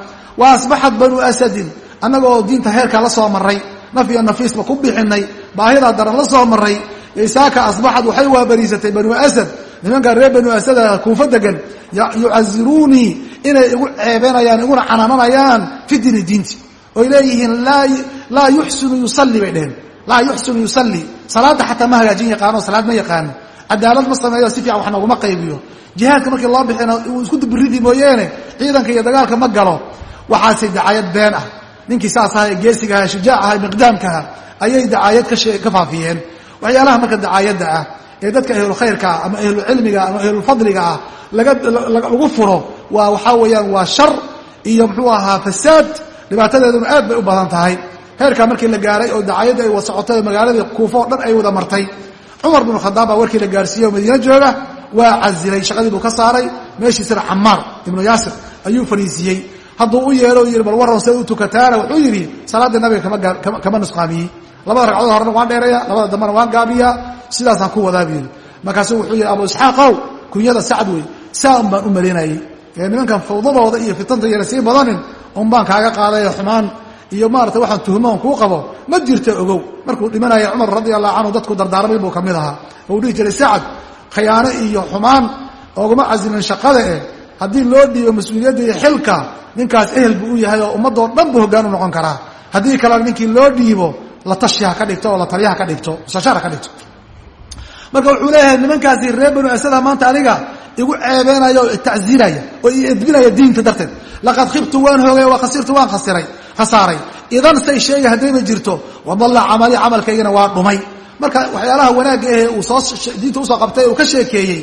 Wa asbaxat banuu asadin annagoo diinta heerkaa la soo maray naf iyo nafiisba ku bixinay baahidaa daran la soo maray isaaka asbaxad waxay waabariisatay banuu asad. Nimanka reer banuu asada kuufa degan yucaziruunii inay igu ceebenayaan iguna canaananayaan fi diini diinti. Oy leeyihiin laa yuxsinu yusalli bay dheheen laa yuxsinu yusalli. Salaadda xataa ma hagaajin yaqaano salaad ma yaqaano. Cadaalad ma sameeyo si fiican wax nooguma qaybiyo. Jihaadka markii loo bixina uu isku dubiridi mooyeene ciidanka iyo dagaalka ma galo. Waxaase dacayad been ah. Ninkii saas aha ee geesiga aha shujaac aha miqdaamkaha ayay dacaayad ka faafiyeen. Waxyaalaha marka dacaayadda ah ee dadka ahlulkhayrkaa ama ahlucilmiga ama ahlulfadliga ah lagu furo waa waxaa weeyaan waa shar iyo muxuu ahaa fasaad. Dhibaatadeeduna aad bay u badan tahay heerkaa markii la gaaray oo dacaayadda ay wasocotay magaaladii kuufo o dhan ay wada martay. Cumar binu khadaab baa warkii la gaarsiiyey oo madiino jooga waa cazilay shaqadii buu ka saaray. Meeshiisana camaar ibnu yaasir ayuu fadhiisiiyey hadduu u yeelo yidhi bal warran say u tukataana wuxuu yidhi salaaddii nabiga kama nusqaamiyey labada ragcadood horena waan dheereeya labada dambena waan gaabiyaa sidaasaan ku wadaa buu yidhi wuxuu yidhi abu isxaaqow kunyada sacd wey saa baan u malaynayey ee nimankan fawdadooda iyo fitanta yana sii badanin un kaaga qaadayo xumaan iyo maarata waxaan tuhmoon kuu qabo ma jirta ogow. Markuu dhimanaya cumar radi allahu canhu dadku dardaarmay buu ka mid ahaa. Ou dhihi jiray sacad khiyaano iyo xumaan ooguma casilin shaqada eh. Haddii loo dhiibo mas'uuliyadda iyo xilka ninkaas ehel buu u yahay oo ummaddoo dhan buu hoggaan u noqon karaa. Haddii kalena ninkii loo dhiibo la tashi ka dhigto oo la taliya ha ka dhigto mustashaar ha ka dhigto. Marka wuxuu leeyahay nimankaasi reer banu asada maanta aniga igu ceebeenaya oo tacziiraya oo i edbinaya diinta darteed. Laqad khibtu waan hoogay wa khasirtu waan khasiray khasaaray idan say sheega haddayba jirto wadalla camali camalkaygana waa dhumay. Marka waxyaalaha wanaagga ahee uu soo diinta u soo qabtay uu ka sheekeeyey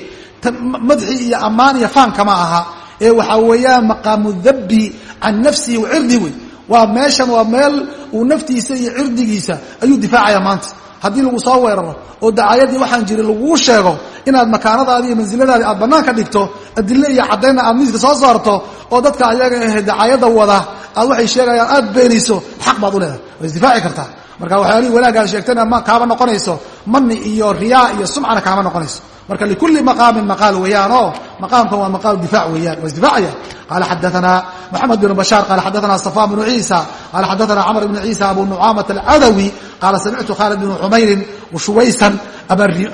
madxi iyo ammaan iyo faanka ma aha. Ee waxaa weeyaan maqaamu dabbi can nafsihi wa cirdi wey waa meeshan waa meel uu naftiisa iyo cirdigiisa ayuu difaacaya maanta haddii lagu soo weeraro oo dacaayadii waxaan jirin laguu sheego inaad makaanadaadi iyo mansiladaadi aad banaanka dhigto adille iyo caddaynna aad miiska soo saarto oo dadka ayaga ahe dacaayadda wada aad waxay sheegayaan aad beenayso xaq baad u leedahay waa isdifaaci kartaa marka waxyaalihii wanaaggaa sheegtana ma kaama noqonayso. Mani iyo riyaa iyo sumcana kaama noqonayso. Marka likulli maqaamin maqaal weeyaan oo maqaamkan waa maqaam difac weeyaan. Waa isdifaacaya qala xadaana moxamed bn bashaar qala xadaana safan bnu ciisa qala xadaana camr bn ciisa abu nucaamat alcadawi qaala samictu khaalid bn xumayrin shuwaysan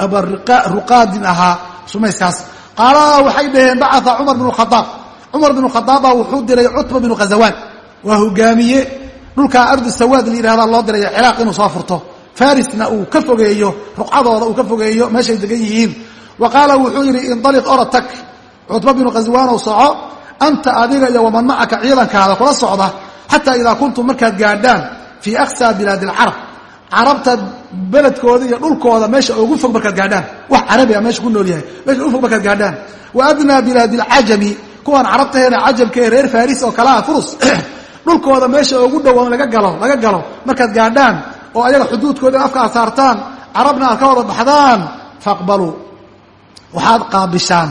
abaruqaadin ahaa shumayskaas qaala waxay dhaheen bacaa cumar bn khaaab cumar bn khadaaba wuxuu diray cutba bnu khazawaan. Waa hogaamiye dhulkaa ardu sawaad la yidhahda loo diray ciraaq inuu soo furto. Farisna uu ka fogeeyo ruqcadooda uu ka fogeeyo meeshay degan yihiin. Wa qaala wuxuu yidhi indaliq oratag cutba binu khaswaanow soco anta adiga iyo waman macaka ciidankaada kula socda xataa idaa kuntum markaad gaadhaan fii aqsaa bilaadi alcarab carabta beledkooda iyo dhulkooda meesha ugu fog markaad gaadhaan. Wax carabi a meesha ku nool yahay meesha ugu fog markaad gaadhaan. Wa adnaa bilaadi alcajami kuwaan carabtaheena cajamka ee reer faris oo kale furus dhulkooda meesha ugu dhowan laga galo laga galo. Markaad gaadhaan oo ayaga xuduudkooda afka aad saartaan carabna aad ka wada baxdaan faqbaluu waxaad qaabishaan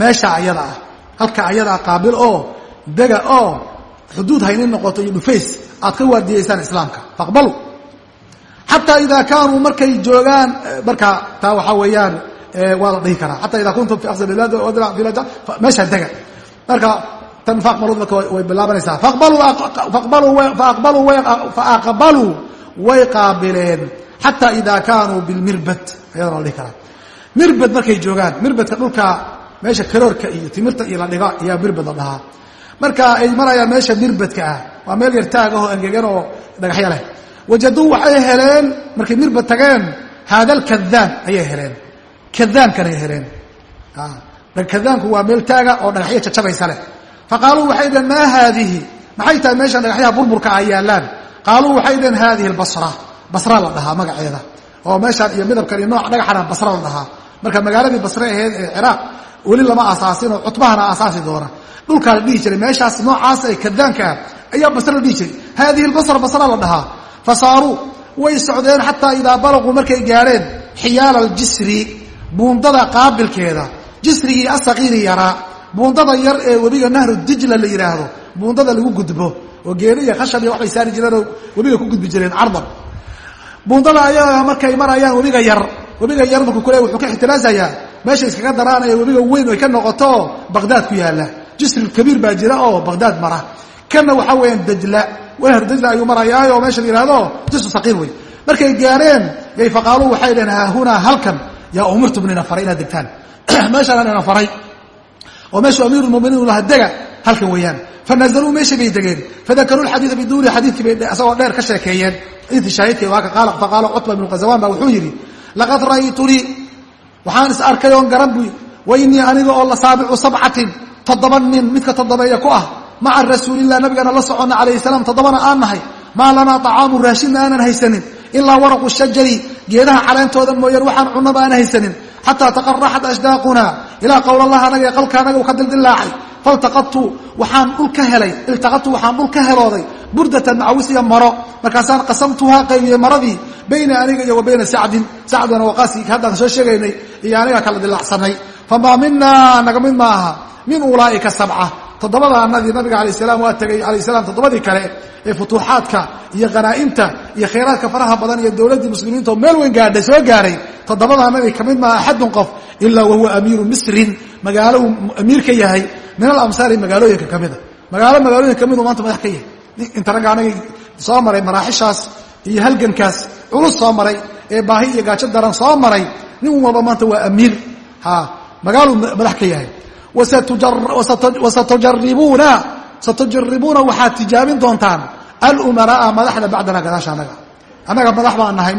meesha ayada ah. Halka ayadaa qaabil oo dega oo xuduud haynin noqoto iyo dhufays aad ka waardiyeysaan islaamka. Faqbaluu xataa idaa kaanuu markay joogaan marka taa waxaa weeyaan waa la dhihi karaa. Xataa idaa kuntum fi aqsa bilad meesha dega. Marka tan way bilaabanaysaa. Faaqbaluu way qaabileen xataa idaa kaanuu bilmirbad. Ayadana la dhihi karaa. Mirbad markay joogaan mirbadka dhulka meesha karoorka iyo timirta iyo la dhiga ayaa mirbad la dhahaa. Marka ay marayaan meesha mirbadka ah waa meel yar taag ahoo engegan oo dhagaxyo leh. Wajaduu waxay heleen markay mirbad tageen haada alkadaan ayay heleen. Kadaankanay heleen. Kadaanku waa meel taaga oo dhagaxyo jajabaysa leh faqaaluu waxay dhaheen maa haadihi maxay tahay meeshan dhagaxyaha burburka ay yaalaan. qaaluu waxay dhaheen haadihi albasra basra la dhahaa magaceeda oo meeshaan iyo midabkan iyo nooc dhagaxana basra la dhahaa. marka magaaladii basre aheyd ee ciraaq weli lama asaasin oo cutbahana asaasi doona. dhulkaa la dhihi jiray meeshaas noocaas ee kadaanka ah ayaa basra la dhihi jiray. haadihi albasra basra la dhahaa. fasaaruu way socdeen xataa idaa balaquu markay gaadheen xiyaala aljisri buundada qaabilkeeda jisrigii asaqiiri yaraa buundada yar ee webiga nahru dijla la yidhaahdo buundada lagu gudbo oo geeli iyo khashab iyo waxbay saari jireenoo webiga ku gudbi jireen cardan buundada ayaga markay marayaan webiga yar webiga yar markuu kule wuxuu ka ixtiraasayaa meesha iskaga daraanaya webiga weyn ay ka noqoto baqdaad ku yaalla. Jisri kabiir baa jira oo baqdaad mara. Kanna waxaa weeyaan dajla wehar dajla ayuu marayaayo meesha la yihahdo jisru saqiir wey markay gaareen yay faqaaluu waxay dhaheen haahunaa halkan yaa umirtu bnina faray inaad degtaan. Meeshaanaan ina faray oo meeshuu amiiru lmuminiin laha dega halkan weeyaan. Fanazaluu meeshii bay degeen. Fadakaruu xadiia biduuli xadiikii bay isagoo dheer ka sheekeeyeen. Xadiikii shaahidkii waa ka faqaala cutba ibnu qazawaan baa wuxuu yidhi laqad ra'aytunii waxaan is arkay oon garan buy wa inii aniga oo la saabicu sabcatin toddoba nin midka toddobeeya ku ah maca rasuulilah nabigana la soconna calayhi salaam toddobana aan nahay maa lanaa طacaamu raashinna aanan haysanin ilaa waraqu shajari geedaha caleentooda mooyaan xataa taqaraxat ashdaaquna ilaa qowlallah anaga ee qalka anaga ka dildilaacay faltaqadtu waxaan dhul ka helay iltaqadtu waxaan dhul ka helooday burdatan macawisiya maro markaasaan qasamtuhaa qaybiyey maradii bayna aniga iyo wa bayna sacdin sacduna waqaasi haddaan soo sheegaynay iyo aniga kala dilaacsanay famaa minaa naga mid ma aha min ulaa'ika sabca toddobadaanadii nabiga alayh salaam waa tegay alayh salaam toddobadii kale ee futuuxaadka iyo khanaa'imta iyo khayraadka faraha badan iyo dowladdii muslimiinta oo meel weyn gaadhay soo gaaray. Toddobadaanadii ka mid maaha axadun qof ilaa wahuwa amiiru misrin magaalo uu amiir yahay min alamsaari magaalooyinka ka mida magaalo magaalooyinka ka midu maanta madax ka yahay. Inta anagii soo maray maraaxishaas iyo halgankaas culus soo maray ee baahi iyo gaajo daran soo maray nin walba maanta waa amiir. Ha magaaluu madax ka yahay wasatujaribuuna satujaribuuna waxaad tijaabin doontaan alumaraaa madaxda bacdana gadaasha annaga annaga madax baan nahay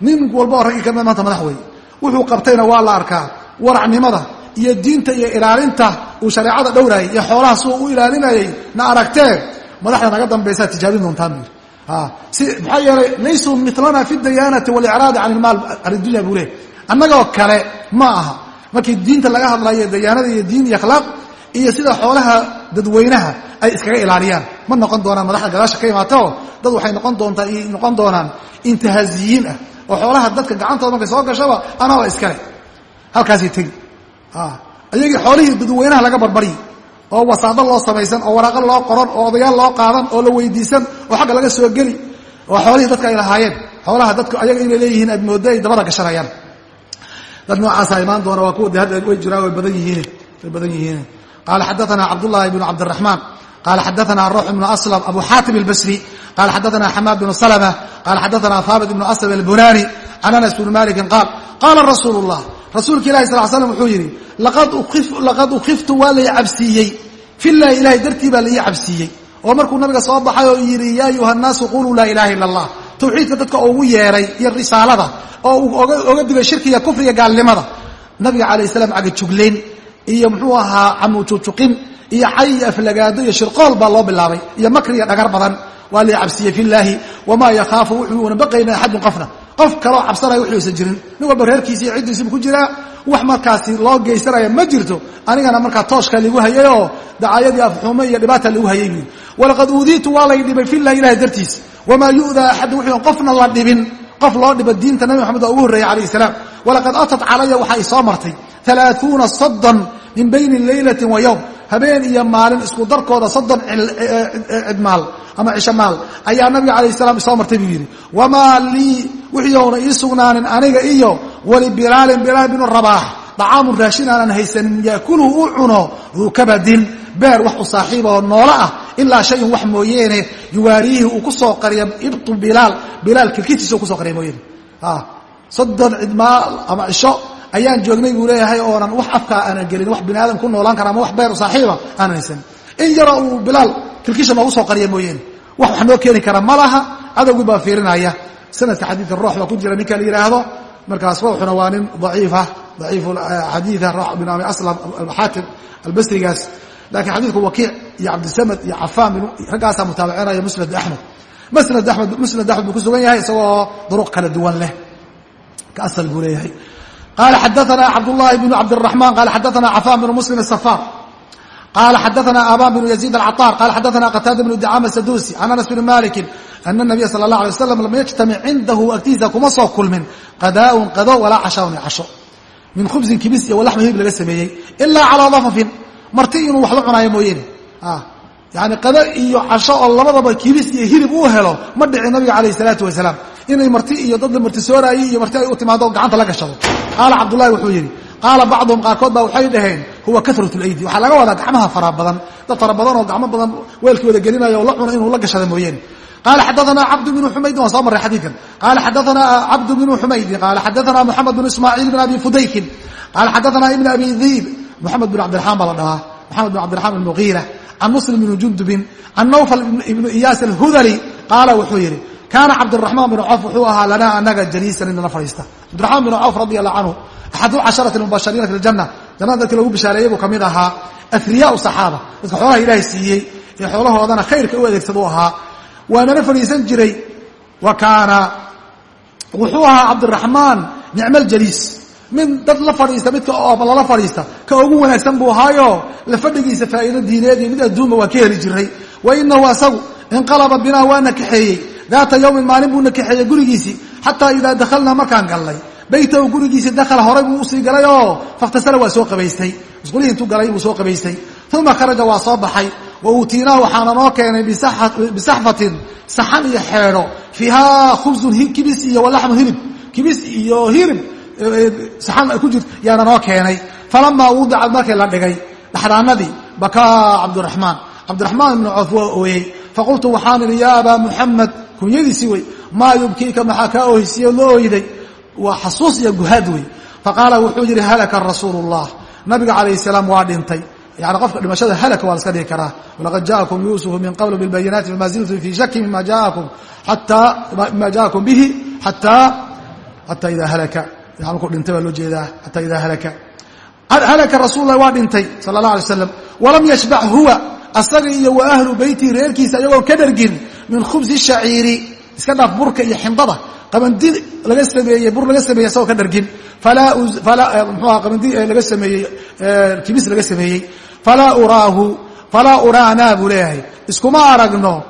nin walba oo raggii ka mid maanta madax weeye wuxuu qabtayna waa la arkaa waracnimada iyo diinta iyo ilaalinta uu shareecada dhowraayay iyo xoolaha suu u ilaalinayay na aragtee madaxda naga dambaysaa tijaabin doontaan buu yidhi si maxaa yeelay laysuu milana fi dayaanati walicraadi can ilmaal aridunya buu leh kale ma aha markii diinta laga hadlayo dayaanada iyo diin iyo akhlaaq iyo sida xoolaha dadweynaha ay iskaga ilaaliyaan. Ma noqon doonaan madaxda gadaasha ka imaatoo? Dad waxay noqon doontaa noqon doonaan intihaaziyiin ah oo xoolaha dadka gacantooda markay soo gashaba anaba iskale halkaasay tegi. Ayagii xoolihii dadweynaha laga barbaryi oo wasaado loo samaysan oo waraaqo loo qoran oo odayaal loo qaadan oo la weydiisan oo xagga laga soo geli oo xoolihii dadka ay lahaayeen. Xoolaha dadku ayaga inay leeyihiin aad mooddo ay dabada gashanayaan dad noocaasa ah imaan doona waa kuwa way jiraan way badan yihiin way badan yihiin. Qaala xadaana cabdullahi bnu cabdiraxmaan qaala xadaana ruux ibnu aslam abu xaatim albasri qaala xadaana xamaad bnu salma qaala xadaana haabit ibnu aslam albunani can anas bni malikin qaal qaala rasuulu llah rasuulka ilahi sal slam wuxuu yidhi laqad ukiftu waa lai cabsiiyey. Fillahi ilahay dartii baa laii cabsiiyey. Oo markuu nabiga soo baxay oo yidhi ya ayuha nnaasu quluu laa ilaha ila allah tawxiidka dadka ugu yeeray iyo risaalada oo uu oga digay shirkiga kufriga gaalnimada. Nabiga calayh salaam cagajuglayn iyo muxuu ahaa camuujujuqin iyo cay iyo aflagaado iyo shirqool baa loo bilaabay iyo makri dhagar badan. Waa la fi llaahi wamaa yakhaafu wuxuuna baqayna axadun qofna qof kaloo cabsanaya wuxuusan jirin. Nin walba reerkiisi iyo ciddiisibu ku jiraa. Wax markaasi loo geysanaya ma jirto. Anigana markaa tooshka ligu hayay oo dacaayadii afxuumo iyo dhibaata ligu hayay buui walaqad uudiitu waa lay dhibay fillahi ilahay dartiis. Wamaa yu'daa axadu wuxuu qofna la dhibin. Qof loo dhiba diinta nabi maxamed oo ugu horreeyey calayh salaam. Walaqad atat calaya waxaa isoo martay. Alaaثuuna soddon min bayni leylati wa yowm habeen iyo maalin isku darkooda soddon cidmaal ama cisho maal ayaa nabiga calayh salaam isoo martay buu yidhi wamaa lii wixiiowna ii sugnaanin aniga iyo wali bilaalin bilaal binu rabaax dacaamun raashin aanan haysanin yaakuluhu u cuno duu kabadin beer wax u saaxiiboo noolo ah ilaa shayun wax mooyeene yuwaariihi uu ku soo qariya ibtu bilaal bilaal kilkitiisa u ku soo qariya mooyeene. Soddon cidmaal ama cisho ayaan joognay buu leeyahay oonan wax afkaa aanan gelin wax bini aadam ku noolaan kara ama wax beer saaxiiba aanan haysanin in yaroo uu bilaal kilkisha noogu soo qariya mooyeene wax wax noo keeni kara ma laha cadowgii baa fiirinaya. Sanadka xadiidka roox baa ku jira ninka la yidhaahdo markaas ruuxuna waa nin daciifa daciif xadiida roox bin abi aslam alxaakim albasrigaas. Laakiin xadiidku wakiic iyo cabdisamad iyo cafaan raggaasaa mutaabicinaya musnad axmed. Musnad amed musnad axmed buu ku sugan yahay isagoo duruq kala duwan leh. Ka asal buu leeyahay qala xadaana cabdullahi bnu cabdiraxman qala xadaana cafaan bnu muslim asafaar qala xadaana aban bnu yaziid alcaطaar qala xadaana qataada bnu dicama sadusi can anas bni maliki ana nabiya sala اlah alay waslam lam yajtamic cindahu agtiisa kuma soo kulmin qadaaun qado walaa cashaun casho min khubsin kibis iyo walaxmi hilib laga sameeyey ilaa calaa dafafin marti inuu wax la cunaayo mooyeene yani qado iyo casho oo labadaba kibis iyo hilib uu helo ma dhicin nabiga calayh salaatu wasalaam. Inay marti iyo dad la marti sooraayey iyo marti ay u timaado gacanta la gashado. Qaala cabdullahi wuxuu yidhi qaala bacduhum qaarkood baa waxay dhaheen huwa karat laydi waxaa laga wadaa gacmaha fara badan dad fara badan oo gacmo badan weelkii wada gelinaya oo la cuna inuu la gashada mooyeene qala xadaana cabdu bnu xumaydin waan soo marray xadiidkan. Qala xadaana cabdu bnu xumaydin qala xadaana moxamed bnu ismaaciil bn abi fudaykin. Qala xadaana ibn abi diib moxamed bn cabdiraxmaan baa la dhahaa. Moxamed can muslim bni jundubin can nawfal ibnu iyaas alhudali qaala wuxuu yidhi kaana cabdiraxmaan bn cawf wuxuu ahaa lanaa anaga jaliisan inala fadhiista. Cabdiraxmaan bn cawf radi allahu canhu axadu casharati mubashariina fi ljanna jannada dadkii lagu bishaareeyey buu ka mid ahaa afriyaau saxaaba. Dadka xoolaha ilaahay siiyey ee xoolahoodana khayrka u adeegsada ahaa. Waanala fadhiisan jiray. Wa kaana wuxuu ahaa cabdiraxmaan nicma aljaliis mid dad la fadhiista midka lala fadhiista. Ka ugu wanaagsan buu ahaayo la fadhigiisa faa'iido diineed iyo mid adduunba waa ka heli jiray. Wa inahu asagu inqalaba binaa waana kaxeeyey daata yowmin maalin buuna kaxeeyey gurigiisii xataa idaa dakhalnaa markaan gallay. Baytahu gurigiisii dakhala horay buu u sii galay oo fakhtasala waa soo qabaystay. Musqulihii intuu galay buu soo qabaystay. Uma kharaja waa soo baxay. Wa uutiinaahu waxaana noo keenay bisaxfatin saxan iyo xeedho fiihaa khubsun kibis iyo walaxmu hilib. Kibis iyo hilib saxan ay ku jirto yaana noo keenay. Falamaa wudicad markii la dhigay dhaxdaanadii bakaa cabdiraxmaan cabdiraxmaan ibnu coof waa ooyey. Faqultu waxaan idhi yaa abaa muxamed kunyadiisi wey. Maa yubkiika maxaa kaa oohisiyo la ooyday waa xasuus iyo guhaad wey. Faqaala wuxuu yidhi halaka rasuulu llah nabiga calayh salaam waa dhintay. Yani qofka dhimashada halaka waa la iska dhigi karaa. Walaqad jaakum yuusufu min qabl bilbayinaati fama ziltum fi shaki mima jaakum bihi xataa idaa halaka ku dhintay baa loo jeedaa xataa idaa halaka. Halaka rasuul lah waa dhintay sala allah alay slam walam yashbac huwa asaga iyo wa ahlu beytihi reerkiisa ayagoon ka dhargin min khubsi shaciiri iska dhaaf burka iyo xindada qabandi laga sameeyey bur laga sameeyey isagoo ka dhargin. Mxuha qabandi laga sameeyey kibis laga sameeyey. Falaa uraahu falaa uraanaa buu leeyahay. Iskuma aragno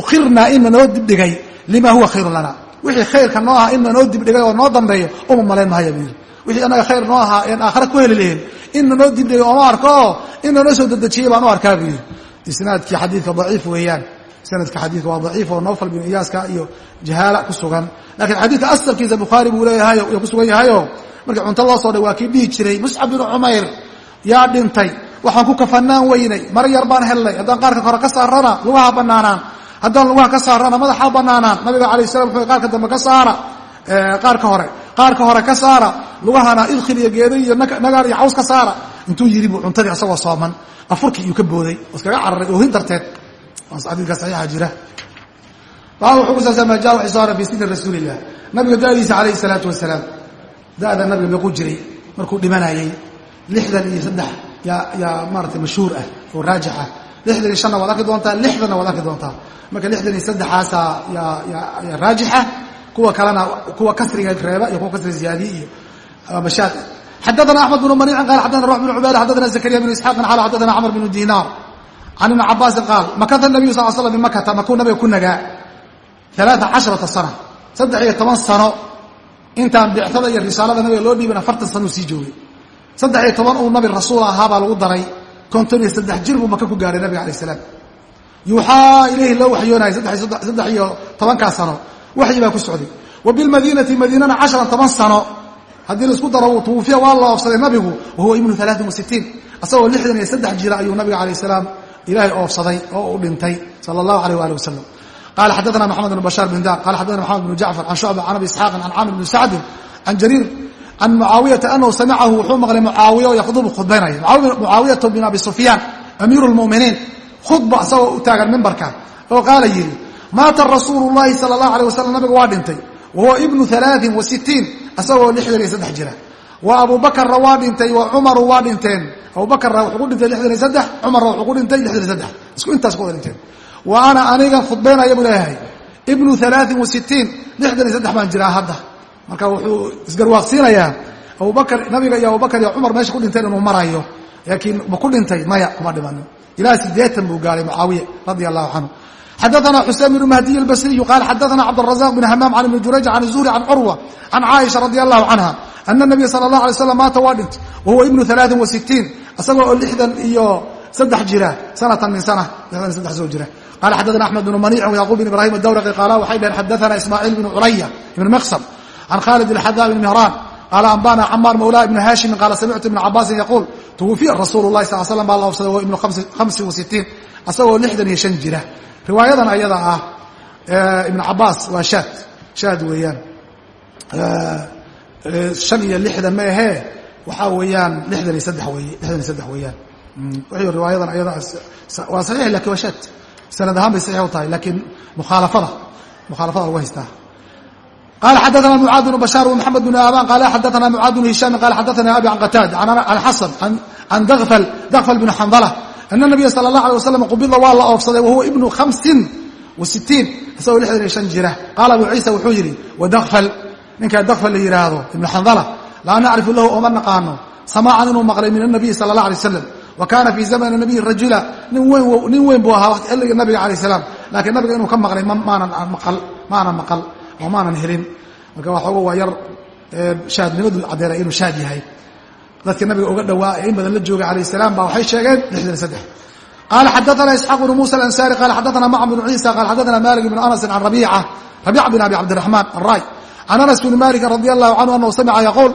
ukhirnaa ina noo dibdhigay lima huwa khayrun lana wixii khayrka noo ahaa ina noo dibdhigay oo noo dambeeyo uma malayn mahaya buu yidhi wixii anaga khayr noo ahaa een aakhare ku heli lahayn ina noo dibdhigay ooma arko ina noo soo dedejiyey baan u arkaa buu isnaadkii xadiidka daciif weeyaan sanadka xadiidka waa daciif oo nowfal bin iyaaska iyo jahaala ku sugan. Lakiin xadiidka asalkiisa bukhaari buu leeyahay ku sugan yahayo markii cunto loo soo dhay waa kii dhihi jiray muscab bin cumayr yaa dhintay waxaan ku kafanaan weynay mar yar baan hellay haddaan qaarka hore ka saarana lugaha banaanaan haddaan lugaha ka saarana madaxa banaanaan nabiga alayh salam wuxuu qaarka dambe ka saara qaarka hore qaarka hore ka saara lugahana idkhil iyo geedo iyo nagaar iyo caws ka saara. Intuu yidhi buu cuntadii asagoo sooman afurkii iyuu ka booday iskaga cararay oohin darteed. Xadiidka saxiixa jira. Baabu wuxuu ku saabsan maa jaa waxay soo haray fi sini rasuulillah. Nabiga da'diisa calayhi salaatu wasalaam da'da nabiga meequu jiray markuu dhimanayay lixdan iyo saddex yaa yaa maaratay mashhuur ah oo raajix ah lixdan iyo shanna waad arki doontaa lixdanna waad arki doontaa marka lixdan iyo saddexaasa yaa raajixa kuwa kalena kuwa kasriga reeba iyo kuwa kasriga ziyaadiye iyo mashaad xadana axmed bnu maniicin qaal xadana ruux bn cubaada xadana zakariya bn isxaaqin xaal xadana camr bnu dinaar can ibni cabaasin qaal makata nabiyu sal slam bimakata makuu nabiga ku nagaa alaaa casharata sana saddex iyo toban sano intaan bictada iyo risaalada nabiga loo dhiibin afartan sanuu sii joogay saddex iyo toban uu nabi rasuul ahaa baa lagu daray konton iyo saddex jir buu maka ku gaaray nabiga alay salaam. Yuuxaa ilayhi loo waxyoonayay saddex iyo tobankaa sano. Waxyi baa ku socday. Wa bilmadiinati madiinana casharan toban sano. Haddii la isku daro twufiya waa la oofsaday nabigu wahuwa ibnu alaain wasittiin asagoo lixdan iyo saddex jira ayuu nabiga alayh salaam ilaahay oofsaday oo u dhintay sala allahu alayh waali wasalam qala xadana maxamed bn bashaar bin dar qala xadana maxamed bn jacfar can shucba can abi isxaaqin can camr bni sacdin can jariir can mucaawiyata anahu samicahu wuxuu maqlay mucaawiya oo yakdubu khudbaynaya mucaawiyatu bin abi sufyaan amiiru lmuminiin khudba isagoo u taagan mimbarka oo qaala yidhi maata rasuulu llahi sala allahu alay wasalam nabiga waa dhintay wahuwa ibnu alaain wa sittiin isagoo lixdan iyo saddex jira wa abubakarra waa dhintay wa cumaru waa dhinteen abubakarra wuxuu ku dhintay lixdan iyo saddex cumarna wuxuu ku dhintay lixdan iyo saddex isku intaas ku wada dhinteen wa ana anigan khudbaynaya buu leeyahay ibnu alaain wa sittiin lixdan iyo saddex baan jiraa hadda marka wuxuu isgarwaaqsiinayaa abubakar nabiga iyo abubakar iyo cumar meesha ku dhinteen inuu marayo. Laakiin ma ku dhintay maya kuma dhimanin. Ilaa sideetan buu gaaray mucaawiya radia allahu canhu xadaana xusein bn mahdiy albasriyu qaal xadaana cabdrazaq bn hamaam can ibni jurayj can zuhri can curwa can caaisha radi allahu canha ana nabiya sala allah alay slam maata waa dhintay wahuwa ibnu alaain wa sittiin isagoo oo lixdan iyo saddex jira sanatan min sana lixdan iyo saddex soo jira. Qala xadana axmed bn maniic yacquub bn ibrahim adawraqi qaala waxay dhaheen xadaana ismaaciil bn culaya ibn miqsam can khalid alxada bn mihraan qaala ambana camaar mawla ibn haashimin qaala samictu ibna cabaasin yaquul twufiya rasuulu lahi sal slam baa la ofsaday wa ibnu hamsi wa sittiin isagoo lixdan iyo shan jira riwaayadan ayada ah ibn cabaas waa shaad shaad weeyaan shan iyo lixdan ma ahee waxaa weeyaan lixdan iyo saddex wey lixdan iyo saddex weeyaan w riwaayadan ayada waa saxiix laakiin waa shaad sanad ahaan bay saxiix u tahay laakiin mukhaalafada mukhaalafada lagu haystaa qala xadaana mucaad bn bashaar wmaxamed bn aban qala xadaana mucaad bn hishaam qala xadaana abi can qataad can xasan can dafl dakfal bn xandala ana nabiya sala allah alay wasalam qubida waa la oofsaday wahuwa ibnu hamsin wa sittiin isagoo lixdan iyo shan jira qaala abu ciisa wuxuu yidhi wadakfal ninkaa dakfal la yidhaahdo ibnu xandala laa nacrifu lahu ooma naqaano samaacan inuu maqlay min anabiyi sala allah alay wasalam wa kaana fii zamani nabiyi rajula nin weyn buu ahaa xilliga nabiga alayh salaam laakiin nabiga inuu ka maqlay maanan maqal oo maanan helin. Marka waxooga waa yar shaadnimadu caddeera inuu shaad yahay. Dadka nabiga uga dhawaa ee in badan la joogay alayh salaam baa waxay sheegeen lixdan saddex. Qaala xadaana isxaaq bnu musa alansaari qala xadaana macm bnu ciisa qala xadaana malik bnu anasin can rabiica rabiica bin abi cabdiraxmaan alraay can anas bni malikin radi allahu canhu anahu samica yaquul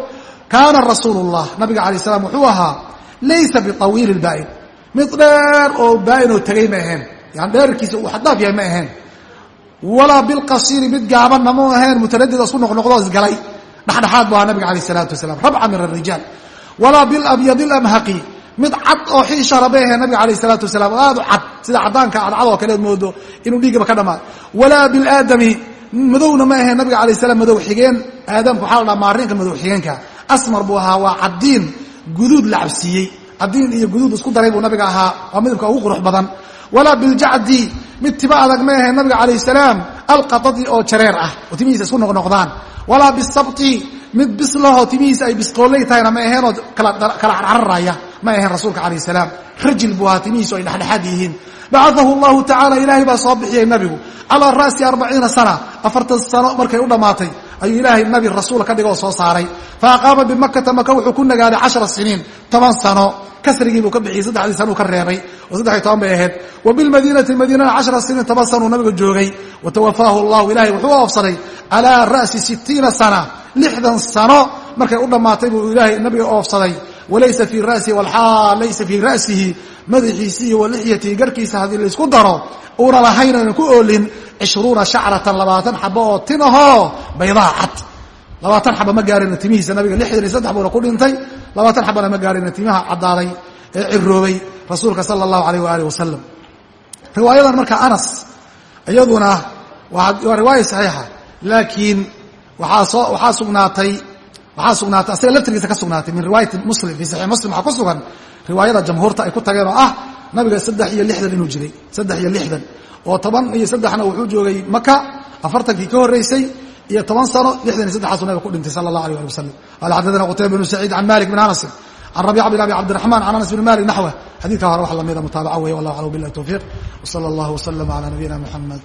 kaana rasuulu llah nabiga alayh salaam wuxuu ahaa laysa biawiili baa'in mid dheer oo baa'in oo tegey ma aheen yani dheerkiisa uu xadaaf yahay ma aheen walaa bilqasiiri mid gaabanna mu aheen mutaradid isku noqnoqdoo isgalay. Dhexdhexaad bu ahaa nabiga alayh salaatu wasalaam rabca min arijaal walaa bilabyadi lamhaqi mid cad oo xiishara bay aheen nabiga alayh salaatu wasalaam oo u cad sida caddaanka cadcad oo kaleed moodo inuu dhiiggaba ka dhammaado walaa bilaadami madowna ma aheen nabiga alayh salaam madow xigeen aadamka waxaa la dhaha maarinka madow xigeenka. Asmar buu ahaa waa caddiin guduud la cabsiiyey. Caddiin iyo guduud isku daray buu nabiga ahaa waa midabka ugu qurux badan walaa biljacdi mid tiba adag ma aheen nabiga calayh salaam alqatadi oo jareer ah oo timihiisa isku noqnoqdaan. Walaa bisabti mid bislahoo timihiisa ay bisqooley tahayna ma aheenoo kala carcararaya ma aheen rasuulka calayh salaam. Rajil buu ahaa timihiisu ay dhexdhexaad yihiin. Bacaahu llahu tacala ilaahay baa soo bixiyey nabigu. Calaa ra'si arbaciina sana afartan sano markay u dhammaatay ayuu ilaahay nabi rasuul ka dhigoo soo saaray. Fa aqaama bimakata maka wuxuu ku nagaaday cashara siniin toban sano. Kasrigii buu ka bixiyey saddexdii sanuu ka reebay. Oo saddex iyo toban bay ahayd. Wa bilmadiinati madiinana cashara siniin toban sanuu nabiga joogay. Wa tawafaahu llahu ilahay wuxuu oofsaday calaa ra'si sitiina sana lixdan sano. Markay u dhammaatay buu ilaahay nabiga oofsaday walaysa fii rasihi walxaal laysa fii ra'sihi madaxiisi iyo walixyatihi garkiisa haddii laysku daro uuna lahayn ku oolin cishruuna shacratan labaatan xabo oo tin ahoo baydaa cad labaatan xaba ma gaarina timihiisa nabiga lixdan iyo saddex buuna ku dhintay labaatan xabana ma gaarina timaha caddaaday ee ciroobay rasuulka sala allahu alayh waaalih wasalam riwaayadan marka anas iyaduna waa riwaaya saxiixa laakiin waxaa soo waxaa sugnaatay waxaa sugnaatay asaga laftirkiisa ka sugnaatay min riwaayati muslim fii saxiix muslim waxaa ku sugan riwaayada jamhuurta ay ku tageen oo ah nabiga saddex iyo lixdan inuu jiray saddex iyo lixdan oo toban iyo saddexna wuxuu joogay maka afartankii ka horreysay iyo toban sano lixdan iyo saddexaasu nabiga ku dhintay sala allah alيh ali wasalam qaala xaddaثana qutayba bnu saciid can malik bn anasin can rabiica bin abi cabdiraxman can anas bn malik naxwa xadidka hore wax lamida mutaabaca weeye wallah aclam bilah towfiiq wsala اllah wslama calى nabiyina muxamed